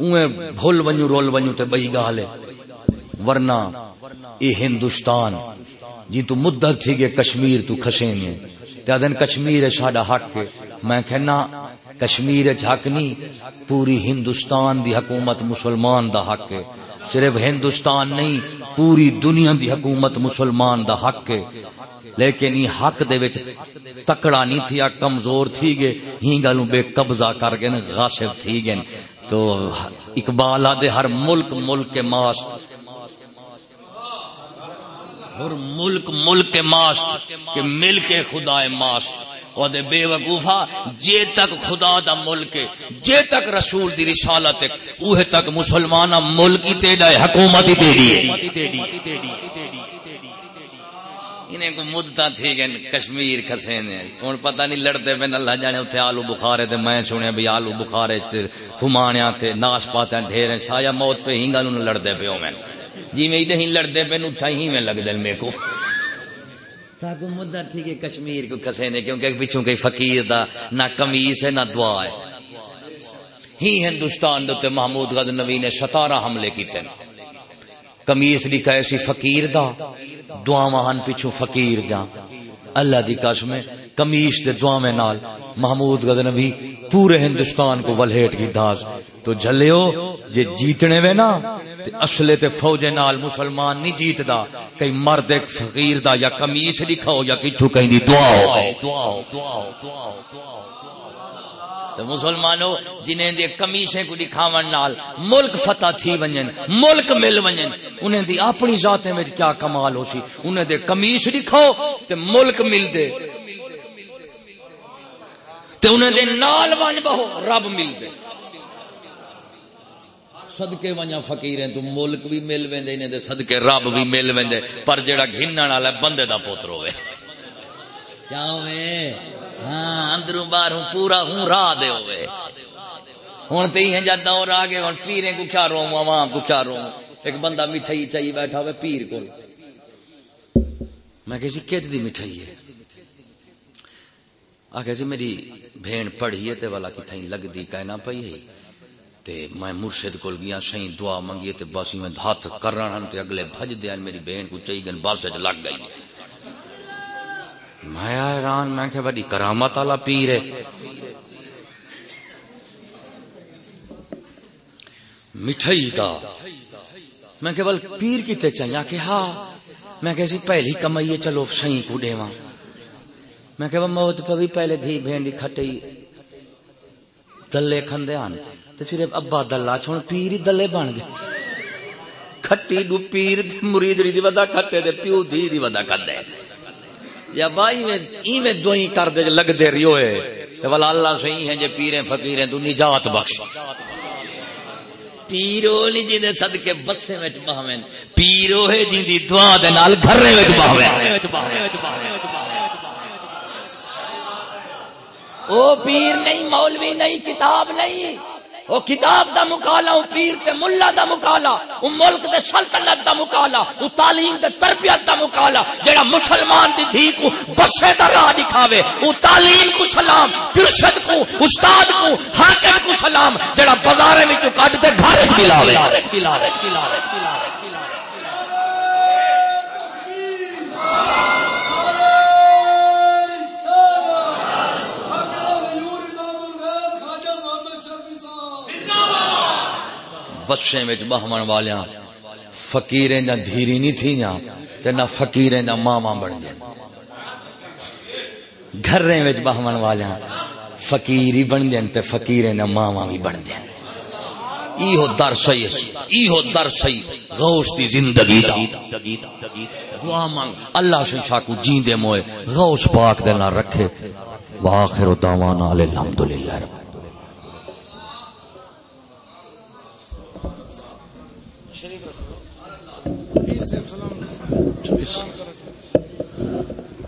اوے بھول ونجو، رول ونجو تے بئی گال ہے۔ ورنہ اے ہندوستان جی تو مدت تھی گے کشمیر تو کھسے نے تے دن کشمیر ہے، ساڈا حق میں کہنا کشمیر حق نہیں پوری ہندوستان دی حکومت مسلمان دا حق ہے۔ صرف ہندوستان نہیں، پوری دنیا دی حکومت مسلمان دا حق ہے۔ لیکن یہ حق دے وچ تکڑا نہیں تھیا کمزور تھی گے ہی گلوں بے قبضہ کر کے غاصب تھی گے تو اقبال دے ہر ملک ملک کے ماس ہر ملک ملک کے ماس کہ مل کے خدا ماس او دے بے وقوفا جے تک خدا دا ملک، جے تک رسول دی رسالت، اوہ تک مسلمانہ ملک ہی تیڑا ہے، حکومت ہی تیڑی ہے۔ انہیں کو مدتا تھی گئے کشمیر کھسے نے ہوں پتہ نہیں لڑتے پہ اللہ جانے اتنے آلو بخارے تے میں سنیا بھی آلو بخارے فمانیا تے ناش پاتے ڈھیر شایا موت پہ ہنگا نو لڑتے پہ میں۔ جی میں ادھر ہی لڑتے پہ نو ہی میں لگ دل میرے کو۔ تاکہ مدت تھی کہ کشمیر کو کسے نے، کیونکہ پچھوں کئی فقیر دا، نہ کمیس ہے، نہ دعا ہے۔ ہی ہندوستان دے محمود غد نبی نے ستارہ حملے کیتے۔ کمیس لکھا ایسی فقیر دا دعا مہان پچھو فقیر دا۔ اللہ دی قسم ہے کمیش دے دعا میں نال محمود غد نبی پورے ہندوستان کو ولہیٹ کی داس تو جھلیو جے جیتنے وے نا تے اصلے تے فوجے نال مسلمان نہیں جیت دا کئی مرد ایک فقیر دا یا کمیس لکھا ہو یا کچھو کہیں دی دعا ہو۔ تو مسلمانوں جنہیں دے کمیسیں کو دکھاون نال ملک فتح تھی ونجن، ملک مل ونجن، انہیں دی اپنی ذاتیں میں کیا کمال ہو سی؟ انہیں دے کمیس دکھاؤ تے ملک مل دے۔ تے انہیں دے نال ون بہو، رب مل دے۔ صدقے ونجا فقیر ہیں تو ملک بھی مل ویندے انہیں دے صدقے رب بھی مل ویندے، پر جڑا گھنن والا بندے دا پوتر ہوے کیا ہوے ہاں اندروں باہروں پورا ہوں راہ دے ہوے ہن تے ہیں جد دور آ گئے ہن پیریں کو کیا رو عوام کو کیا رو ایک بندہ مٹھائی چاہیے بیٹھا ہوے پیر کول۔ میں کہ جی کد دی مٹھائی ہے؟ آگے جی میری بھین پڑھی ہے تے والا کتھائی لگ دی کہنا پئی ہے۔ تے میں مرشد کول گیا، سہی دعا منگی تے بس میں ہاتھ کرن ہن تے اگلے بھج دیا میری بہن کو چاہیے گن بس وچ لگ گئی۔ میں حیران، میں کہ بڑی کرامت والا پیر ہے۔ مٹھائی دا۔ میں کہ بل پیر کیتے چاہیے کہ ہاں۔ میں کہ سی پہلی کمائی چلو سہی کو دیواں۔ میں کہ موت پہ بھی پہلے دھی بھین دی کھٹئی دلے کھندے آن تے پھر ابا دلہ چھوڑ پیر ہی دلے بن گئے۔ کھٹی ڈو پیر دی مرید دی ودا کھٹے دے، پیو دی دی ودا کھندے یا بائی میں ای میں دوئی کر دے لگ دے ریو ہے تے والا اللہ صحیح ہیں جے پیریں فقیریں تو نجات بخش۔ پیرو نہیں جی دے صدقے بسے وچ بہویں۔ پیرو ہے جی دی دعا دے نال گھرے وچ بہویں۔ او پیر نہیں، مولوی نہیں، کتاب نہیں۔ او کتاب دا مکالا، او پیر تے ملا دا مکالا، او ملک دے سلطنت دا مکالا، او تعلیم دے تربیت دا مکالا، جڑا مسلمان دی دھی کو بسے دا راہ دکھاوے، او تعلیم کو سلام، پرشد کو، استاد کو، حاکم کو سلام، جڑا بازارے میں تو کٹ دے گھر کھلاوے کھلاوے کھلاوے کھلاوے بہمن والیاں۔ فقیریں دا دھیری نہیں تھی تے نہ فقیریں دا ماما بن گئے۔ گھریں وچ بہمن والیاں فقیر ہی بن دین تے فقیریں دا ماما بھی بن دین ایہو در صحیح ایہو در صحیح۔ غوث دی زندگی دا۔ دعا مانگ۔ اللہ سے شاکو جین دے موئے۔ غوث پاک دے نہ رکھے۔ واخر دعوانا الحمدللہ رب شریف رکھو